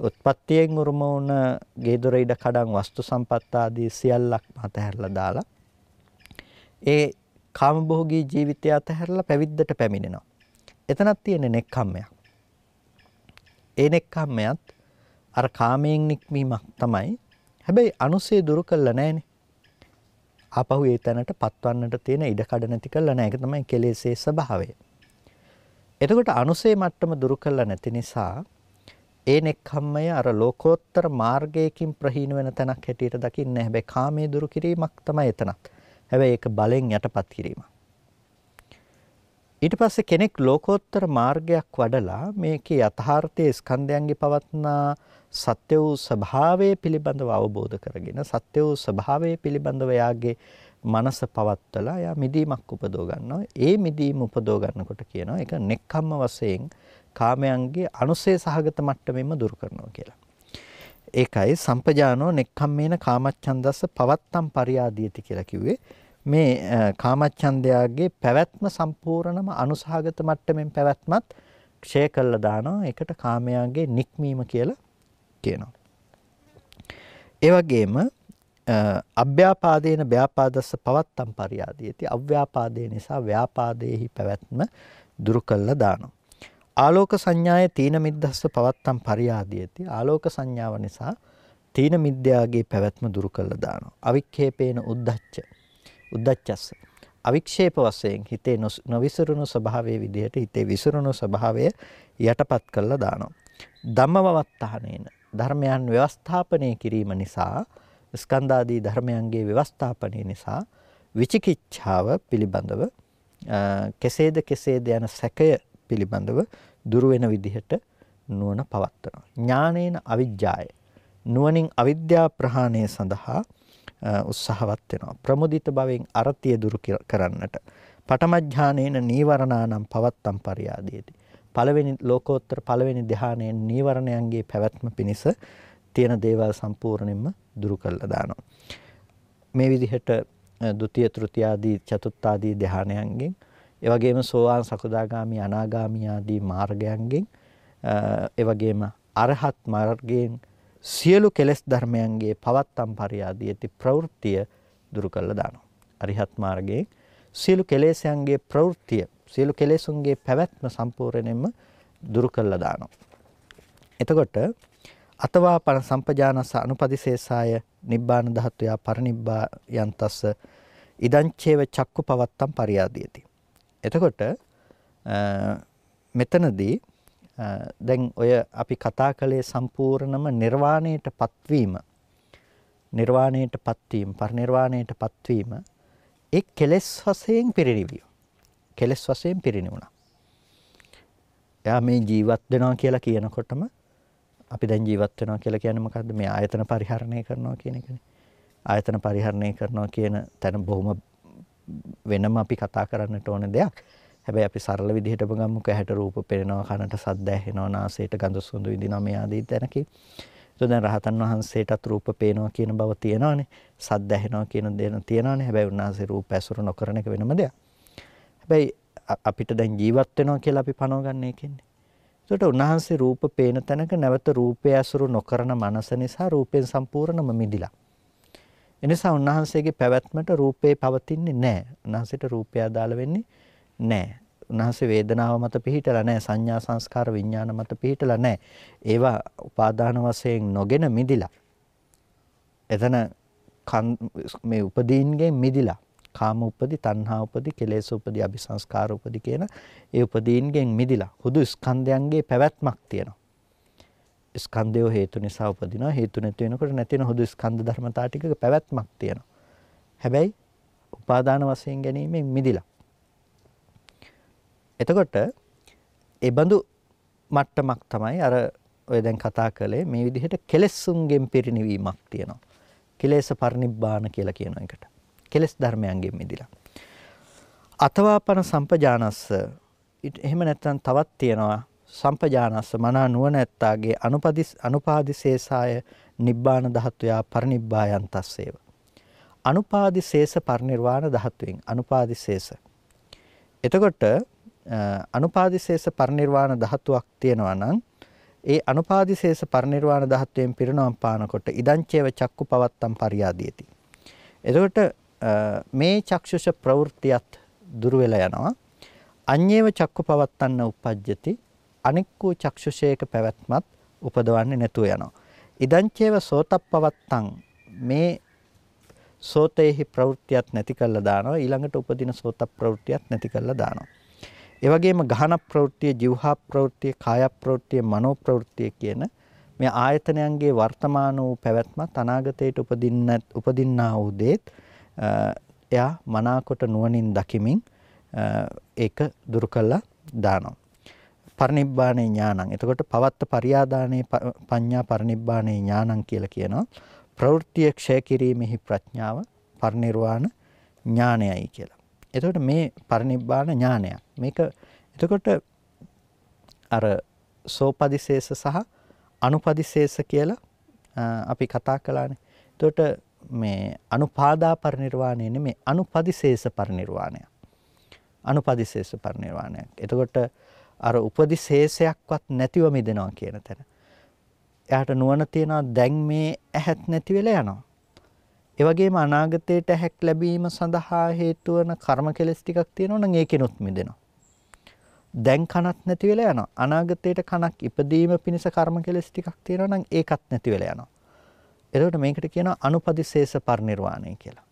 උත්පත්තියෙන් උරුම වුණ ගේ දොර ඉඩ කඩන් වස්තු සම්පත් ආදී සියල්ලක් අතහැරලා දාලා ඒ කාමභෝගී ජීවිතය අතහැරලා පැවිද්දට පැමිණෙනවා. එතනක් තියෙන නෙක්ඛම්මයක්. ඒ නෙක්ඛම්මයත් අර කාමයෙන් නික්මීමක් තමයි. හැබැයි අනුසය දුරු කළා නැහනේ. ආපහු ඒ තැනට පත්වන්නට තියෙන ඉඩ කඩ නැති කළා නැහැ. ඒක තමයි කෙලෙසේ ස්වභාවය. එතකොට අනුසේ මට්ටම දුරු කළා නැති නිසා ඒ නෙක්ඛම්මය අර ලෝකෝත්තර මාර්ගයකින් ප්‍රහීන වෙන තැනක් හැටියට දකින්නේ නැහැ. හැබැයි කාමයේ දුරු කිරීමක් තමයි එතනත්. හැබැයි ඒක බලෙන් යටපත් කිරීම. ඊට පස්සේ කෙනෙක් ලෝකෝත්තර මාර්ගයක් වඩලා මේකේ යථාර්ථයේ ස්කන්ධයන්ගේ පවත්නා සත්‍ය වූ ස්වභාවය පිළිබඳව අවබෝධ කරගෙන සත්‍ය වූ ස්වභාවය පිළිබඳව යාගේ මනස පවත්තලා යා මිදීමක් උපදව ගන්නවා. ඒ මිදීම උපදව ගන්නකොට කියනවා ඒක නෙක්ඛම්ම වශයෙන් කාමයන්ගේ අනුසය සහගත මට්ටමෙන්ම දුරු කරනවා කියලා. ඒකයි සම්පජානෝ නෙක්ඛම්මේන කාමච්ඡන්දස්ස පවත්තම් පරියාදීති කියලා කිව්වේ. මේ කාමච්ඡන්දයාගේ පැවැත්ම සම්පූර්ණම අනුසහගත මට්ටමින් පැවැත්මත් ක්ෂය කළා දානවා. ඒකට කාමයාගේ නික්මීම කියලා කියනවා. ඒ වගේම අභ්‍යාපාදේන ව්‍යාපාදස්ස පවත්තම් පරියාදීති අව්‍යාපාදේ නිසා ව්‍යාපාදේහි පැවැත්ම දුරු කළා දානවා ආලෝක සංඥාය තීන මිද්දස්ස පවත්තම් පරියාදීති. ආලෝක සංඥාව නිසා තීන මිද්‍යාගේ පැවැත්ම දුරු කළා දානවා. අවික්ෂේපේන උද්දච්ච උද්දච්චස්ස අවික්ෂේප වශයෙන් හිතේ නොවිසරුණු ස්වභාවයේ විදිහට හිතේ විසරුණු ස්වභාවය යටපත් කළා දානවා. ධම්මවත්තහනේන ධර්මයන් ව්‍යවස්ථාපනය කිරීම නිසා ස්කන්ධාදී ධර්මයන්ගේ ව්‍යවස්ථාපනය නිසා විචිකිච්ඡාව පිළිබඳව කෙසේද කෙසේද යන සැකය පිළිබඳව දුරු වෙන විදිහට නුවණ පවත්වනවා. ඥානේන අවිජ්ජාය. නුවණින් අවිද්‍යා ප්‍රහාණය සඳහා උත්සාහවත් වෙනවා. ප්‍රමුදිත භවෙන් අරතිය දුරු කරන්නට. පටමඥානේන නීවරණානම් පවත්තම් පරියාදීති. පළවෙනි ලෝකෝත්තර පළවෙනි ධ්‍යානයෙන් නීවරණයන්ගේ පැවැත්ම පිණිස තියෙන දේවල් සම්පූර්ණයෙන්ම දුරු කරලා දානවා. මේ විදිහට ဒုတိ ය තෘතිය ආදී චතුත් ආදී ධානයන්ගෙන් ඒ වගේම සෝවාන් සකදාගාමි අනාගාමි ආදී මාර්ගයන්ගෙන් ඒ වගේම අරහත් මාර්ගයෙන් සියලු කෙලෙස් ධර්මයන්ගේ පවත්තම් පරියාදීති ප්‍රවෘත්තිය දුරු කරලා දානවා. අරිහත් මාර්ගයේ සියලු කෙලෙස්යන්ගේ ප්‍රවෘත්තිය සියලු කෙලෙසුන්ගේ පැවැත්ම සම්පූර්ණයෙන්ම දුරු කරලා දානවා. එතකොට අතවා පන සම්පජානස අනුපදිශේෂාය නිබ්බාන ධාතුය පරිනිබ්බා යන්තස්ස ඉදංචේව චක්කු පවත්තම් පරියාදීති. එතකොට මෙතනදී දැන් ඔය අපි කතා කළේ සම්පූර්ණම නිර්වාණයට පත්වීම නිර්වාණයට පත්වීම පරිනිර්වාණයට පත්වීම ඒ කෙලෙස් වශයෙන් පිරිනිවිය. කෙලෙස් වශයෙන් පිරිනිවුණා. එයා මේ ජීවත් වෙනවා කියලා කියනකොටම අපි දැන් ජීවත් වෙනවා කියලා කියන්නේ මොකද්ද? මේ ආයතන පරිහරණය කරනවා කියන එකනේ. ආයතන පරිහරණය කරනවා කියන තැන බොහොම වෙනම අපි කතා කරන්නට ඕන දෙයක්. හැබැයි අපි සරල විදිහටම ගමුකෝ ඇහැට රූප පෙනෙනවා කනට සද්ද ඇහෙනවා නාසයට ගඳ සුවඳ විඳිනවා මේ ආදී තැනකින්. ඒක දැන් රහතන් වහන්සේටත් රූප පේනවා කියන බව තියෙනවානේ. සද්ද ඇහෙනවා කියන දේ තියෙනවානේ. හැබැයි උන්වහන්සේ රූප ඇසුරු නොකරන එක වෙනම දෙයක්. හැබැයි අපිට දැන් ජීවත් වෙනවා කියලා අපි පනවගන්නේ ඒකෙන්නේ. ඒකට උන්වහන්සේ රූප පේන තැනක නැවත රූපය ඇසුරු නොකරන මනස නිසා රූපෙන් සම්පූර්ණම මිදිලා. එනිසා උන්වහන්සේගේ පැවැත්මට රූපේ පවතින්නේ නැහැ. උන්වහන්සේට රූපය අදාළ වෙන්නේ නැහැ. උන්වහන්සේ වේදනාව මත පිහිටලා නැහැ. සංඥා සංස්කාර විඥාන මත පිහිටලා නැහැ. ඒවා උපාදාන වශයෙන් නොගෙන මිදිලා. එතන මේ උපදීන්ගෙන් මිදිලා කාම උපදි, තණ්හා උපදි, කෙලෙස් උපදි, අபிසංස්කාර උපදි කියන ඒ උපදීන්ගෙන් මිදිලා හුදු ස්කන්ධයන්ගේ පැවැත්මක් තියෙනවා. ස්කන්ධය හේතු නිසා උපදිනවා. හේතු නැති වෙනකොට නැති වෙන හුදු ස්කන්ධ ධර්මතා ටිකක පැවැත්මක් තියෙනවා. හැබැයි උපාදාන වශයෙන් ගැනීමෙන් මිදිලා. එතකොට ඒ බඳු මට්ටමක් තමයි අර ඔය දැන් කතා කළේ මේ විදිහට කෙලෙස්සුන්ගෙන් පිරිණිවීමක් තියෙනවා. කෙලෙස පරිනිබ්බාන කියලා කියන එකට. කෙලස් ධර්මයන්ගෙන් මිදිලා. අතවාපන සම්පජානස්ස එහෙම නැත්නම් තවත් තියෙනවා සම්පජානස්ස මනා නුවණැත්තාගේ අනුපදිස් අනුපාදිශේෂාය නිබ්බාන ධාතුයා පරිනිබ්බායන්තස්සේව. අනුපාදිශේෂ පරිනිර්වාණ ධාතුවෙන් අනුපාදිශේෂ. එතකොට අනුපාදිශේෂ පරිනිර්වාණ ධාතුවක් තියෙනවා නම් ඒ අනුපාදිශේෂ පරිනිර්වාණ ධාතුවෙන් පිරිනවම් පානකොට ඉදංචේව චක්කු පවත්තම් පරියාදීති. එතකොට මේ චක්ෂුෂ ප්‍රවෘත්තියත් දුර වෙලා යනවා. අඤ්ඤේව චක්කු පවත්තන්න උපජ්ජති අනික් වූ චක්ෂුෂයක පැවැත්මත් උපදවන්නේ නැතුව යනවා. ඉදංචේව සෝතප්පවත්තං මේ සෝතේහි ප්‍රවෘත්තියත් නැති කළා දානවා ඊළඟට උපදින සෝත ප්‍රවෘත්තියත් නැති කළා දානවා. ඒ වගේම ගහන ප්‍රවෘත්තිය, જીවහා ප්‍රවෘත්තිය, කාය ප්‍රවෘත්තිය, මනෝ ප්‍රවෘත්තිය කියන මේ ආයතනයන්ගේ වර්තමාන වූ පැවැත්මත් අනාගතයට උපදින්න උපදින්නා වූ දේත් එයා මනාකොට නුවණින් දකිමින් ඒක දුරු කළා දානවා. පරිනිබ්බාණේ ඥානං. එතකොට පවත්ත පරියාදානේ පඤ්ඤා පරිනිබ්බාණේ ඥානං කියලා කියනවා. ප්‍රවෘත්තිය ක්ෂය කිරීමෙහි ප්‍රඥාව පරිනිර්වාණ ඥානයයි කියලා. එතකොට මේ පරිනිබ්බාණ ඥානය. මේක එතකොට අර සෝපදිශේෂ සහ අනුපදිශේෂ කියලා අපි කතා කළානේ. එතකොට මේ අනුපාදා පරිනිර්වාණය නෙමෙයි අනුපදිශේෂ පරිනිර්වාණය. අනුපදිශේෂ පරිනිර්වාණයක්. එතකොට අර උපදිශේෂයක්වත් නැතිව මිදෙනවා කියන තැන. එයාට නුවණ තියනවා දැන් මේ ඇහත් නැති වෙලා යනවා. ඒ වගේම අනාගතයට ඇහැක් ලැබීම සඳහා හේතු වන කර්ම කෙලස් ටිකක් තියෙනවා නම් ඒකිනුත් මිදෙනවා. දැන් කනක් නැති වෙලා යනවා. අනාගතයට කනක් ඉපදීම පිණිස කර්ම කෙලස් ටිකක් තියෙනවා නම් ඒකත් නැති වෙලා යනවා. එතකොට මේකට කියනවා අනුපදිශේෂ පරිනිර්වාණය කියලා.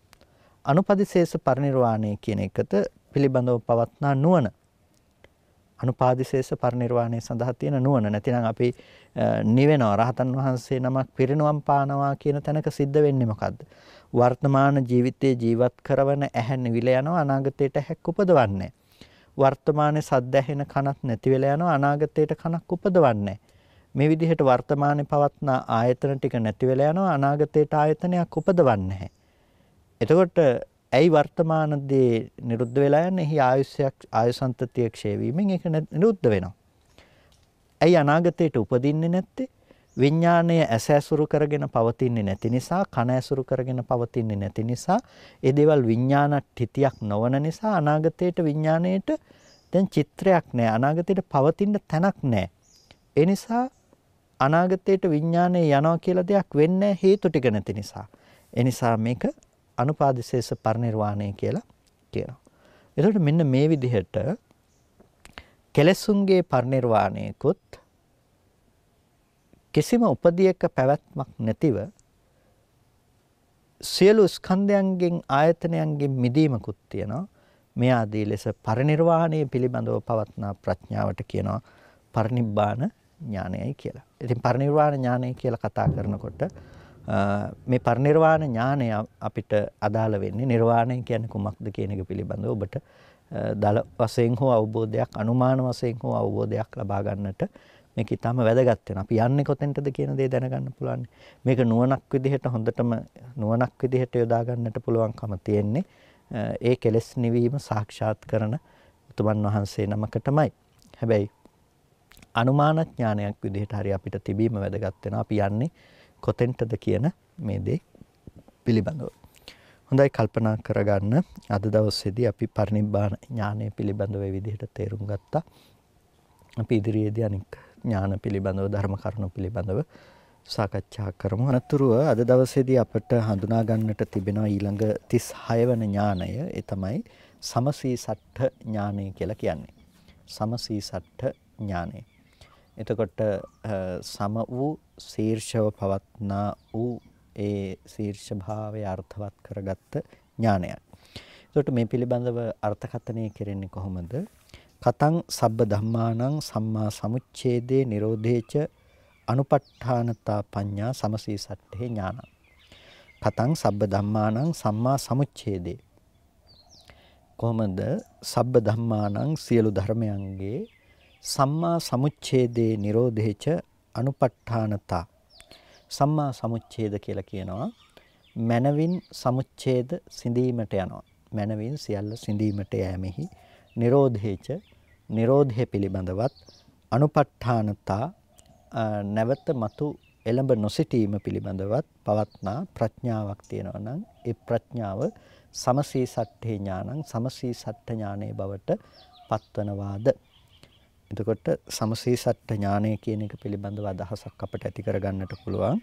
අනුපදිශේෂ පරිනිර්වාණය කියන එකට පිළිබඳව පවත්නා නුවණ. අනුපාදිශේෂ පරිනිර්වාණය සඳහා තියෙන නුවණ. නැතිනම් අපි නිවෙනවා රහතන් වහන්සේ නමක් පිරිනුවම් පානවා කියන තැනක සිද්ධ වෙන්නේ මොකද්ද? වර්තමාන ජීවිතයේ ජීවත් කරවන ඇහැ නිවිල යනවා අනාගතයට ඇහැක් උපදවන්නේ. වර්තමානයේ සද්ද ඇහෙන කනක් නැති වෙලා යනවා අනාගතයට කනක් උපදවන්නේ. මේ විදිහට වර්තමානයේ පවත්න ආයතන ටික නැති වෙලා යනවා අනාගතයට ආයතනයක් උපදවන්නේ නැහැ. එතකොට ඇයි වර්තමානදී නිරුද්ධ වෙලා යන්නේ? එහි ආයුෂයක් ආයුසන්තතිය ක්ෂය වීමෙන් ඒක නිරුද්ධ වෙනවා. ඇයි අනාගතයට උපදින්නේ නැත්තේ? විඥාණය ඇස ඇසුරු කරගෙන පවතින්නේ නැති නිසා කන ඇසුරු කරගෙන පවතින්නේ නැති නිසා ඒ දේවල් විඥානට්ඨිතියක් නොවන නිසා අනාගතයට විඥාණයට දැන් චිත්‍රයක් නැහැ අනාගතයට පවතින්න තැනක් නැහැ ඒ නිසා අනාගතයට විඥානය යනවා කියලා දෙයක් වෙන්නේ හේතු ටික නැති නිසා. ඒ නිසා මේක අනුපාදිශේෂ පරිනිර්වාණය කියලා කියනවා. එතකොට මෙන්න මේ විදිහට කෙලසුන්ගේ පරිනිර්වාණයකුත් කිසිම උපදියක පැවැත්මක් නැතිව සියලු ස්කන්ධයන්ගෙන් ආයතනයන්ගෙන් මිදීමකුත් තියෙනවා. මේ ආදී ලෙස පරිනිර්වාණය පිළිබඳව පවත්නා ප්‍රඥාවට කියනවා පරිනිබ්බාන ඥානයයි කියලා. ඉතින් පරිනිර්වාණ ඥානය කියලා කතා කරනකොට මේ පරිනිර්වාණ ඥානය අපිට අදාළ වෙන්නේ නිර්වාණය කියන්නේ කුමක්ද කියන එක පිළිබඳව ඔබට දල වශයෙන් හෝ අවබෝධයක් අනුමාන වශයෙන් හෝ අවබෝධයක් ලබා ගන්නට මේක ඊටම වැදගත් වෙනවා. අපි යන්නේ කොතෙන්ටද කියන දේ දැනගන්න පුළුවන්. මේක නුවණක් විදිහට හොඳටම නුවණක් විදිහට යොදා ගන්නට පුළුවන්කම තියෙන්නේ. ඒ කෙලෙස් නිවීම සාක්ෂාත් කරන උතුමන් වහන්සේ නමකටමයි. හැබැයි අනුමාන ඥානයක් විදිහට හරි අපිට තිබීම වැදගත් වෙනවා. අපි යන්නේ කොතෙන්ටද කියන මේ දේ පිළිබඳව. හොඳයි කල්පනා කරගන්න අද දවසේදී අපි පරිනිබ්බාන ඥානය පිළිබඳව මේ විදිහට තේරුම් ගත්තා. අපි ඉදිරියේදී අනික් ඥාන පිළිබඳව ධර්ම කරුණු පිළිබඳව සාකච්ඡා කරමු. අනතුරුව අද දවසේදී අපට හඳුනා ගන්නට තිබෙනවා ඊළඟ 36 වන ඥානය. ඒ තමයි සමසීසට්ඨ ඥානය කියලා කියන්නේ. සමසීසට්ඨ ඥානය. එතකොට සම වූ ශීර්ෂව පවත්නා වූ ඒ ශීර්ෂ භාවය අර්ථවත් කරගත්ත ඥානයක්. එතකොට මේ පිළිබඳව අර්ථකථනය කෙරෙන්නේ කොහොමද? කතං සබ්බ ධම්මානං සම්මා සමුච්ඡේදේ නිරෝධේච අනුපට්ඨානතා පඤ්ඤා සමසීසට්ඨේ ඥානං. කතං සබ්බ ධම්මානං සම්මා සමුච්ඡේදේ කොහොමද සබ්බ ධම්මානං සියලු ධර්මයන්ගේ සම්මා සමුච්ඡේදේ නිරෝධේච අනුපට්ඨානතා සම්මා සමුච්ඡේද කියලා කියනවා. මනවින් සමුච්ඡේද සිඳීමට යනවා. මනවින් සියල්ල සිඳීමට යෑමෙහි නිරෝධේච නිරෝධය පිළිබඳවත් අනුපට්ඨානතා නැවත මතු එළඹ නොසිටීම පිළිබඳවත් පවත්නා ප්‍රඥාවක් තියෙනවා නම් ඒ ප්‍රඥාව සමසී සට්ඨේ ඥානං සමසී සට්ඨ ඥානයේ බවට පත්වනවාද? එතකොට සමසී සට්ඨ ඥානය කියන එක පිළිබඳව අදහසක් අපට ඇති කරගන්නට පුළුවන්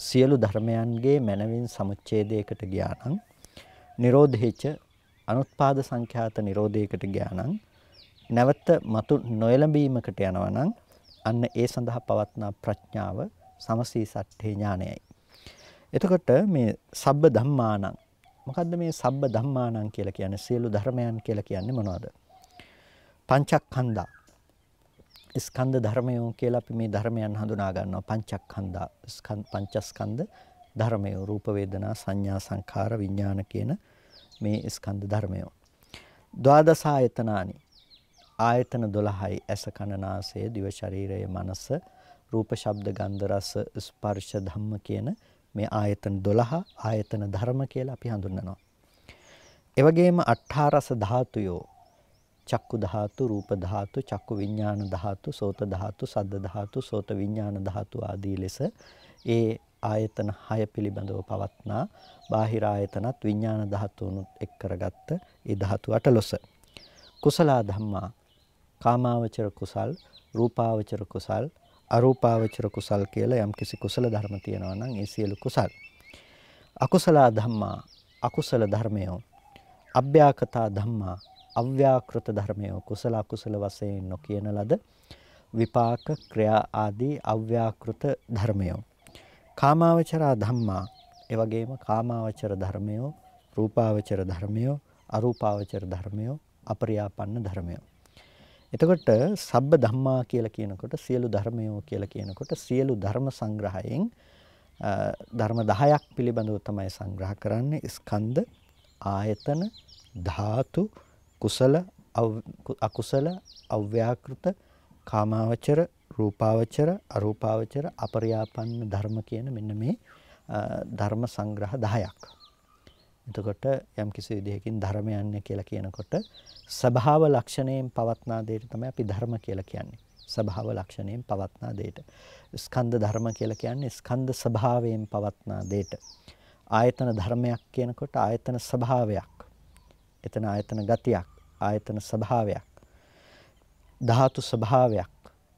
සියලු ධර්මයන්ගේ මනවින් සමුච්ඡේදයකට ගියා නම් නිරෝධේච අනුත්පාද සංඛ්‍යාත නිරෝධයකට ගියා නම් නැවත මතු නොයලඹීමකට යනවා නම් අන්න ඒ සඳහා පවත්නා ප්‍රඥාව සමසී සට්ඨේ ඥානයයි. එතකොට මේ සබ්බ ධම්මානං මොකද්ද මේ සබ්බ ධම්මානං කියලා කියන්නේ සියලු ධර්මයන් කියලා කියන්නේ මොනවද? පංචස්කන්ධා ස්කන්ධ ධර්මයෝ කියලා අපි මේ ධර්මයන් හඳුනා ගන්නවා. පංචස්කන්ධා පංචස්කන්ධ ධර්මයෝ. රූප වේදනා සංඥා සංඛාර විඥාන කියන මේ ස්කන්ධ ධර්මයෝ. ද්වාදස ආයතනානි ආයතන 12යි ඇස කන නාසය දිව ශරීරය මනස රූප ශබ්ද ගන්ධ රස ස්පර්ශ ධම්ම කියන මේ ආයතන 12 ආයතන ධර්ම කියලා අපි හඳුන්වනවා. ඒ වගේම අට්ඨාරස ධාතුයෝ චක්කු ධාතු රූප ධාතු චක්කු විඥාන ධාතු සෝත ධාතු සද්ද ධාතු සෝත විඥාන ධාතු ආදී ලෙස ඒ ආයතන 6 පිළිබඳව පවත්නා බාහිර ආයතනත් විඥාන ධාතුනුත් එක් කරගත්ත ඒ ධාතු 18 කුසල ධම්මා කාමාවචර කුසල් රූපාවචර කුසල් අරූපාවචර කුසල් කියලා යම්කිසි කුසල ධර්ම තියෙනවා නම් ඒ සියලු කුසල්. අකුසල ධම්මා අකුසල ධර්මයෝ අභ්‍යාකතා ධම්මා අව්‍යාකෘත ධර්මයෝ කුසල අකුසල වශයෙන් නොකියන ලද විපාක ක්‍රියා ආදී අව්‍යාකෘත ධර්මයෝ. කාමාවචරා ධම්මා. ඒ වගේම කාමාවචර ධර්මයෝ රූපාවචර ධර්මයෝ අරූපාවචර ධර්මයෝ අපරියාපන්න ධර්මයෝ. එතකොට සබ්බ ධම්මා කියලා කියනකොට සියලු ධර්මයෝ කියලා කියනකොට සියලු ධර්ම සංග්‍රහයෙන් ධර්ම 10ක් පිළිබඳව තමයි සංග්‍රහ කරන්නේ. ස්කන්ධ ආයතන ධාතු කුසල අකුසල අව්‍යාකෘත කාමාවචර රූපාවචර අරූපාවචර අපරියාපන්න ධර්ම කියන මෙන්න මේ ධර්ම සංග්‍රහ 10ක්. එතකොට යම් කිසි විදිහකින් ධර්මයන්නේ කියලා කියනකොට ස්වභාව ලක්ෂණයෙන් පවත්නා දෙයට තමයි අපි ධර්ම කියලා කියන්නේ. ස්වභාව ලක්ෂණයෙන් පවත්නා දෙයට. ස්කන්ධ ධර්ම කියලා කියන්නේ ස්කන්ධ ස්වභාවයෙන් පවත්නා දෙයට. ආයතන ධර්මයක් කියනකොට ආයතන ස්වභාවයක්. එතන ආයතන ගතියක්, ආයතන ස්වභාවයක්. ධාතු ස්වභාවයක්,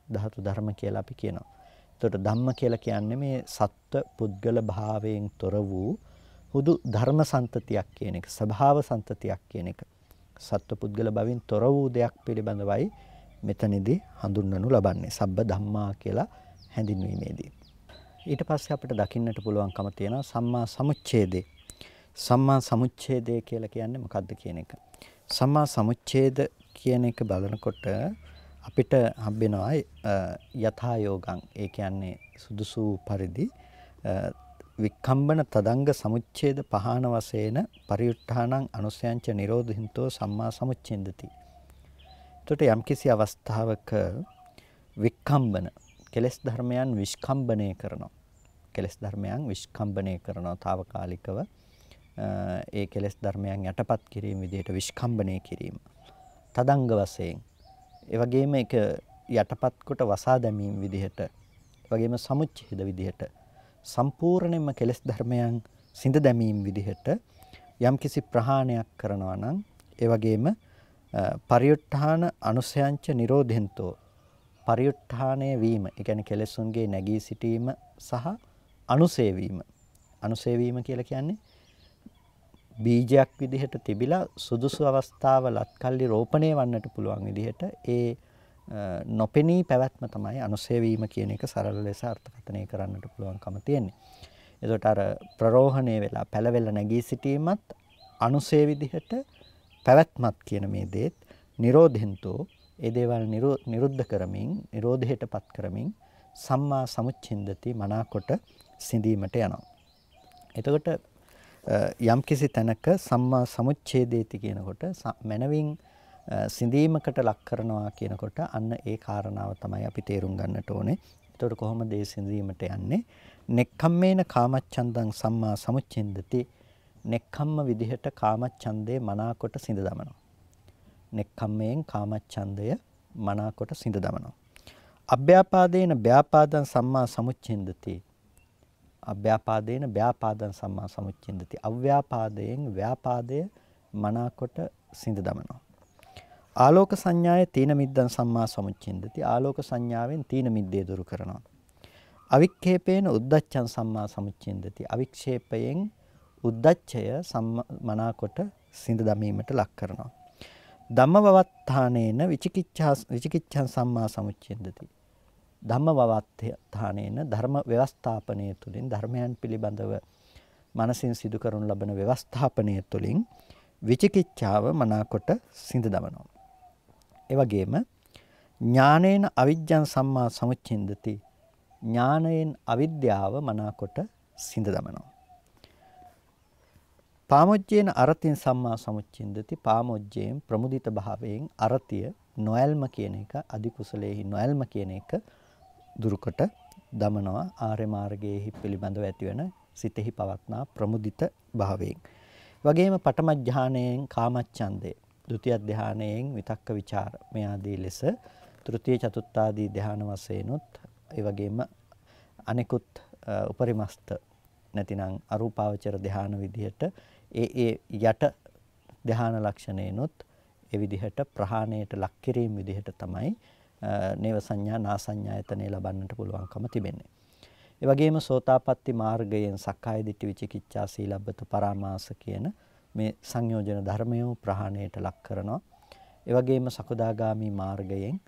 ධාතු ධර්ම කියලා අපි කියනවා. එතකොට ධම්ම කියලා කියන්නේ මේ සත්ව පුද්ගල භාවයෙන් තොර වූ හුදු ධර්ම සම්තතියක් කියන එක, ස්වභාව සම්තතියක් කියන එක. සත්ව පුද්ගල භවෙන් තොර වූ දෙයක් පිළිබඳවයි මෙතනදී හඳුන්වනු ලබන්නේ. සබ්බ ධම්මා කියලා හැඳින්වීමේදී. ඊට පස්සේ අපිට දකින්නට පුළුවන්කම තියෙනවා සම්මා සමුච්ඡේදේ. සම්මා සමුච්ඡේදය කියලා කියන්නේ මොකක්ද කියන එක. සම්මා සමුච්ඡේද කියන එක බලනකොට අපිට හම්බෙනවා යථා යෝගං ඒ කියන්නේ සුදුසු පරිදි වික්කම්බන තදංග සමුච්ඡේද පහන වශයෙන් පරිඋත්ථානං අනුසයංච නිරෝධින්තෝ සම්මා සමුච්ඡේදති. එතකොට යම්කිසි අවස්ථාවක වික්කම්බන කෙලෙස් ධර්මයන් විස්කම්බණය කරනවා. කෙලෙස් ධර්මයන් විස්කම්බණය කරනවා తాවකාලිකව. ඒ කෙලෙස් ධර්මයන් යටපත් කිරීම විදිහට විස්කම්බණය කිරීම. තදංග වශයෙන් ඒ වගේම ඒක යටපත් කොට වසා දැමීම විදිහට ඒ වගේම සමුච්ඡේද විදිහට සම්පූර්ණයෙන්ම කෙලෙස් ධර්මයන් සිඳ දැමීම විදිහට යම්කිසි ප්‍රහාණයක් කරනවා නම් ඒ වගේම පරිඋත්ථාන අනුසයංච නිරෝධෙන්තෝ පරිඋත්ථානය වීම ඒ කියන්නේ කෙලෙසුන්ගේ නැගී සිටීම සහ අනුසය වීම අනුසය වීම කියලා කියන්නේ බීජයක් විදිහට තිබිලා සුදුසු අවස්ථාව ලත්කල්ලි රෝපණය වන්නට පුළුවන් විදිහට ඒ නොපෙනී පැවැත්ම තමයි අනුසය වීම කියන එක සරල ලෙස අර්ථකථනය කරන්නට පුළුවන්කම තියෙන්නේ. එතකොට අර ප්‍රරෝහණය වෙලා පැලවෙලා නැගී සිටීමත් අනුසය විදිහට පැවැත්මත් කියන මේ දේත් නිරෝධෙන්තෝ ඒ දේවල් නිරුද්ධ කරමින් නිරෝධයටපත් කරමින් සම්මා සමුච්ඡින්දති මනාකොට සිඳීමට යනවා. එතකොට යම්කිසි තැනක සම්මා සමුච්ඡේදේති කියනකොට මනවින් සිඳීමකට ලක් කරනවා කියනකොට අන්න ඒ කාරණාව තමයි අපි තේරුම් ගන්නට ඕනේ. එතකොට කොහොමද ඒ සිඳීමට යන්නේ? නෙක්ඛම්මේන කාමච්ඡන්දං සම්මා සමුච්ඡින්දති. නෙක්ඛම්ම විදිහට කාමච්ඡන්දේ මනාකොට සිඳ දමනවා. නෙක්ඛම්මයෙන් කාමච්ඡන්දය මනාකොට සිඳ දමනවා. අභ්‍යාපාදේන ව්‍යාපාදං සම්මා සමුච්ඡින්දති. අභ්‍යාපාදේන ව්‍යාපාදං සම්මා සමුච්ඡින්දති. අව්‍යාපාදයෙන් ව්‍යාපාදය මනාකොට සිඳ දමනවා. ආලෝක සංඥාය තීන මිද්දං සම්මා සමුච්ඡින්දති. ආලෝක සංඥාවෙන් තීන මිද්දේ දුරු කරනවා. අවික්ෂේපේන උද්දච්චං සම්මා සමුච්ඡින්දති. අවික්ෂේපයෙන් උද්දච්චය මනාකොට සිඳ දමීමට ලක් කරනවා. ධම්මවවත්තානේන විචිකිච්ඡා විචිකිච්ඡං සම්මා සමුච්ඡින්දති. ධම්මවවත්තානේන ධර්ම ව්‍යවස්ථාපනය තුළින් ධර්මයන් පිළිබඳව මනසින් සිදු කරනු ලබන ව්‍යවස්ථාපනය තුළින් විචිකිච්ඡාව මනාකොට සිඳ දමනවා. ඒ වගේම ඥානේන අවිජ්ජං සම්මා සමුච්ඡින්දති. ඥානයෙන් අවිද්‍යාව මනාකොට සිඳ දමනවා. පාමොජ්ජේන අරතින් සම්මා සමුච්චින්දති පාමොජ්ජයෙන් ප්‍රමුදිත භාවයෙන් අරතිය නොයල්ම කියන එක අදි කුසලයේහි නොයල්ම කියන එක දුරුකොට දමනවා ආර්ය මාර්ගයේහි පිළිබඳව ඇතිවන සිතෙහි පවත්නා ප්‍රමුදිත භාවයෙන්. වගේම පඨම ධානයෙන් කාමච්ඡන්දේ, ဒုတိ ය ධානයෙන් විතක්ක ਵਿਚාර මේ ආදී ලෙස තෘතිය චතුත් ආදී ධාන වශයෙන්ුත් ඒ වගේම අනෙකුත් උපරිමස්ත නැතිනම් අරූපාවචර ධාන විදිහට ඒ ඒ යට ධාන ලක්ෂණේනොත් ඒ විදිහට ප්‍රහාණයට ලක් කිරීම විදිහට තමයි නේව සංඥා නා සංඥායතනෙ ලබන්නට පුළුවන්කම තිබෙන්නේ. ඒ වගේම සෝතාපට්ටි මාර්ගයෙන් සක්කාය දිට්ඨි විචිකිච්ඡා සීලබ්බත පරාමාස කියන මේ සංයෝජන ධර්මය ප්‍රහාණයට ලක් කරනවා. ඒ වගේම සකදාගාමි මාර්ගයෙන්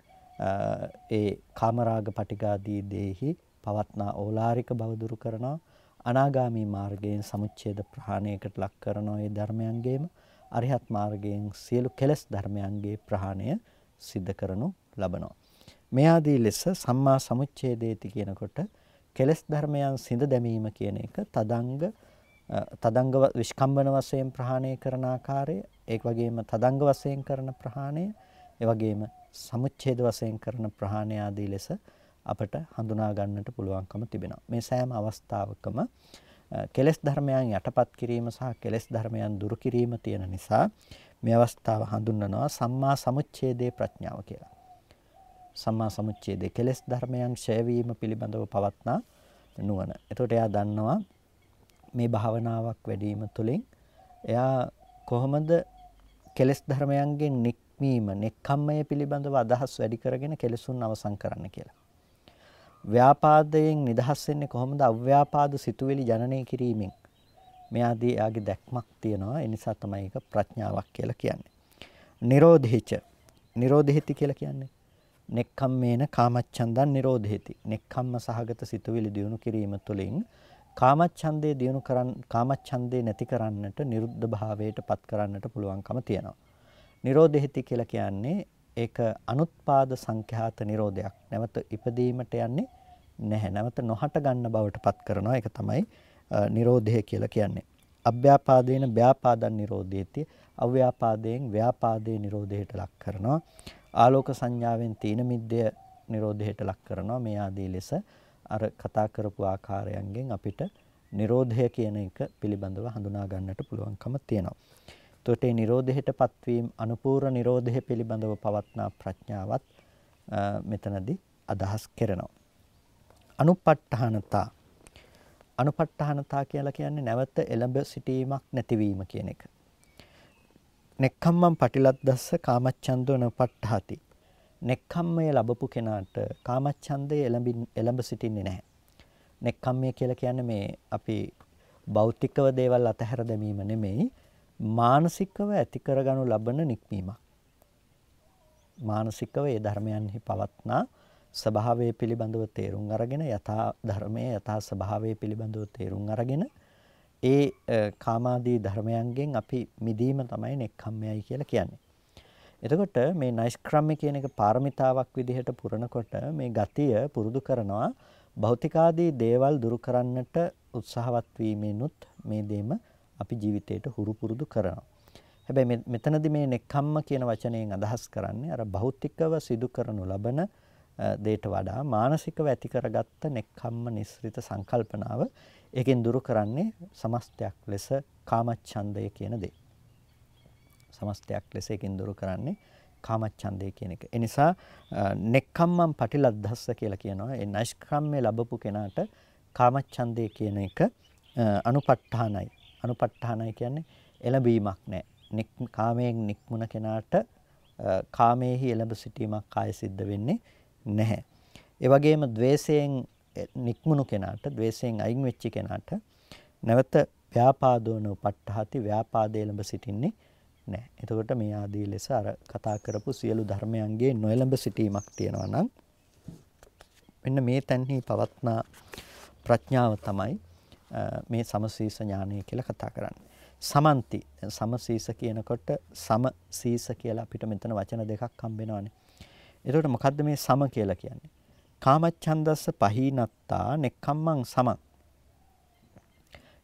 ඒ කාමරාග පටිගාදී දේහි පවත්නා ඕලාරික බව දුරු කරනවා. අනාගාමී මාර්ගයෙන් සමුච්ඡේද ප්‍රහාණයකට ලක් කරන ඒ ධර්මයන්ගේම අරිහත් මාර්ගයෙන් සියලු කෙලෙස් ධර්මයන්ගේ ප්‍රහාණය සිද්ධ කරනු ලබනවා. මේ ආදී ලෙස සම්මා සමුච්ඡේදේති කියනකොට කෙලෙස් ධර්මයන් සිඳ දැමීම කියන එක තදංග තදංග විස්කම්බන වශයෙන් ප්‍රහාණය කරන ආකාරය ඒ වගේම තදංග වශයෙන් කරන ප්‍රහාණය ඒ වගේම සමුච්ඡේද වශයෙන් කරන ප්‍රහාණය ආදී ලෙස අපට හඳුනා ගන්නට පුළුවන්කම තිබෙනවා. මේ සෑම අවස්ථාවකම කෙලෙස් ධර්මයන් යටපත් කිරීම සහ කෙලෙස් ධර්මයන් දුරු කිරීම තියෙන නිසා මේ අවස්ථාව හඳුන්වනවා සම්මා සමුච්ඡේදේ ප්‍රඥාව කියලා. සම්මා සමුච්ඡේදේ කෙලෙස් ධර්මයන් ඡය වීම පිළිබඳව පවත්නා නුවණ. එතකොට එයා දන්නවා මේ භාවනාවක් වැඩිම තුළින් එයා කොහොමද කෙලෙස් ධර්මයන්ගෙන් නික්මීම, නෙක්ඛම්මය පිළිබඳව අදහස් වැඩි කරගෙන කෙලෙසුන් අවසන් කරන්න කියලා. ව්‍යාපාදයෙන් නිදහස් වෙන්නේ කොහොමද? අව්‍යාපාද සිතුවිලි ජනනය කිරීමෙන්. මේ ආදී එයාගේ දැක්මක් තියෙනවා. ඒ නිසා තමයි ඒක ප්‍රඥාවක් කියලා කියන්නේ. නිරෝධේච නිරෝධේති කියලා කියන්නේ? නෙක්ඛම්මේන කාමච්ඡන්දං නිරෝධේති නෙක්ඛම්ම සහගත සිතුවිලි දියුණු කිරීම තුළින් කාමච්ඡන්දේ දියුණු කරන් කාමච්ඡන්දේ නැති කරන්නට නිරුද්ධ භාවයට පත් කරන්නට පුළුවන්කම තියෙනවා නිරෝධේති කියලා කියන්නේ ඒක අනුත්පාද සංඛ්‍යාත නිරෝධයක්. නැවත ඉපදීමට යන්නේ නැහැ. නැවත නොහට ගන්න බවට පත් කරනවා. ඒක තමයි නිරෝධය කියලා කියන්නේ. අභ්‍යාපාදේන ව්‍යාපාදන් නිරෝධේති අව්‍යාපාදයෙන් ව්‍යාපාදේ නිරෝධයට ලක් කරනවා. ආලෝක සංඥාවෙන් තීන මිද්දය නිරෝධයට ලක් කරනවා. මේ ආදී ලෙස අර කතා කරපු ආකාරයන්ගෙන් අපිට නිරෝධය කියන එක පිළිබඳව හඳුනා ගන්නට පුළුවන්කම තියෙනවා. එතකොට මේ නිරෝධයටපත් වීම අනුපූර්ව නිරෝධය පිළිබඳව පවත්නා ප්‍රඥාවත් මෙතනදී අදහස් කරනවා. අනුපට්ඨානතා අනුපට්ඨානතා කියලා කියන්නේ නැවත එළඹ සිටීමක් නැතිවීම කියන එක. නෙක්ඛම්මං පටිලද්දස්ස කාමච්ඡන්தோ නපට්ඨාති. නෙක්ඛම්මය ලැබපු කෙනාට කාමච්ඡන්දය එළඹින් එළඹ සිටින්නේ නැහැ. නෙක්ඛම්මය කියලා කියන්නේ මේ අපි භෞතිකව දේවල් අතහැර දැමීම නෙමෙයි මානසිකව ඇති කරගනු ලබන නික්මීමක්. මානසිකව ඒ ධර්මයන්හි පවත්නා ස්වභාවය පිළිබඳව තේරුම් අරගෙන යථා ධර්මයේ යථා ස්වභාවය පිළිබඳව තේරුම් අරගෙන ඒ කාමාදී ධර්මයන්ගෙන් අපි මිදීම තමයි නෙක්ඛම්මයයි කියලා කියන්නේ. එතකොට මේ නෛෂ්ක්‍රම්‍ය කියන එක පාරමිතාවක් විදිහට පුරනකොට මේ ගතිය පුරුදු කරනවා භෞතිකාදී දේවල් දුරු කරන්නට උත්සාහවත් වීමෙනුත් මේ දෙම අපි ජීවිතයට හුරු පුරුදු කරනවා. හැබැයි මෙතනදී මේ නෙක්ඛම්ම කියන වචනයෙන් අදහස් කරන්නේ අර භෞතිකව සිදු කරනු ලබන දේට වඩා මානසිකව ඇති කරගත්ත නෙක්ඛම්ම නිස්ෘත සංකල්පනාව ඒකෙන් දුරු කරන්නේ සමස්තයක් ලෙස කාමච්ඡන්දය කියන දේ. සමස්තයක් ලෙස ඒකෙන් දුරු කරන්නේ කාමච්ඡන්දය කියන එක. ඒ නිසා නෙක්ඛම්මං පටිලද්දස්ස කියලා කියනවා. ඒ නෛෂ්ක්‍රම්‍ය ලැබපු කෙනාට කාමච්ඡන්දය කියන එක අනුපට්ඨානයි. අනුපට්ඨානයි කියන්නේ එළඹීමක් නැහැ. කාමයෙන් නික්මුණ කෙනාට කාමයේහි එළඹ සිටීමක් ආය සිද්ධ වෙන්නේ නැහැ. ඒ වගේම द्वේෂයෙන් නික්මුණු කෙනාට, द्वේෂයෙන් අයින් වෙච්ච කෙනාට නැවත ව්‍යාපාදෝන උපට්ඨහති ව්‍යාපාදේ එළඹ සිටින්නේ නැහැ. එතකොට මේ ආදී ලෙස අර කතා කරපු සියලු ධර්මයන්ගේ නොඑළඹ සිටීමක් තියෙනවා නම් මෙන්න මේ තැන්හි පවත්නා ප්‍රඥාව තමයි මේ සමසීස ඥානය කියලා කතා කරන්නේ. සමන්ති සමසීස කියනකොට සමසීස කියලා අපිට මෙතන වචන දෙකක් හම්බෙනවානේ. එතකොට මොකද්ද මේ සම කියලා කියන්නේ? කාමච්ඡන්දස්ස පහීනත්තා නෙක්ඛම්මං සමං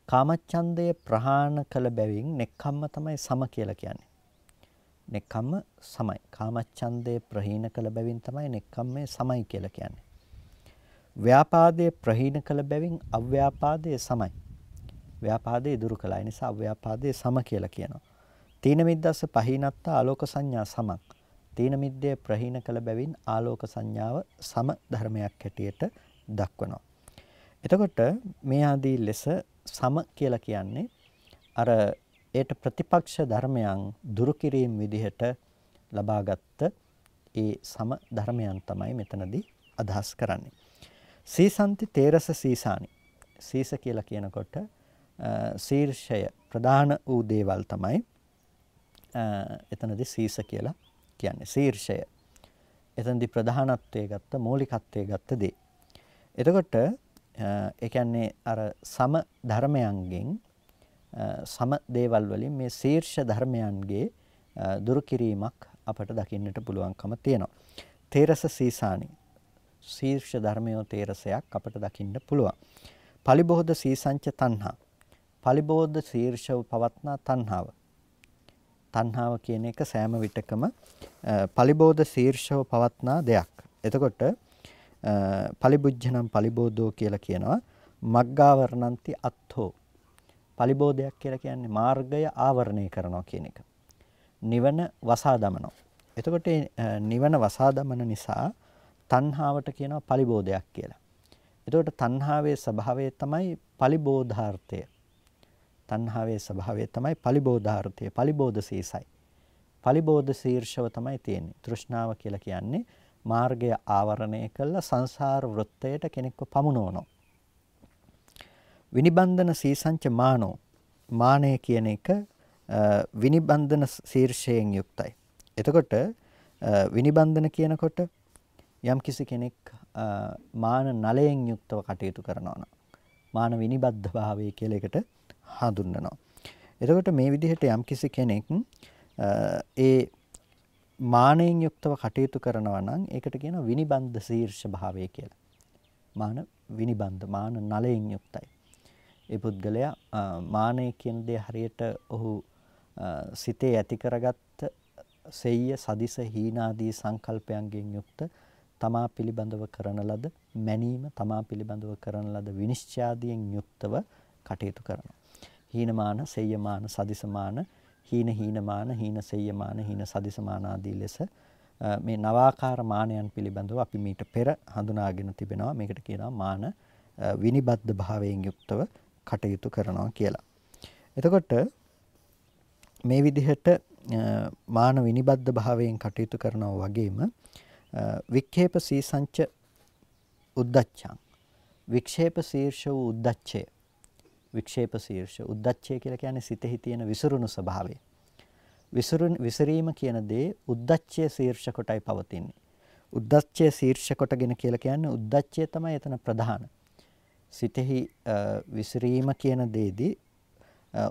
කාමච්ඡන්දය ප්‍රහාණ කළ බැවින් නෙක්ඛම්ම තමයි සම කියලා කියන්නේ. නෙක්ඛම්ම සමයි. කාමච්ඡන්දය ප්‍රහීන කළ බැවින් තමයි නෙක්ඛම්මේ සමයි කියලා කියන්නේ. ව්‍යාපාදයේ ප්‍රහීන කළ බැවින් අව්‍යාපාදයේ සමයි. ව්‍යාපාදයේ දුරු කළා. ඒ නිසා අව්‍යාපාදයේ සම කියලා කියනවා. තීන මිද්දස්ස පහීනත්ත ආලෝක සංඥා සමක්. තීන මිද්දේ ප්‍රහීන කළ බැවින් ආලෝක සංඥාව සම ධර්මයක් හැටියට දක්වනවා. එතකොට මේ ආදී ලෙස සම කියලා කියන්නේ අර ඒට ප්‍රතිපක්ෂ ධර්මයන් දුරු කිරීම විදිහට ලබාගත් ඒ සම ධර්මයන් තමයි මෙතනදී අදහස් කරන්නේ. සීසන්ති තේරස සීසානි. සීස කියලා කියනකොට ශීර්ෂය ප්‍රධාන වූ දේවල් තමයි එතනදී සීස කියලා කියන්නේ. ශීර්ෂය. එතනදී ප්‍රධානත්වයේ ගත්ත මූලිකත්වයේ ගත්ත දේ. එතකොට ඒ කියන්නේ අර සම ධර්මයන්ගෙන් සම දේවල් වලින් මේ ශීර්ෂ ධර්මයන්ගේ දුරු කිරීමක් අපට දකින්නට පුළුවන්කම තියෙනවා. තේරස සීසානි ශීර්ෂ ධර්මයෝ තේරසයක් අපට දකින්න පුළුවන්. පලිබෝධ සීසංච තණ්හා. පලිබෝධ ශීර්ෂව පවත්නා තණ්හාව. තණ්හාව කියන එක සෑම විටකම පලිබෝධ ශීර්ෂව පවත්නා දෙයක්. එතකොට පලිබුජ්ජනම් පලිබෝධෝ කියලා කියනවා මග්ගාවරණන්ති අත්ථෝ පලිබෝධයක් කියලා කියන්නේ මාර්ගය ආවරණය කරනවා කියන එක. නිවන වසා දමනවා. එතකොට නිවන වසා දමන නිසා තණ්හාවට කියනවා පලිබෝධයක් කියලා. එතකොට තණ්හාවේ ස්වභාවය තමයි පලිබෝධාර්ථය. තණ්හාවේ ස්වභාවය තමයි පලිබෝධාර්ථය. පලිබෝධ සීසයි. පලිබෝධ ශීර්ෂව තමයි තියෙන්නේ. තෘෂ්ණාව කියලා කියන්නේ මාර්ගය ආවරණය කළ සංසාර වෘත්තයට කෙනෙක්ව පමුණවනවා. විනිබන්ධන සීසංච මානෝ මානය කියන එක විනිබන්ධන ශීර්ෂයෙන් යුක්තයි. එතකොට විනිබන්ධන කියනකොට යම්කිසි කෙනෙක් මාන නලයෙන් යුක්තව කටයුතු කරනවා නම් මාන විනිබද්ධ භාවය කියලා එකට හඳුන්වනවා. එතකොට මේ විදිහට යම්කිසි කෙනෙක් ඒ මානෙන් යුක්තව කටයුතු කරනවා නම් ඒකට කියනවා විනිබන්ධ ශීර්ෂ භාවය කියලා. මාන විනිබන්ධ මාන නලයෙන් යුක්තයි. ඒ පුද්ගලයා මානය කියන දේ හරියට ඔහු සිතේ ඇති කරගත්ත සෙය්‍ය සදිස හීනාදී සංකල්පයන්ගෙන් යුක්ත තමා පිළිබඳව කරන ලද මැනීම තමා පිළිබඳව කරන ලද විනිශ්චයාදියෙන් යුක්තව කටයුතු කරනවා. හීනමාන, සෙය්‍යමාන, සදිසමාන, හීන හීනමාන, හීන සෙය්‍යමාන, හීන සදිසමාන ආදී ලෙස මේ නවාකාර මානයන් පිළිබඳව අපි මීට පෙර හඳුනාගෙන තිබෙනවා. මේකට කියනවා මාන විනිබද්ධ භාවයෙන් යුක්තව කටයුතු කරනවා කියලා. එතකොට මේ විදිහට මාන විනිබද්ධ භාවයෙන් කටයුතු කරනවා වගේම වික්ෂේප සීසංච උද්දච්චං වික්ෂේප ශීර්ෂ වූ උද්දච්චය වික්ෂේප ශීර්ෂ උද්දච්චය කියලා කියන්නේ සිතෙහි තියෙන විසිරුණු ස්වභාවය. විසිරුණ විසිරීම කියන දේ උද්දච්චය ශීර්ෂ කොටයි පවතින්නේ. උද්දච්චය ශීර්ෂ කොටගෙන කියලා කියන්නේ උද්දච්චය තමයි එතන ප්‍රධාන. සිතෙහි විසිරීම කියන දේදී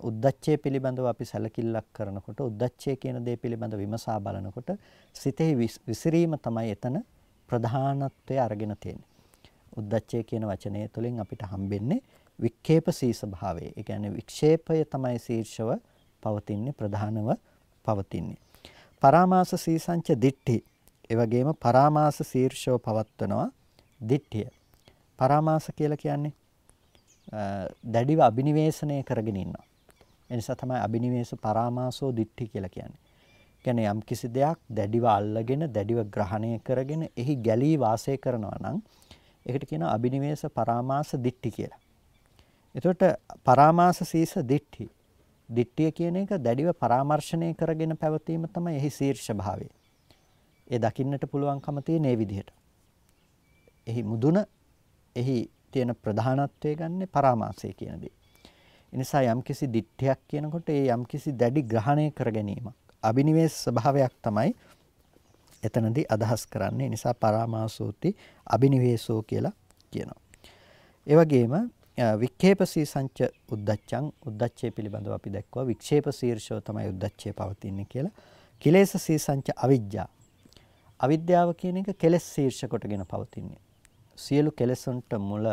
උද්දච්චය පිළිබඳව අපි සැලකිල්ලක් කරනකොට උද්දච්චය කියන දේ පිළිබඳව විමසා බලනකොට සිතෙහි විසිරීම තමයි එතන ප්‍රධානත්වය අරගෙන තියෙන්නේ. උද්දච්චය කියන වචනය තුළින් අපිට හම්බෙන්නේ වික්ෂේප සීස භාවය. ඒ කියන්නේ වික්ෂේපය තමයි ශීර්ෂව පවතින්නේ ප්‍රධානව පවතින්නේ. පරාමාස සීසංච දිට්ඨි. ඒ වගේම පරාමාස ශීර්ෂව පවත්වනවා දිට්ඨිය. පරාමාස කියලා කියන්නේ දැඩිව අබිනිවේෂණය කරගෙන ඉන්නවා. ඒ නිසා තමයි අබිනිවේෂ පරාමාසෝ දිට්ඨි කියලා කියන්නේ. කියන්නේ යම් කිසි දෙයක් දැඩිව අල්ලගෙන දැඩිව ග්‍රහණය කරගෙන එහි ගැලී වාසය කරනවා නම් ඒකට කියනවා අබිනිවේෂ පරාමාස දිට්ඨි කියලා. එතකොට පරාමාස සීස දිට්ඨි. දිට්ඨිය කියන එක දැඩිව පරාමර්ශණය කරගෙන පැවතීම තමයි එහි ශීර්ෂ භාවය. ඒ දකින්නට පුළුවන්කම තියෙන මේ විදිහට. එහි මුදුන එහි තියෙන ප්‍රධානත්වය ගන්න පරාමාසය කියන දේ. එනිසා යම්කිසි දිට්ඨියක් කියනකොට ඒ යම්කිසි දැඩි ග්‍රහණය කර ගැනීමක්. අබිනිවේෂ ස්වභාවයක් තමයි එතනදී අදහස් කරන්නේ. නිසා පරාමාසෝති අබිනිවේෂෝ කියලා කියනවා. ඒ වගේම වික්ෂේපසී සංච උද්දච්චං උද්දච්චය පිළිබඳව අපි දැක්වුවා වික්ෂේප ශීර්ෂව තමයි උද්දච්චය පවතින්නේ කියලා. කිලේශ සී සංච අවිජ්ජා. අවිද්‍යාව කියන එක කෙලෙස් ශීර්ෂ කොටගෙන පවතින්නේ. සියලු කෙලෙසුන්ට මුල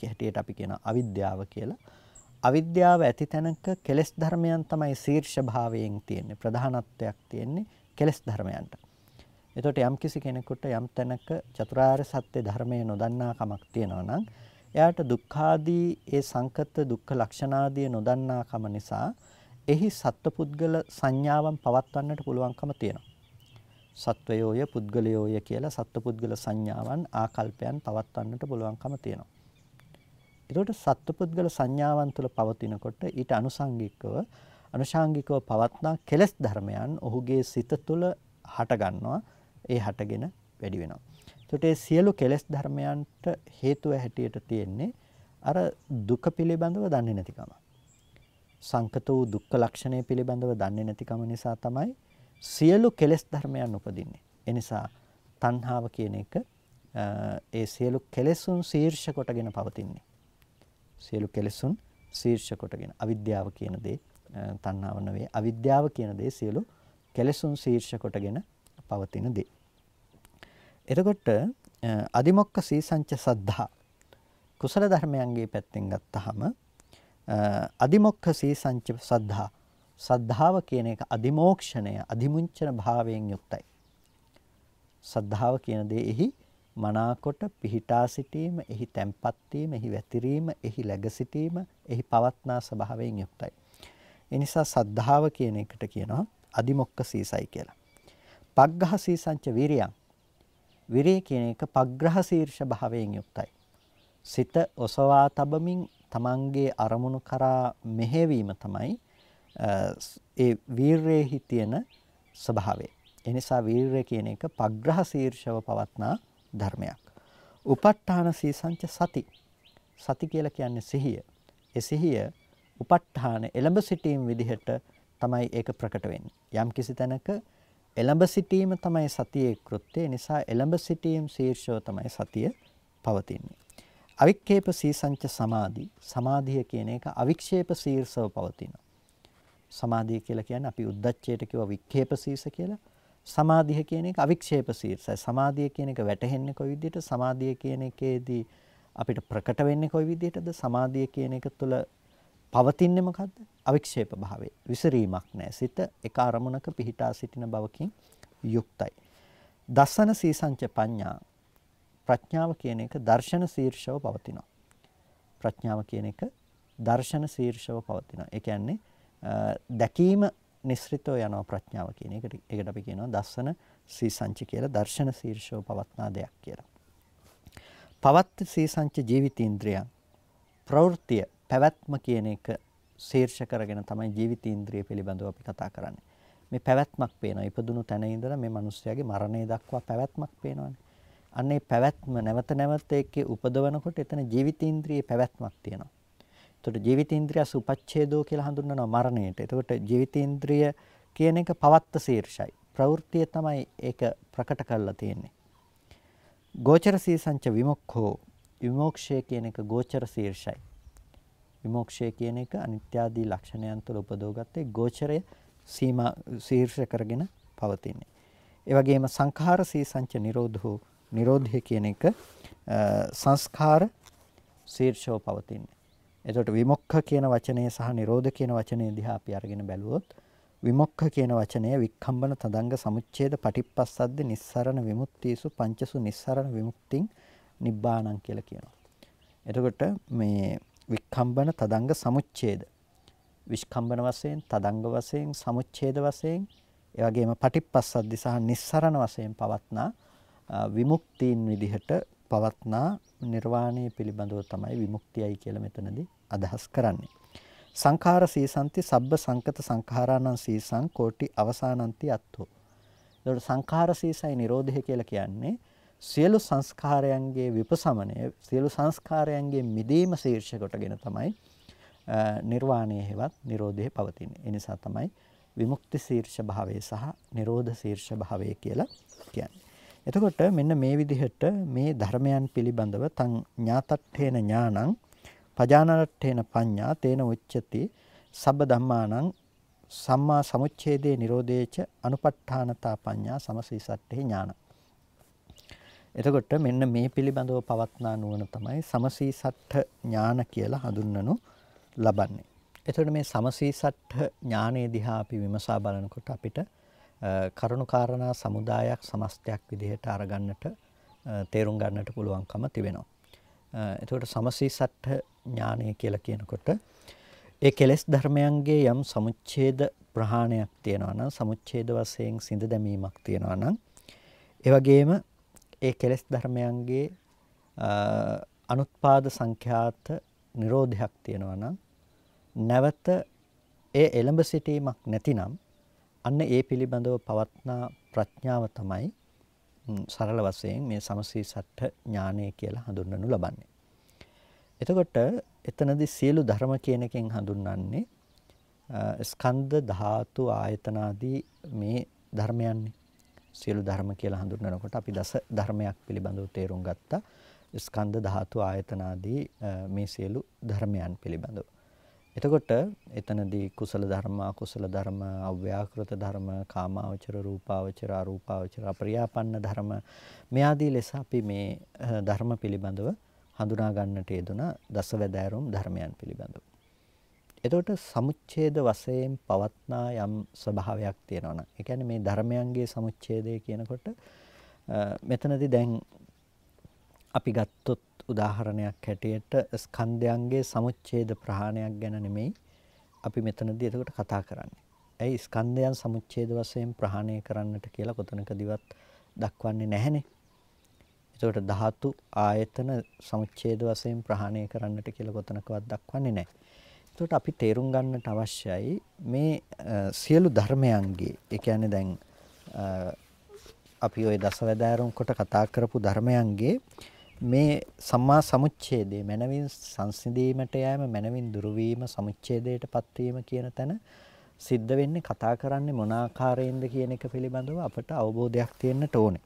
හැටියට අපි කියන අවිද්‍යාව කියලා. අවිද්‍යාව ඇති තැනක කෙලෙස් ධර්මයන් තමයි ශීර්ෂ භාවයෙන් තියෙන්නේ ප්‍රධානත්වයක් තියෙන්නේ කෙලෙස් ධර්මයන්ට. එතකොට යම් කිසි කෙනෙකුට යම් තැනක චතුරාර්ය සත්‍ය ධර්මය නොදන්නා කමක් තියෙනවා නම් එයාට දුක්ඛාදී ඒ සංකත දුක්ඛ ලක්ෂණාදී නොදන්නා කම නිසා එහි සත්පුද්ගල සංඥාවන් පවත්වන්නට පුළුවන්කම තියෙනවා. සත්වයෝය පුද්ගලයෝය කියලා සත්පුද්ගල සංඥාවන් ආකල්පයන් පවත්වන්නට පුළුවන්කම තියෙනවා. එතකොට සත්පුද්ගල සංඥාවන් තුළ පවතිනකොට ඊට අනුසංගිකව අනුශාංගිකව පවත්නා කෙලස් ධර්මයන් ඔහුගේ සිත තුළ හට ගන්නවා ඒ හටගෙන වැඩි වෙනවා. එතකොට මේ සියලු කෙලස් ධර්මයන්ට හේතුව හැටියට තියෙන්නේ අර දුක පිළිබඳව දන්නේ නැතිකම. සංකත වූ දුක්ඛ ලක්ෂණය පිළිබඳව දන්නේ නැතිකම නිසා තමයි සියලු කෙලස් ධර්මයන් උපදින්නේ. ඒ නිසා තණ්හාව කියන එක ඒ සියලු කෙලෙසුන් ශීර්ෂ කොටගෙන පවතින්නේ. සියලු කෙලෙසුන් ශීර්ෂ කොටගෙන අවිද්‍යාව කියන දේ තණ්හාව නෙවෙයි අවිද්‍යාව කියන දේ සියලු කෙලෙසුන් ශීර්ෂ කොටගෙන පවතින දේ. එතකොට අදිමොක්ක සීසංච සද්ධා කුසල ධර්මයන්ගේ පැත්තෙන් ගත්තාම අදිමොක්ක සීසංච සද්ධා සද්ධාව කියන එක අදිමෝක්ෂණය අදිමුංචන භාවයෙන් යුක්තයි. සද්ධාව කියන දේ එහි මනාකොට පිහිටා සිටීම, එහි තැම්පත් වීම, එහි වැතිරීම, එහි läග සිටීම, එහි පවත්නා ස්වභාවයෙන් යුක්තයි. ඒ නිසා සද්ධාව කියන එකට කියනවා අදිමොක්ක සීසයි කියලා. පග්ඝහ සීසංච විරියං. විරිය කියන එක පග්‍රහ ශීර්ෂ භාවයෙන් යුක්තයි. සිත ඔසවා තබමින් තමන්ගේ අරමුණු කරා මෙහෙවීම තමයි ඒ වීරයෙහි තියෙන ස්වභාවය. එනිසා වීරය කියන එක පග්‍රහ ශීර්ෂව පවත්නා ධර්මයක්. උප ဋ ාණ සීසංච සති. සති කියලා කියන්නේ සිහිය. ඒ සිහිය උප ဋ ාණ එළඹ සිටීම විදිහට තමයි ඒක ප්‍රකට වෙන්නේ. යම් කිසි තැනක එළඹ සිටීම තමයි සතියේ කෘත්‍යය. නිසා එළඹ සිටීම ශීර්ෂව තමයි සතිය පවතින්නේ. අවික්ෂේප සීසංච සමාධි. සමාධිය කියන එක අවික්ෂේප ශීර්ෂව පවතිනවා. සමාධිය කියලා කියන්නේ අපි උද්දච්චයට කිව්ව වික්ෂේප සීස කියලා. සමාධිය කියන එක අවික්ෂේප ශීර්ෂයි. සමාධිය කියන එක වැටහෙන්නේ කොයි විදිහට? සමාධිය කියන එකේදී අපිට ප්‍රකට වෙන්නේ කොයි විදිහටද? සමාධිය කියන එක තුළ පවතින්නේ මොකද්ද? අවික්ෂේප භාවය. විසිරීමක් නැහැ. සිත එක අරමුණක පිහිටා සිටින බවකින් යුක්තයි. දසන සීසංච පඤ්ඤා ප්‍රඥාව කියන එක දර්ශන ශීර්ෂව පවතිනවා. ප්‍රඥාව කියන එක දර්ශන ශීර්ෂව පවතිනවා. ඒ කියන්නේ දැකීම නිස්ෘතව යනවා ප්‍රඥාව කියන එකට. ඒකට අපි කියනවා දස්සන සීසංච කියලා දර්ශන ශීර්ෂව පවත්නා දෙයක් කියලා. පවත් සීසංච ජීවිතීන්ද්‍රයන් ප්‍රවෘත්තිය පැවැත්ම කියන එක ශීර්ෂ කරගෙන තමයි ජීවිතීන්ද්‍රිය පිළිබඳව අපි කතා කරන්නේ. මේ පැවැත්මක් පේනවා. ඉපදුණු තැන ඉඳලා මේ මිනිස්යාගේ මරණය දක්වා පැවැත්මක් පේනවානේ. අන්නේ පැවැත්ම නැවත නැවත එක්කේ උපදවනකොට එතන ජීවිතීන්ද්‍රියේ පැවැත්මක් තියෙනවා. එතකොට ජීවිතේන්ද්‍රිය සුපච්ඡේදෝ කියලා හඳුන්වනවා මරණයට. එතකොට ජීවිතේන්ද්‍රිය කියන එක පවත්ත ශීර්ෂයි. ප්‍රවෘත්තිය තමයි ඒක ප්‍රකට කරලා තියෙන්නේ. ගෝචර සීසංච විමුක්ඛෝ විමෝක්ෂය කියන එක ගෝචර ශීර්ෂයි. විමෝක්ෂය කියන එක අනිත්‍ය ආදී ලක්ෂණයන් තුළ උපදවගත්තේ ගෝචරය සීමා ශීර්ෂ කරගෙන පවතින්නේ. ඒ වගේම සංඛාර සීසංච නිරෝධෝ නිරෝධය කියන එක සංස්කාර ශීර්ෂව පවතින්නේ. එතකොට විමුක්ඛ කියන වචනය සහ නිරෝධ කියන වචනය දිහා අපි අරගෙන බැලුවොත් විමුක්ඛ කියන වචනය වික්ඛම්බන තදංග සමුච්ඡේද පටිප්පස්සද්ද නිස්සරණ විමුක්තිසු පංචසු නිස්සරණ විමුක්තිං නිබ්බාණං කියලා කියනවා. එතකොට මේ වික්ඛම්බන තදංග සමුච්ඡේද විස්කම්බන වශයෙන් තදංග වශයෙන් සමුච්ඡේද වශයෙන් ඒ වගේම පටිප්පස්සද්දි සහ නිස්සරණ වශයෙන් පවත්නා විමුක්තීන් විදිහට පවත්නා නිර්වාණය පිළිබඳව තමයි විමුක්තියයි කියලා මෙතනදී අදහස් කරන්නේ. සංඛාර සීසන්ති සබ්බ සංකත සංඛාරාණං සීසං කෝටි අවසානන්ති අත්ථෝ. ඒකට සංඛාර සීසයි නිරෝධය කියලා කියන්නේ සියලු සංස්කාරයන්ගේ විපසමනය සියලු සංස්කාරයන්ගේ මිදීම ශීර්ෂ කොටගෙන තමයි නිර්වාණය හේවත් නිරෝධය පවතින්නේ. ඒ නිසා තමයි විමුක්ති ශීර්ෂ භාවය සහ නිරෝධ ශීර්ෂ භාවය කියලා කියන්නේ. එතකොට මෙන්න මේ විදිහට මේ ධර්මයන් පිළිබඳව තං ඥාතට්ඨේන ඥානං පජානට්ඨේන පඤ්ඤා තේන උච්චති සබ්බ ධම්මානං සම්මා සමුච්ඡේදේ නිරෝධේච අනුපට්ඨානතා පඤ්ඤා සමසීසට්ඨේ ඥාන. එතකොට මෙන්න මේ පිළිබඳව පවත්නා නුවණ තමයි සමසීසට්ඨ ඥාන කියලා හඳුන්වනු ලබන්නේ. එතකොට මේ සමසීසට්ඨ ඥානයේ දිහා අපි විමසා බලනකොට අපිට කරුණු කාරණා සමුදායක් සමස්තයක් විදිහට අරගන්නට තේරුම් ගන්නට පුළුවන්කම තිබෙනවා. එතකොට සමසීසට්ඨ ඥානය කියලා කියනකොට ඒ කෙලෙස් ධර්මයන්ගේ යම් සමුච්ඡේද ප්‍රහාණයක් තියෙනවා නම් සමුච්ඡේද වශයෙන් සිඳ දැමීමක් තියෙනවා නම් ඒ වගේම ඒ කෙලෙස් ධර්මයන්ගේ අනුත්පාද සංඛ්‍යාත නිරෝධයක් තියෙනවා නම් නැවත ඒ එළඹ සිටීමක් නැතිනම් අන්න ඒ පිළිබඳව පවත්නා ප්‍රඥාව තමයි සරල වශයෙන් මේ සමසී සත්‍ය ඥානය කියලා හඳුන්වනු ලබන්නේ. එතකොට එතනදී සියලු ධර්ම කියන එකෙන් හඳුන්වන්නේ ස්කන්ධ ධාතු ආයතනාදී මේ ධර්මයන්නේ. සියලු ධර්ම කියලා හඳුන්වනකොට අපි දස ධර්මයක් පිළිබඳව තේරුම් ගත්තා. ස්කන්ධ ධාතු ආයතනාදී මේ සියලු ධර්මයන් පිළිබඳව. එතකොට එතනදී කුසල ධර්ම අකුසල ධර්ම අව්‍යාකෘත ධර්ම කාමාවචර රූපාවචර අරූපාවචර අප්‍රියාපන්න ධර්ම මේ ආදී ලෙස අපි මේ ධර්ම පිළිබඳව හඳුනා ගන්නට යෙදුන දසවැදෑරුම් ධර්මයන් පිළිබඳව. එතකොට සමුච්ඡේද වශයෙන් පවත්නා යම් ස්වභාවයක් තියෙනවා නම් ඒ කියන්නේ මේ ධර්මයන්ගේ සමුච්ඡේදය කියනකොට මෙතනදී දැන් අපි ගත්තොත් උදාහරණයක් හැටියට ස්කන්ධයන්ගේ සමුච්ඡේද ප්‍රහාණයක් ගැන නෙමෙයි අපි මෙතනදී එතකොට කතා කරන්නේ. ඇයි ස්කන්ධයන් සමුච්ඡේද වශයෙන් ප්‍රහාණය කරන්නට කියලා කොතනකදීවත් දක්වන්නේ නැහනේ. එතකොට ධාතු ආයතන සමුච්ඡේද වශයෙන් ප්‍රහාණය කරන්නට කියලා කොතනකවත් දක්වන්නේ නැහැ. එතකොට අපි තේරුම් ගන්නට අවශ්‍යයි මේ සියලු ධර්මයන්ගේ ඒ කියන්නේ දැන් අපි ওই දසවැදෑරුම් කොට කතා කරපු ධර්මයන්ගේ මේ සම්මා සමුච්ඡේදය මනවින් සංසිඳීමට යෑම මනවින් දුරු වීම සමුච්ඡේදයටපත් වීම කියන තැන සිද්ධ වෙන්නේ කතා කරන්නේ මොන ආකාරයෙන්ද කියන එක පිළිබඳව අපට අවබෝධයක් තියෙන්නට ඕනේ.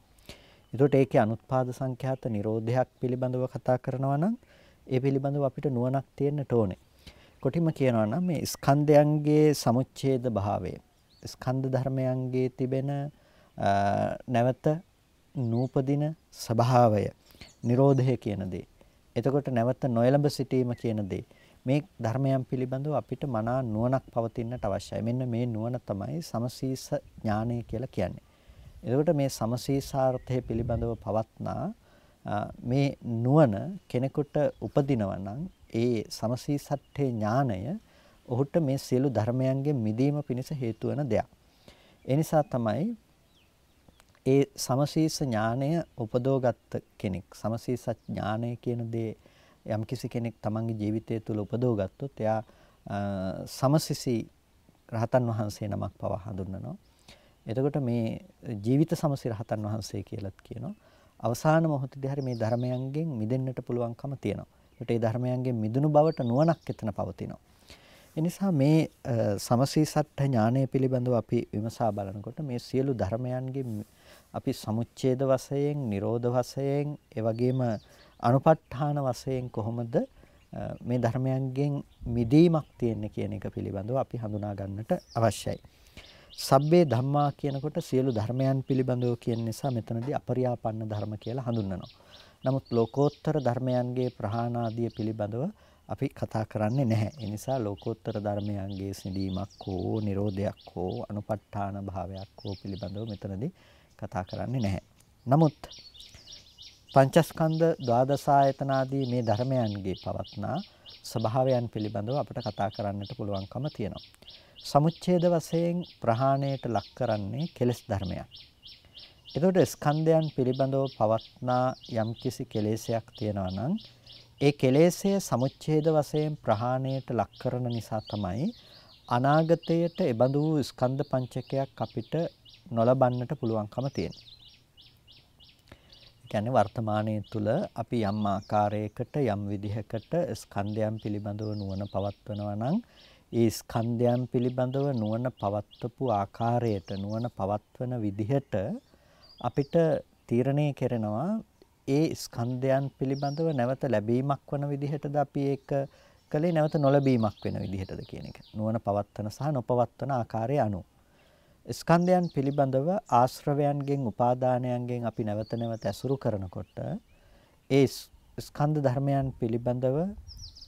ඒකට ඒකේ අනුත්පාද සංඛ්‍යාත නිරෝධයක් පිළිබඳව කතා කරනවා නම් ඒ පිළිබඳව අපිට නුවණක් තියෙන්නට ඕනේ. කොටිම කියනවා නම් මේ ස්කන්ධයන්ගේ සමුච්ඡේද භාවය ස්කන්ධ ධර්මයන්ගේ තිබෙන නැවත නූපදින ස්වභාවය නිරෝධය කියන දේ. එතකොට නැවත නොයලඹ සිටීම කියන දේ. මේ ධර්මයන් පිළිබඳව අපිට මනා නුවණක් පවතින්නට අවශ්‍යයි. මෙන්න මේ නුවණ තමයි සමසීස ඥානය කියලා කියන්නේ. එතකොට මේ සමසීසාර්ථය පිළිබඳව පවත්නා මේ නුවණ කෙනෙකුට උපදිනවා නම් ඒ සමසීසට්ඨේ ඥානය ඔහුට මේ සියලු ධර්මයන්ගෙන් මිදීම පිණිස හේතු වෙන දෙයක්. ඒ නිසා තමයි ඒ සමසීස ඥානය උපදෝගත් කෙනෙක් සමසීස ඥානය කියන දේ යම්කිසි කෙනෙක් තමන්ගේ ජීවිතය තුළ උපදෝගත්තොත් එයා සමසිසි රහතන් වහන්සේ නමක් පවා හඳුන්වනවා. එතකොට මේ ජීවිත සමසි රහතන් වහන්සේ කියලත් කියනවා. අවසාන මොහොතදී හරි මේ ධර්මයන්ගෙන් මිදෙන්නට පුළුවන්කම තියෙනවා. ඒකට ඒ ධර්මයන්ගෙන් මිදුණු බවට නුවණක් එතන පවතිනවා. එනිසා මේ සමසීසට්ඨ ඥානය පිළිබඳව අපි විමසා බලනකොට මේ සියලු ධර්මයන්ගේ අපි සමුච්ඡේද වශයෙන්, නිරෝධ වශයෙන්, ඒ වගේම අනුපත්ඨාන වශයෙන් කොහොමද මේ ධර්මයන්ගෙන් මිදීමක් තියෙන්නේ කියන එක පිළිබඳව අපි හඳුනා ගන්නට අවශ්‍යයි. සබ්බේ ධම්මා කියනකොට සියලු ධර්මයන් පිළිබඳව කියන නිසා මෙතනදී අපරියාපන්න ධර්ම කියලා හඳුන්වනවා. නමුත් ලෝකෝත්තර ධර්මයන්ගේ ප්‍රහාණාදිය පිළිබඳව අපි කතා කරන්නේ නැහැ. ඒ නිසා ලෝකෝත්තර ධර්මයන්ගේ සිඳීමක් හෝ නිරෝධයක් හෝ අනුපත්ඨාන භාවයක් හෝ පිළිබඳව මෙතනදී කතා කරන්නේ නැහැ. නමුත් පංචස්කන්ධ ද්වාදසායතන ආදී මේ ධර්මයන්ගේ පවත්නා ස්වභාවයන් පිළිබඳව අපිට කතා කරන්නට පුළුවන්කම තියෙනවා. සමුච්ඡේද වශයෙන් ප්‍රහාණයට ලක් කරන්නේ කෙලෙස් ධර්මයක්. එතකොට ස්කන්ධයන් පිළිබඳව පවත්නා යම්කිසි කෙලෙසයක් තියෙනවා නම් ඒ කෙලෙසය සමුච්ඡේද වශයෙන් ප්‍රහාණයට ලක් කරන නිසා තමයි අනාගතයට එබඳු වූ ස්කන්ධ පංචකයක් අපිට නොලබන්නට පුළුවන්කම තියෙන්නේ. කියන්නේ වර්තමානයේ තුල අපි යම් ආකාරයකට යම් විදිහකට ස්කන්ධයන් පිළිබඳව නුවණ පවත්වනවා නම් ඒ ස්කන්ධයන් පිළිබඳව නුවණ පවත්වපු ආකාරයට නුවණ පවත්වන විදිහට අපිට තීරණය කරනවා ඒ ස්කන්ධයන් පිළිබඳව නැවත ලැබීමක් වන විදිහටද අපි ඒක කලේ නැවත නොලැබීමක් වෙන විදිහටද කියන එක. නුවණ පවත්වන සහ නොපවත්වන ආකාරය අනුව. ස්කන්ධයන් පිළිබඳව ආශ්‍රවයන්ගෙන් උපාදානයන්ගෙන් අපි නැවත නැවත ඇසුරු කරනකොට ඒ ස්කන්ධ ධර්මයන් පිළිබඳව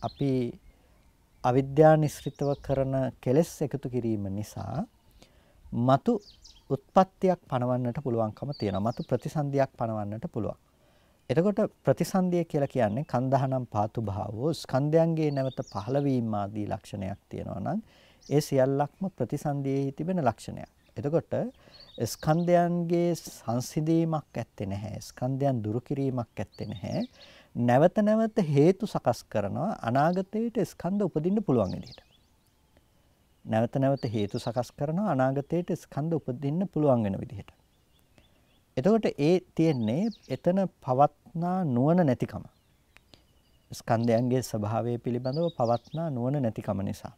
අපි අවිද්‍යා නිස්ෘතව කරන කෙලෙස් එකතු කිරීම නිසා మతు උත්පත්තියක් පනවන්නට පුළුවන්කම තියෙනවා. మతు ප්‍රතිසන්දියක් පනවන්නට පුළුවන්. එතකොට ප්‍රතිසන්දිය කියලා කියන්නේ කන්දහනම් පාතු භාවෝ ස්කන්ධයන්ගේ නැවත පහළවීම ආදී ලක්ෂණයක් තියෙනවා නම් ඒ සියල්ලක්ම ප්‍රතිසන්දියේ තිබෙන ලක්ෂණයක්. එතකොට ස්කන්ධයන්ගේ සංසිඳීමක් ඇත්තේ නැහැ. ස්කන්ධයන් දුරු කිරීමක් ඇත්තේ නැහැ. නැවත නැවත හේතු සකස් කරනවා අනාගතයට ස්කන්ධ උපදින්න පුළුවන් විදිහට. නැවත නැවත හේතු සකස් කරනවා අනාගතයට ස්කන්ධ උපදින්න පුළුවන් වෙන විදිහට. එතකොට ඒ තියෙන්නේ එතන පවත්නා නුවණ නැතිකම. ස්කන්ධයන්ගේ ස්වභාවය පිළිබඳව පවත්නා නුවණ නැතිකම නිසා.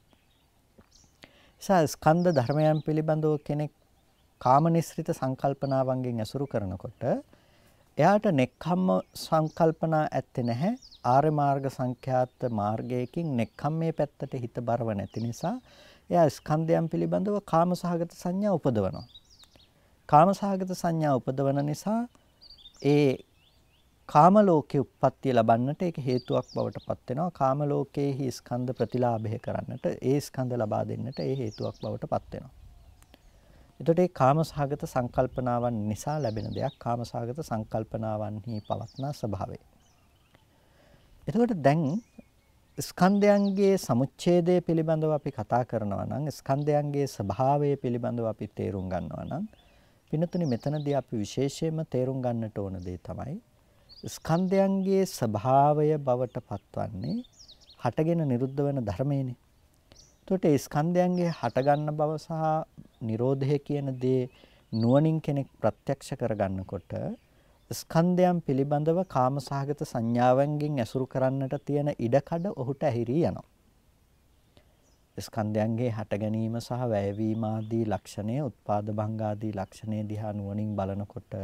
නිසා ස්කන්ධ ධර්මයන් පිළිබඳව කෙනෙක් කාමනිස්ෘත සංකල්පනාවන්ගෙන් ඇසුරු කරනකොට එයාට නෙක්ඛම්ම සංකල්පනා ඇත්තේ නැහැ ආර්ය මාර්ග සංඛ්‍යාත මාර්ගයකින් නෙක්ඛම්මේ පැත්තට හිත බරව නැති නිසා එයා ස්කන්ධයන් පිළිබඳව කාමසහගත සංඥා උපදවනවා. කාමසහගත සංඥා උපදවන නිසා ඒ කාම ලෝකේ උප්පත්තිය ලබන්නට ඒක හේතුවක් බවට පත් වෙනවා. කාම ලෝකයේහි ස්කන්ධ ප්‍රතිලාභය කරන්නට ඒ ස්කන්ධ ලබා දෙන්නට ඒ හේතුවක් බවට පත් වෙනවා. එතකොට ඒ කාමසහගත සංකල්පනාවන් නිසා ලැබෙන දෙයක් කාමසහගත සංකල්පනාවන්හි පවත්නා ස්වභාවය. එතකොට දැන් ස්කන්ධයන්ගේ සමුච්ඡේදය පිළිබඳව අපි කතා කරනවා නම් ස්කන්ධයන්ගේ ස්වභාවය පිළිබඳව අපි තේරුම් ගන්නවා නම් පිනතුනි මෙතනදී අපි විශේෂයෙන්ම තේරුම් ගන්නට ඕන දේ තමයි ස්කන්ධයන්ගේ ස්වභාවය බවට පත්වන්නේ හටගෙන නිරුද්ධ වෙන ධර්මයනේ. එතකොට ඒ ස්කන්ධයන්ගේ හටගන්න බව සහ Nirodha කියන දේ නුවණින් කෙනෙක් ප්‍රත්‍යක්ෂ කරගන්නකොට ස්කන්ධයන් පිළිබඳව කාමසහගත සංඥාවන්ගෙන් ඇසුරු කරන්නට තියෙන ඉඩකඩ ඔහුට ඇහිරී යනවා. ස්කන්ධයන්ගේ හට ගැනීම සහ වැයවීම ආදී ලක්ෂණය, උත්පාද භංග ආදී ලක්ෂණේ දිහා නුවණින් බලනකොට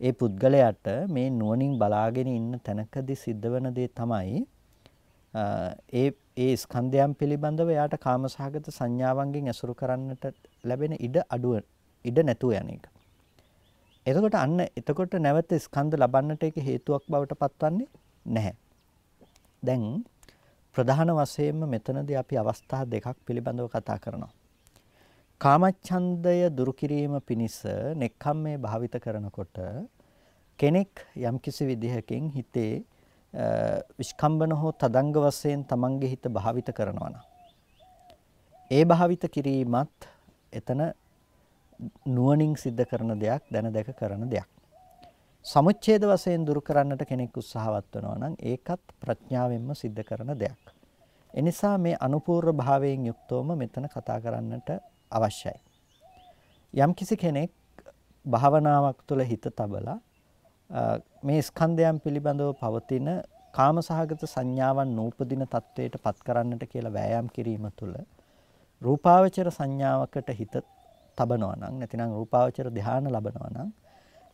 ඒ පුද්ගලයාට මේ නුවණින් බලාගෙන ඉන්න තැනකදී සිද්ධ වෙන දේ තමයි ඒ ඒ ස්කන්ධයන් පිළිබඳව යාට කාමසහගත සංඥාවන්ගෙන් ඇසුරු කරන්නට ලැබෙන ඉඩ අඩුව ඉඩ නැතුව යන එක. එතකොට අන්න එතකොට නැවත ස්කන්ධ ලබන්නට ඒක හේතුවක් බවට පත්වන්නේ නැහැ. දැන් ප්‍රධාන වශයෙන්ම මෙතනදී අපි අවස්ථා දෙකක් පිළිබඳව කතා කරනවා. කාමච්ඡන්දය දුරු කිරීම පිණිස නෙක්ඛම්මේ භාවිත කරනකොට කෙනෙක් යම්කිසි විදිහකින් හිතේ විස්කම්බන හෝ තදංග වශයෙන් තමන්ගේ හිත භාවිත කරනවා ඒ භාවිත කිරීමත් එතන නුවණින් සිද්ධ කරන දෙයක් දැන දැක කරන දෙයක්. සමුච්ඡේද වශයෙන් දුරු කරන්නට කෙනෙක් උත්සාහවත් වෙනවා නම් ඒකත් ප්‍රඥාවෙන්ම සිද්ධ කරන දෙයක්. එනිසා මේ අනුපූර්ව භාවයෙන් යුක්තවම මෙතන කතා කරන්නට අවශ්‍යයි. යම්කිසි කෙනෙක් භාවනාවක් තුළ හිත තබලා මේ ස්කන්ධයන් පිළිබඳව පවතින කාමසහගත සංඥාවන් නූපදින තත්වයට පත් කරන්නට කියලා වෑයම් කිරීම තුළ රූපාවචර සංඥාවකට හිත තබනවා නම් නැතිනම් රූපාවචර ධානය ලබනවා නම්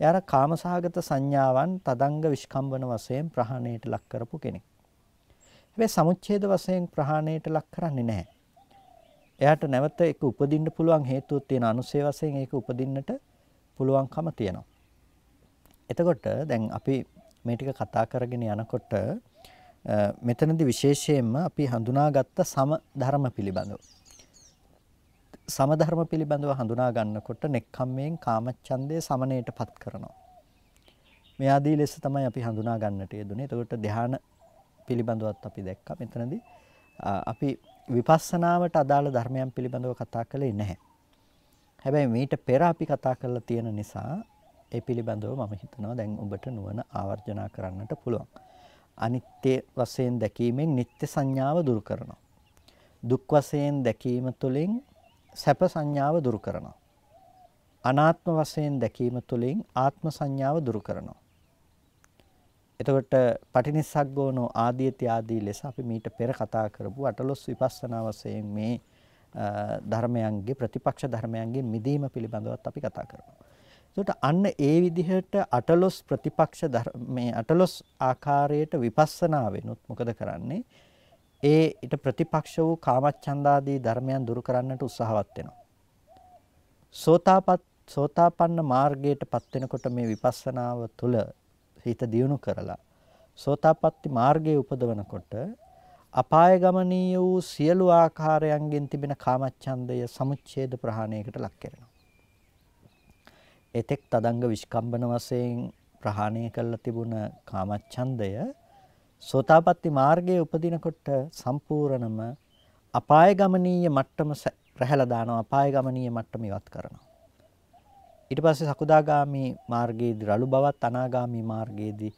එයාට කාමසහගත සංඥාවන් තදංග විස්කම්බන වශයෙන් ප්‍රහාණයට ලක් කරපු කෙනෙක්. හැබැයි සමුච්ඡේද වශයෙන් ප්‍රහාණයට ලක් කරන්නේ නැහැ. එයාට නැවත ඒක උපදින්න පුළුවන් හේතුවක් තියෙන අනුසය වශයෙන් ඒක උපදින්නට පුළුවන්කම තියෙනවා. එතකොට දැන් අපි මේ ටික කතා කරගෙන යනකොට මෙතනදී විශේෂයෙන්ම අපි හඳුනාගත්ත සම ධර්ම පිළිබඳව සමධර්ම පිළිබඳව හඳුනා ගන්නකොට නෙක්ඛම්මයෙන් කාමච්ඡන්දය සමනයටපත් කරනවා. මේ ආදී ලෙස තමයි අපි හඳුනා ගන්නට යෙදුනේ. එතකොට ධ්‍යාන පිළිබඳවත් අපි දැක්කා. මෙතනදී අපි විපස්සනාවට අදාළ ධර්මයන් පිළිබඳව කතා කළේ නැහැ. හැබැයි මීට පෙර අපි කතා කරලා තියෙන නිසා ඒ පිළිබඳව මම හිතනවා දැන් ඔබට නුවණ ආවර්ජනා කරන්නට පුළුවන්. අනිත්‍ය වශයෙන් දැකීමෙන් නিত্য සංඥාව දුරු කරනවා. දුක් වශයෙන් දැකීම තුළින් සැප සංඥාව දුරු කරනවා. අනාත්ම වශයෙන් දැකීම තුළින් ආත්ම සංඥාව දුරු කරනවා. එතකොට පටිනිස්සග්ගෝනෝ ආදීති ආදී ලෙස අපි මීට පෙර කතා කරපු අටලොස් විපස්සනා වශයෙන් මේ ධර්මයන්ගේ ප්‍රතිපක්ෂ ධර්මයන්ගේ මිදීම පිළිබඳවත් අපි කතා කරනවා. එතකොට අන්න ඒ විදිහට අටලොස් ප්‍රතිපක්ෂ මේ අටලොස් ආකාරයට විපස්සනා වෙනුත් මොකද කරන්නේ? ඒ ඊට ප්‍රතිපක්ෂ වූ කාමච්ඡන්දාදී ධර්මයන් දුරු කරන්නට උත්සාහවත් වෙනවා. සෝතාපත් සෝතාපන්න මාර්ගයටපත් වෙනකොට මේ විපස්සනාව තුළ හිත දියුණු කරලා සෝතාපට්ටි මාර්ගයේ උපදවනකොට අපාය ගමනීය වූ සියලු ආකාරයන්ගෙන් තිබෙන කාමච්ඡන්දය සමුච්ඡේද ප්‍රහාණයකට ලක් කරනවා. එතෙක් තදංග විස්කම්බන වශයෙන් ප්‍රහාණය කළා තිබුණ කාමච්ඡන්දය සෝතාපට්ටි මාර්ගයේ උපදිනකොට සම්පූර්ණම අපාය ගමනීය මට්ටම රැහැලා දානවා අපාය ගමනීය මට්ටම ඉවත් කරනවා. ඊට පස්සේ සකුදාගාමි මාර්ගයේදී රළු බවත් අනාගාමි මාර්ගයේදී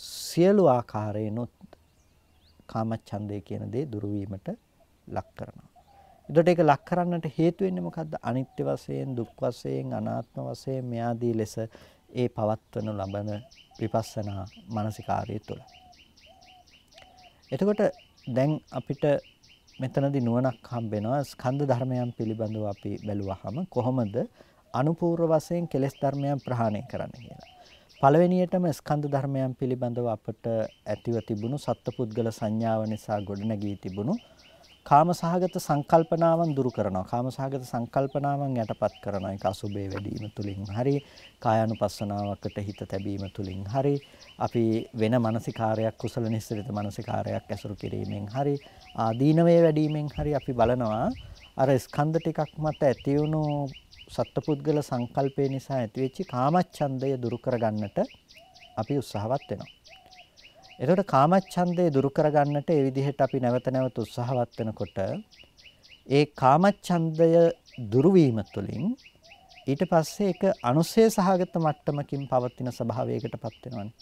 සියලු ආකාරයෙන්ුත් කාමච්ඡන්දය කියන දේ දුරු වීමට ලක් කරනවා. එතකොට ඒක ලක් කරන්නට හේතු වෙන්නේ මොකද්ද? අනිත්‍ය වශයෙන්, දුක් වශයෙන්, අනාත්ම වශයෙන් මෙයාදී ලෙස ඒ පවත්වනු ලබන විපස්සනා මානසිකාරය තුළ. එතකොට දැන් අපිට මෙතනදී නුවණක් හම්බ වෙනවා ස්කන්ධ ධර්මයන් පිළිබඳව අපි බැලුවහම කොහොමද අනුපූර්ව වශයෙන් කෙලෙස් ධර්මයන් ප්‍රහාණය කරන්න කියලා. පළවෙනියටම ස්කන්ධ ධර්මයන් පිළිබඳව අපට ඇතිව තිබුණු සත්පුද්ගල සංඥාව නිසා ගොඩනැගී තිබුණු කාමසහගත සංකල්පනාවන් දුරු කරනවා. කාමසහගත සංකල්පනාවන් යටපත් කරනවා. ඒක අසුබේ වැඩිම තුලින් හරි කායानुපස්සනාවකට හිත තැබීම තුලින් හරි අපි වෙන මානසිකාරයක් කුසල නිස්සිත මානසිකාරයක් ඇසුරු කිරීමෙන් හරි ආදීනවේ වැඩිමෙන් හරි අපි බලනවා අර ස්කන්ධ ටිකක් මත ඇති වුණු සත්පුද්ගල සංකල්පය නිසා ඇතිවෙච්ච කාමච්ඡන්දය දුරු කරගන්නට අපි උත්සාහවත් වෙනවා. එතකොට කාමච්ඡන්දය දුරු කරගන්නට ඒ විදිහට අපි නැවත නැවත උත්සාහවත් වෙනකොට ඒ කාමච්ඡන්දය දුරු වීම තුළින් ඊට පස්සේ ඒක අනුසය සහගත මට්ටමකින් පවතින ස්වභාවයකටපත් වෙනවනේ.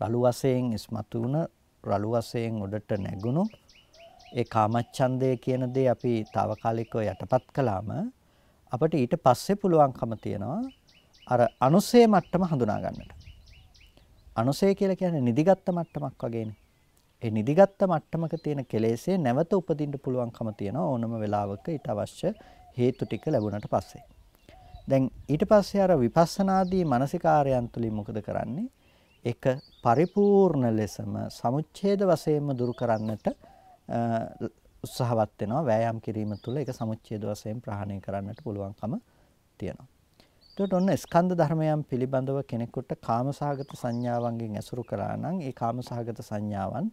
රළු වශයෙන් ඉස්මතු වුණ රළු වශයෙන් උඩට නැගුණු ඒ කාමච්ඡන්දය කියන දේ අපි తాවකාලිකව යටපත් කළාම අපිට ඊට පස්සේ පුළුවන්කම තියනවා අර අනුසය මට්ටම හඳුනා ගන්නට. අනුසය කියලා කියන්නේ නිදිගත්ත මට්ටමක් වගේනේ. ඒ නිදිගත්ත මට්ටමක තියෙන කෙලෙස්ේ නැවත උපදින්න පුළුවන්කම තියෙනවා ඕනම වෙලාවක ඊට අවශ්‍ය හේතු ටික ලැබුණට පස්සේ. දැන් ඊට පස්සේ අර විපස්සනාදී මානසිකාරයන් තුලින් මොකද කරන්නේ? ඒක පරිපූර්ණ ලෙසම සමුච්ඡේද වශයෙන්ම දුරු කරන්නට උත්සාහවත් වෙනවා වෑයම් කිරීම තුළ ඒක සමුච්ඡේද වශයෙන් ප්‍රහාණය කරන්නට පුළුවන්කම තියෙනවා. එතකොට ඔන්න ස්කන්ධ ධර්මයන් පිළිබඳව කෙනෙකුට කාමසහගත සංඥාවන්ගෙන් ඇසුරු කරා නම් ඒ කාමසහගත සංඥාවන්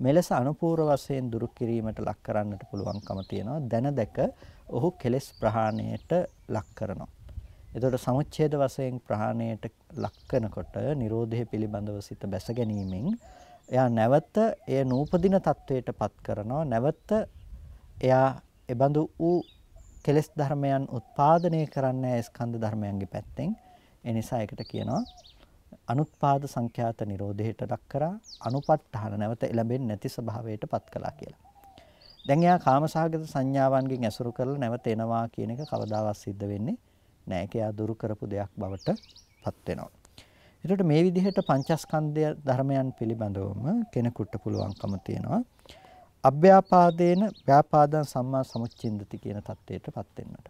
මෙලෙස අනුපූර්ව වශයෙන් දුරු කිරීමට ලක් කරන්නට පුළුවන්කම තියෙනවා. දැන දැක ඔහු කෙලෙස් ප්‍රහාණයට ලක් කරනවා. එතකොට සමුච්ඡේද වශයෙන් ප්‍රහාණයට ලක් කරනකොට Nirodhe පිළිබඳව සිත බැස ගැනීමෙන් එයා නැවත එය නූපදින තත්වයට පත් කරනවා. නැවත එයා එබඳු වූ කෙලෙස් ධර්මයන් උත්පාදනය කරන්නේ ස්කන්ධ ධර්මයන්ගේ පැත්තෙන්. ඒ නිසා ඒකට කියනවා අනුත්පාද සංඛ්‍යාත නිරෝධයට ලක් කරා අනුපට්ඨාන නැවත එළඹෙන්නේ නැති ස්වභාවයට පත් කළා කියලා. දැන් එයා කාමසහගත සංඥාවන්ගෙන් ඇසුරු කරලා නැවත එනවා කියන එක කවදාවත් සිද්ධ වෙන්නේ නැහැ. ඒක එයා දුරු කරපු දෙයක් බවට පත් වෙනවා. ඒකට මේ විදිහට පංචස්කන්ධය ධර්මයන් පිළිබඳවම කෙනෙකුට පුළුවන්කම තියෙනවා. අභ්‍යාපාදේන ව්‍යාපාදං සම්මා සමුච්චින්දති කියන தത്വයටපත් වෙන්නට.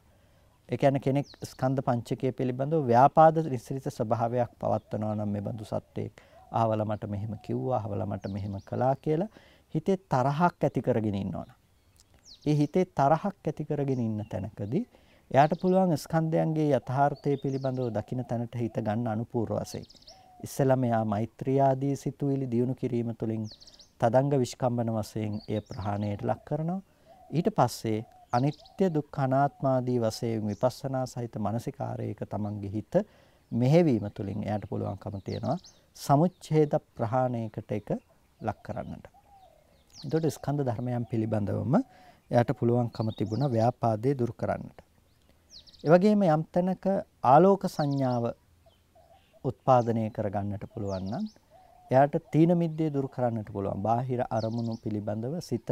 ඒ කියන්නේ කෙනෙක් ස්කන්ධ පංචකය පිළිබඳව ව්‍යාපාද නිස්සෘත ස්වභාවයක් පවත්වනවා නම් මේ බඳු සත්‍යයක් ආවල මට මෙහෙම කිව්වා ආවල මට මෙහෙම කළා කියලා හිතේ තරහක් ඇති කරගෙන ඉන්නවනම්. ඒ හිතේ තරහක් ඇති කරගෙන ඉන්න තැනකදී එයාට පුළුවන් ස්කන්ධයන්ගේ යථාර්ථය පිළිබඳව දකින තැනට හිත ගන්න අනුපූර්ව වශයෙන්. ඉස්සෙල්ලා මෙයා මෛත්‍රී ආදී සිතුවිලි දියුණු කිරීම තුළින් තදංග විස්කම්බන වශයෙන් එය ප්‍රහාණයට ලක් කරනවා. ඊට පස්සේ අනිත්‍ය දුක්ඛ අනාත්ම ආදී වශයෙන් විපස්සනා සහිත මානසිකාරයක තමන්ගේ හිත මෙහෙවීම තුළින් එයාට පුළුවන්කම තියෙනවා සමුච්ඡේද ප්‍රහාණයකට එක ලක් කරන්නට. එතකොට ස්කන්ධ ධර්මයන් පිළිබඳවම එයාට පුළුවන්කම තිබුණා ව්‍යාපාදේ දුරු කරන්නට. ඒ වගේම යම් තැනක ආලෝක සංඥාව උත්පාදනය කරගන්නට පුළුවන් නම් එයාට තීන මිද්දේ දුරු කරන්නට පුළුවන්. බාහිර අරමුණු පිළිබඳව සිත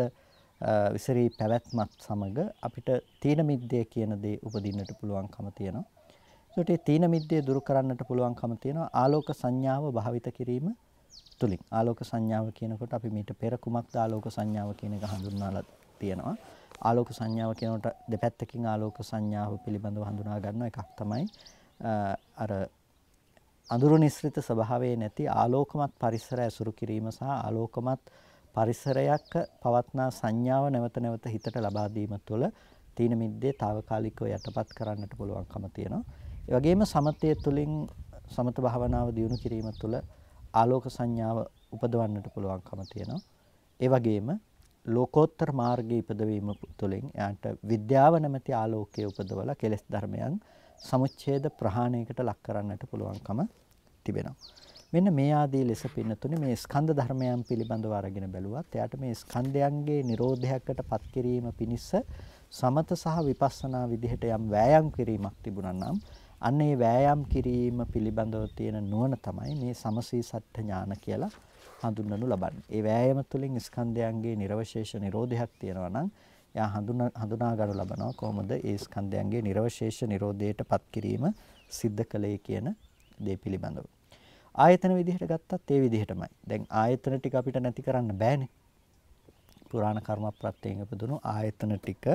විසරී පැවැත්මත් සමග අපිට තීන මිද්දේ කියන දේ උපදින්නට පුළුවන්කම තියෙනවා. ඒකට ඒ තීන මිද්දේ දුරු කරන්නට පුළුවන්කම තියෙනවා ආලෝක සංඥාව භාවිත කිරීම තුලින්. ආලෝක සංඥාව කියනකොට අපි මීට පෙර කුමක්ද ආලෝක සංඥාව කියන එක හඳුන්වලා තියෙනවා. ආලෝක සංඥාව කියනකොට දෙපැත්තකින් ආලෝක සංඥාව පිළිබඳව හඳුනා ගන්න එකක් තමයි අර අඳුරු නිස්ෘත ස්වභාවයේ නැති ආලෝකමත් පරිසරය ඇසුරු කිරීම සහ ආලෝකමත් පරිසරයක් පවත්නා සංඥාව නැවත නැවත හිතට ලබා දීම තුළ තීන මිද්දේ తాවකාලිකව යටපත් කරන්නට පුළුවන්කම තියෙනවා. ඒ වගේම සමතය තුළින් සමත භාවනාව දියුණු කිරීම තුළ ආලෝක සංඥාව උපදවන්නට පුළුවන්කම තියෙනවා. ඒ වගේම ලෝකෝත්තර මාර්ගයේ ඉපදවීම තුළින් එයාට විද්‍යාව නැමැති ආලෝකයේ උපදවලා කෙලෙස් ධර්මයන් සමුච්ඡේද ප්‍රහාණයකට ලක් කරන්නට පුළුවන්කම තිබෙනවා. මෙන්න මේ ආදී ලෙස පින්නතුනේ මේ ස්කන්ධ ධර්මයන් පිළිබඳව අරගෙන බැලුවත් එයාට මේ ස්කන්ධයන්ගේ නිරෝධයකට පත් කිරීම පිණිස සමත සහ විපස්සනා විදිහට යම් වෑයම් කිරීමක් තිබුණා නම් අන්න ඒ වෑයම් කිරීම පිළිබඳව තියෙන නුවණ තමයි මේ සමසී සත්‍ය ඥාන කියලා හඳුන්වනු ලබන්නේ. ඒ වෑයම තුළින් ස්කන්ධයන්ගේ නිර්වශේෂ නිරෝධයක් තියෙනවා නම් එයා හඳුනා හඳුනා ගන්නු ලබනවා කොහොමද ඒ ස්කන්ධයන්ගේ නිර්වශේෂ නිරෝධයට පත් කිරීම සිද්ධ කළේ කියන දේ පිළිබඳව. ආයතන විදිහට ගත්තත් ඒ විදිහටමයි. දැන් ආයතන ටික අපිට නැති කරන්න බෑනේ. පුරාණ කර්ම ප්‍රත්‍යයෙන් උපදුණු ආයතන ටික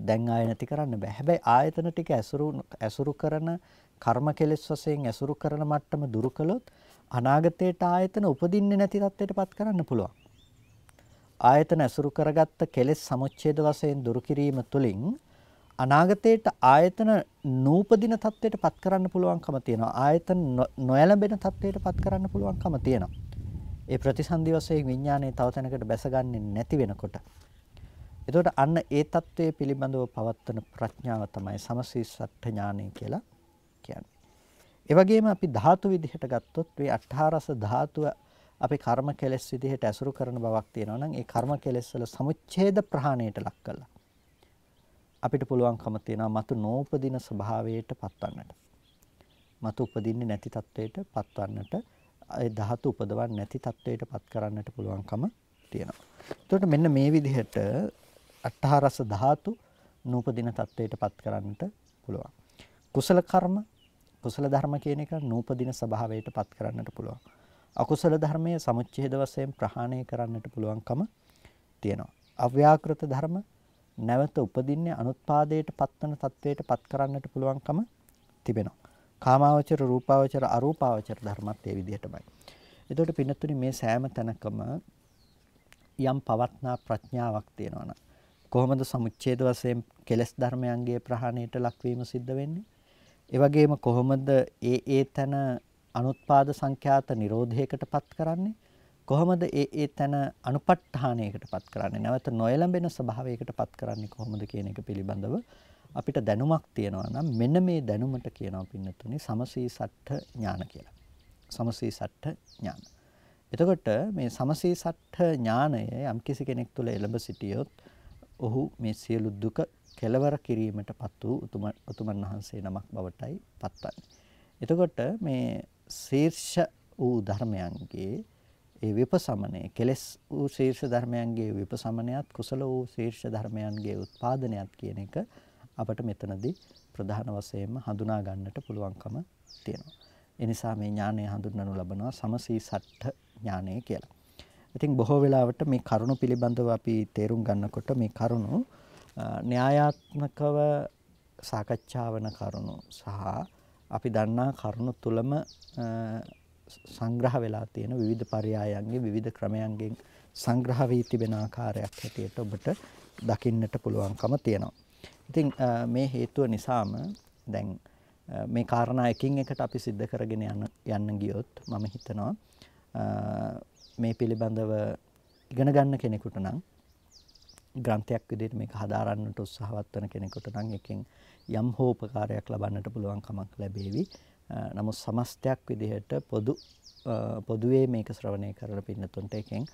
දැන් ආය නැති කරන්න බෑ. හැබැයි ආයතන ටික ඇසුරු ඇසුරු කරන කර්ම කෙලෙස් වශයෙන් ඇසුරු කරන මට්ටම දුරු කළොත් අනාගතයට ආයතන උපදින්නේ නැති තත්ත්වයට පත් කරන්න පුළුවන්. ආයතන ඇසුරු කරගත්ත කෙලෙස් සමුච්ඡේද වශයෙන් දුරු කිරීම තුළින් අනාගතයට ආයතන නූපදින තත්ත්වයට පත් කරන්න පුළුවන්කම තියෙනවා. ආයතන නොයැලඹෙන තත්ත්වයට පත් කරන්න පුළුවන්කම තියෙනවා. ඒ ප්‍රතිසන්දි වශයෙන් විඥානයේ තව තැනකට බැසගන්නේ නැති වෙනකොට. එතකොට අන්න ඒ தત્ත්වයේ පිළිබඳව පවත්වන ප්‍රඥාව තමයි සමසීසට්ඨ ඥානය කියලා කියන්නේ. ඒ වගේම අපි ධාතු විදිහට ගත්තොත් මේ අට්ඨාරස ධාතුව අපි කර්ම කෙලෙස් විදිහට ඇසුරු කරන බවක් තියෙනවා නම් ඒ කර්ම කෙලෙස් වල සමුච්ඡේද ප්‍රහාණයට ලක් කළා. අපිට පුළුවන්කම තියෙනවා මතු නෝපදින ස්වභාවයට පත්වන්නට. මතු උපදින්නේ නැති තත්වයට පත්වන්නට ඒ ධාතු උපදවන්නේ නැති තත්වයට පත් කරන්නට පුළුවන්කම තියෙනවා. එතකොට මෙන්න මේ විදිහට අට්ඨාරස ධාතු නූපදින තත්වයට පත් කරන්නට පුළුවන්. කුසල කර්ම කුසල ධර්ම කියන එක නූපදින ස්වභාවයට පත් කරන්නට පුළුවන්. අකුසල ධර්මයේ සමුච්ඡේද වශයෙන් ප්‍රහාණය කරන්නට පුළුවන්කම තියෙනවා. අව්‍යාකෘත ධර්ම නැවත උපදින්නේ අනුත්පාදයට පත්වන තත්වයට පත් කරන්නට පුළුවන්කම තිබෙනවා. කාමාවචර රූපාවචර අරූපාවචර ධර්මත් ඒ විදිහටමයි. එතකොට පින්නතුනි මේ සෑම තැනකම යම් පවත්නා ප්‍රඥාවක් තියෙනවා කොහොමද සමුච්ඡේද වශයෙන් කෙලස් ධර්මයන්ගේ ප්‍රහාණයට ලක්වීම සිද්ධ වෙන්නේ? ඒ වගේම කොහොමද ඒ ඒ තන අනුත්පාද සංඛ්‍යාත නිරෝධයකටපත් කරන්නේ? කොහොමද ඒ ඒ තන අනුපට්ඨානයකටපත් කරන්නේ? නැවත නොයලඹෙන ස්වභාවයකටපත් කරන්නේ කොහොමද කියන එක පිළිබඳව අපිට දැනුමක් තියෙනවා නම් මෙන්න මේ දැනුමට කියනවා පින්නතුනි සමසීසට්ඨ ඥාන කියලා. සමසීසට්ඨ ඥාන. එතකොට මේ සමසීසට්ඨ ඥානය යම්කිසි කෙනෙක් තුළ එළඹ සිටියොත් ඔහු මේ සියලු දුක කෙලවර කිරීමටපත් වූ උතුමන් වහන්සේ නමක් බවටයි පත්වන්නේ. එතකොට මේ ශීර්ෂ වූ ධර්මයන්ගේ ඒ විපසමනය කෙලස් වූ ශීර්ෂ ධර්මයන්ගේ විපසමනයත් කුසල වූ ශීර්ෂ ධර්මයන්ගේ උත්පාදනයත් කියන එක අපට මෙතනදී ප්‍රධාන වශයෙන්ම හඳුනා ගන්නට පුළුවන්කම තියෙනවා. ඒ නිසා මේ ඥානය හඳුන්වනු ලබනවා සමසීසට්ඨ ඥානය කියලා. ඉතින් බොහෝ වෙලාවට මේ කරුණු පිළිබඳව අපි තේරුම් ගන්නකොට මේ කරුණු න්‍යායාත්මකව සාකච්ඡා වන කරුණු සහ අපි දන්නා කරුණු තුලම සංග්‍රහ වෙලා තියෙන විවිධ පරයයන්ගේ විවිධ ක්‍රමයන්ගෙන් සංග්‍රහ වී තිබෙන ආකාරයක් හැටියට ඔබට දකින්නට පුළුවන්කම තියෙනවා. ඉතින් මේ හේතුව නිසාම දැන් මේ කාරණා එකින් එකට අපි सिद्ध කරගෙන යන්න යන්න ගියොත් මම හිතනවා මේ පිළිබඳව ඉගෙන ගන්න කෙනෙකුට නම් ග්‍රන්ථයක් විදිහට මේක හදාරන්නට උත්සාහවත් වෙන කෙනෙකුට නම් එකෙන් යම් හෝ උපකාරයක් ලබන්නට පුළුවන් කමක් ලැබේවි. නමුත් සමස්තයක් විදිහට පොදු පොදුවේ මේක ශ්‍රවණය කරලා පින්නතුන්ට එකෙන්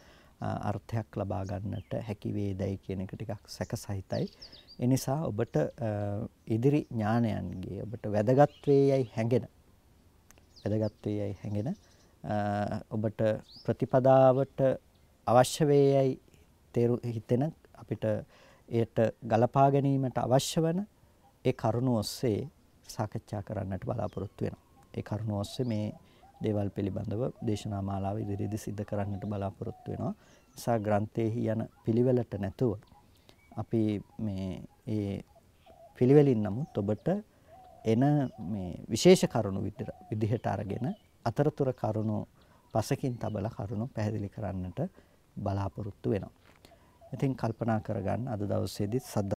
අර්ථයක් ලබා ගන්නට හැකි වේදයි කියන එක ටිකක් සැකසහිතයි. ඒ නිසා ඔබට ඉදිරි ඥානයන්ගේ ඔබට වැදගත් වේයයි හැඟෙන වැදගත් වේයයි හැඟෙන ඔබට ප්‍රතිපදාවට අවශ්‍ය වේයයි තේරු හිතෙන අපිට එයට ගලපා ගැනීමට අවශ්‍ය වන ඒ කරුණ ඔස්සේ සාකච්ඡා කරන්නට බලාපොරොත්තු වෙනවා. ඒ කරුණ ඔස්සේ මේ දේවල් පිළිබඳව දේශනා මාලාව ඉදිරියේදී සිද්ධ කරන්නට බලාපොරොත්තු වෙනවා. නිසා ග්‍රන්ථයේහි යන පිළිවෙලට නැතුව අපි මේ ඒ පිළිවෙලින් නමුත් ඔබට එන මේ විශේෂ කරුණු විදිහට අරගෙන අතරතුර කරුණු පසකින් තබලා කරුණු පැහැදිලි කරන්නට බලාපොරොත්තු වෙනවා. ඉතින් කල්පනා කරගන්න අද දවසේදී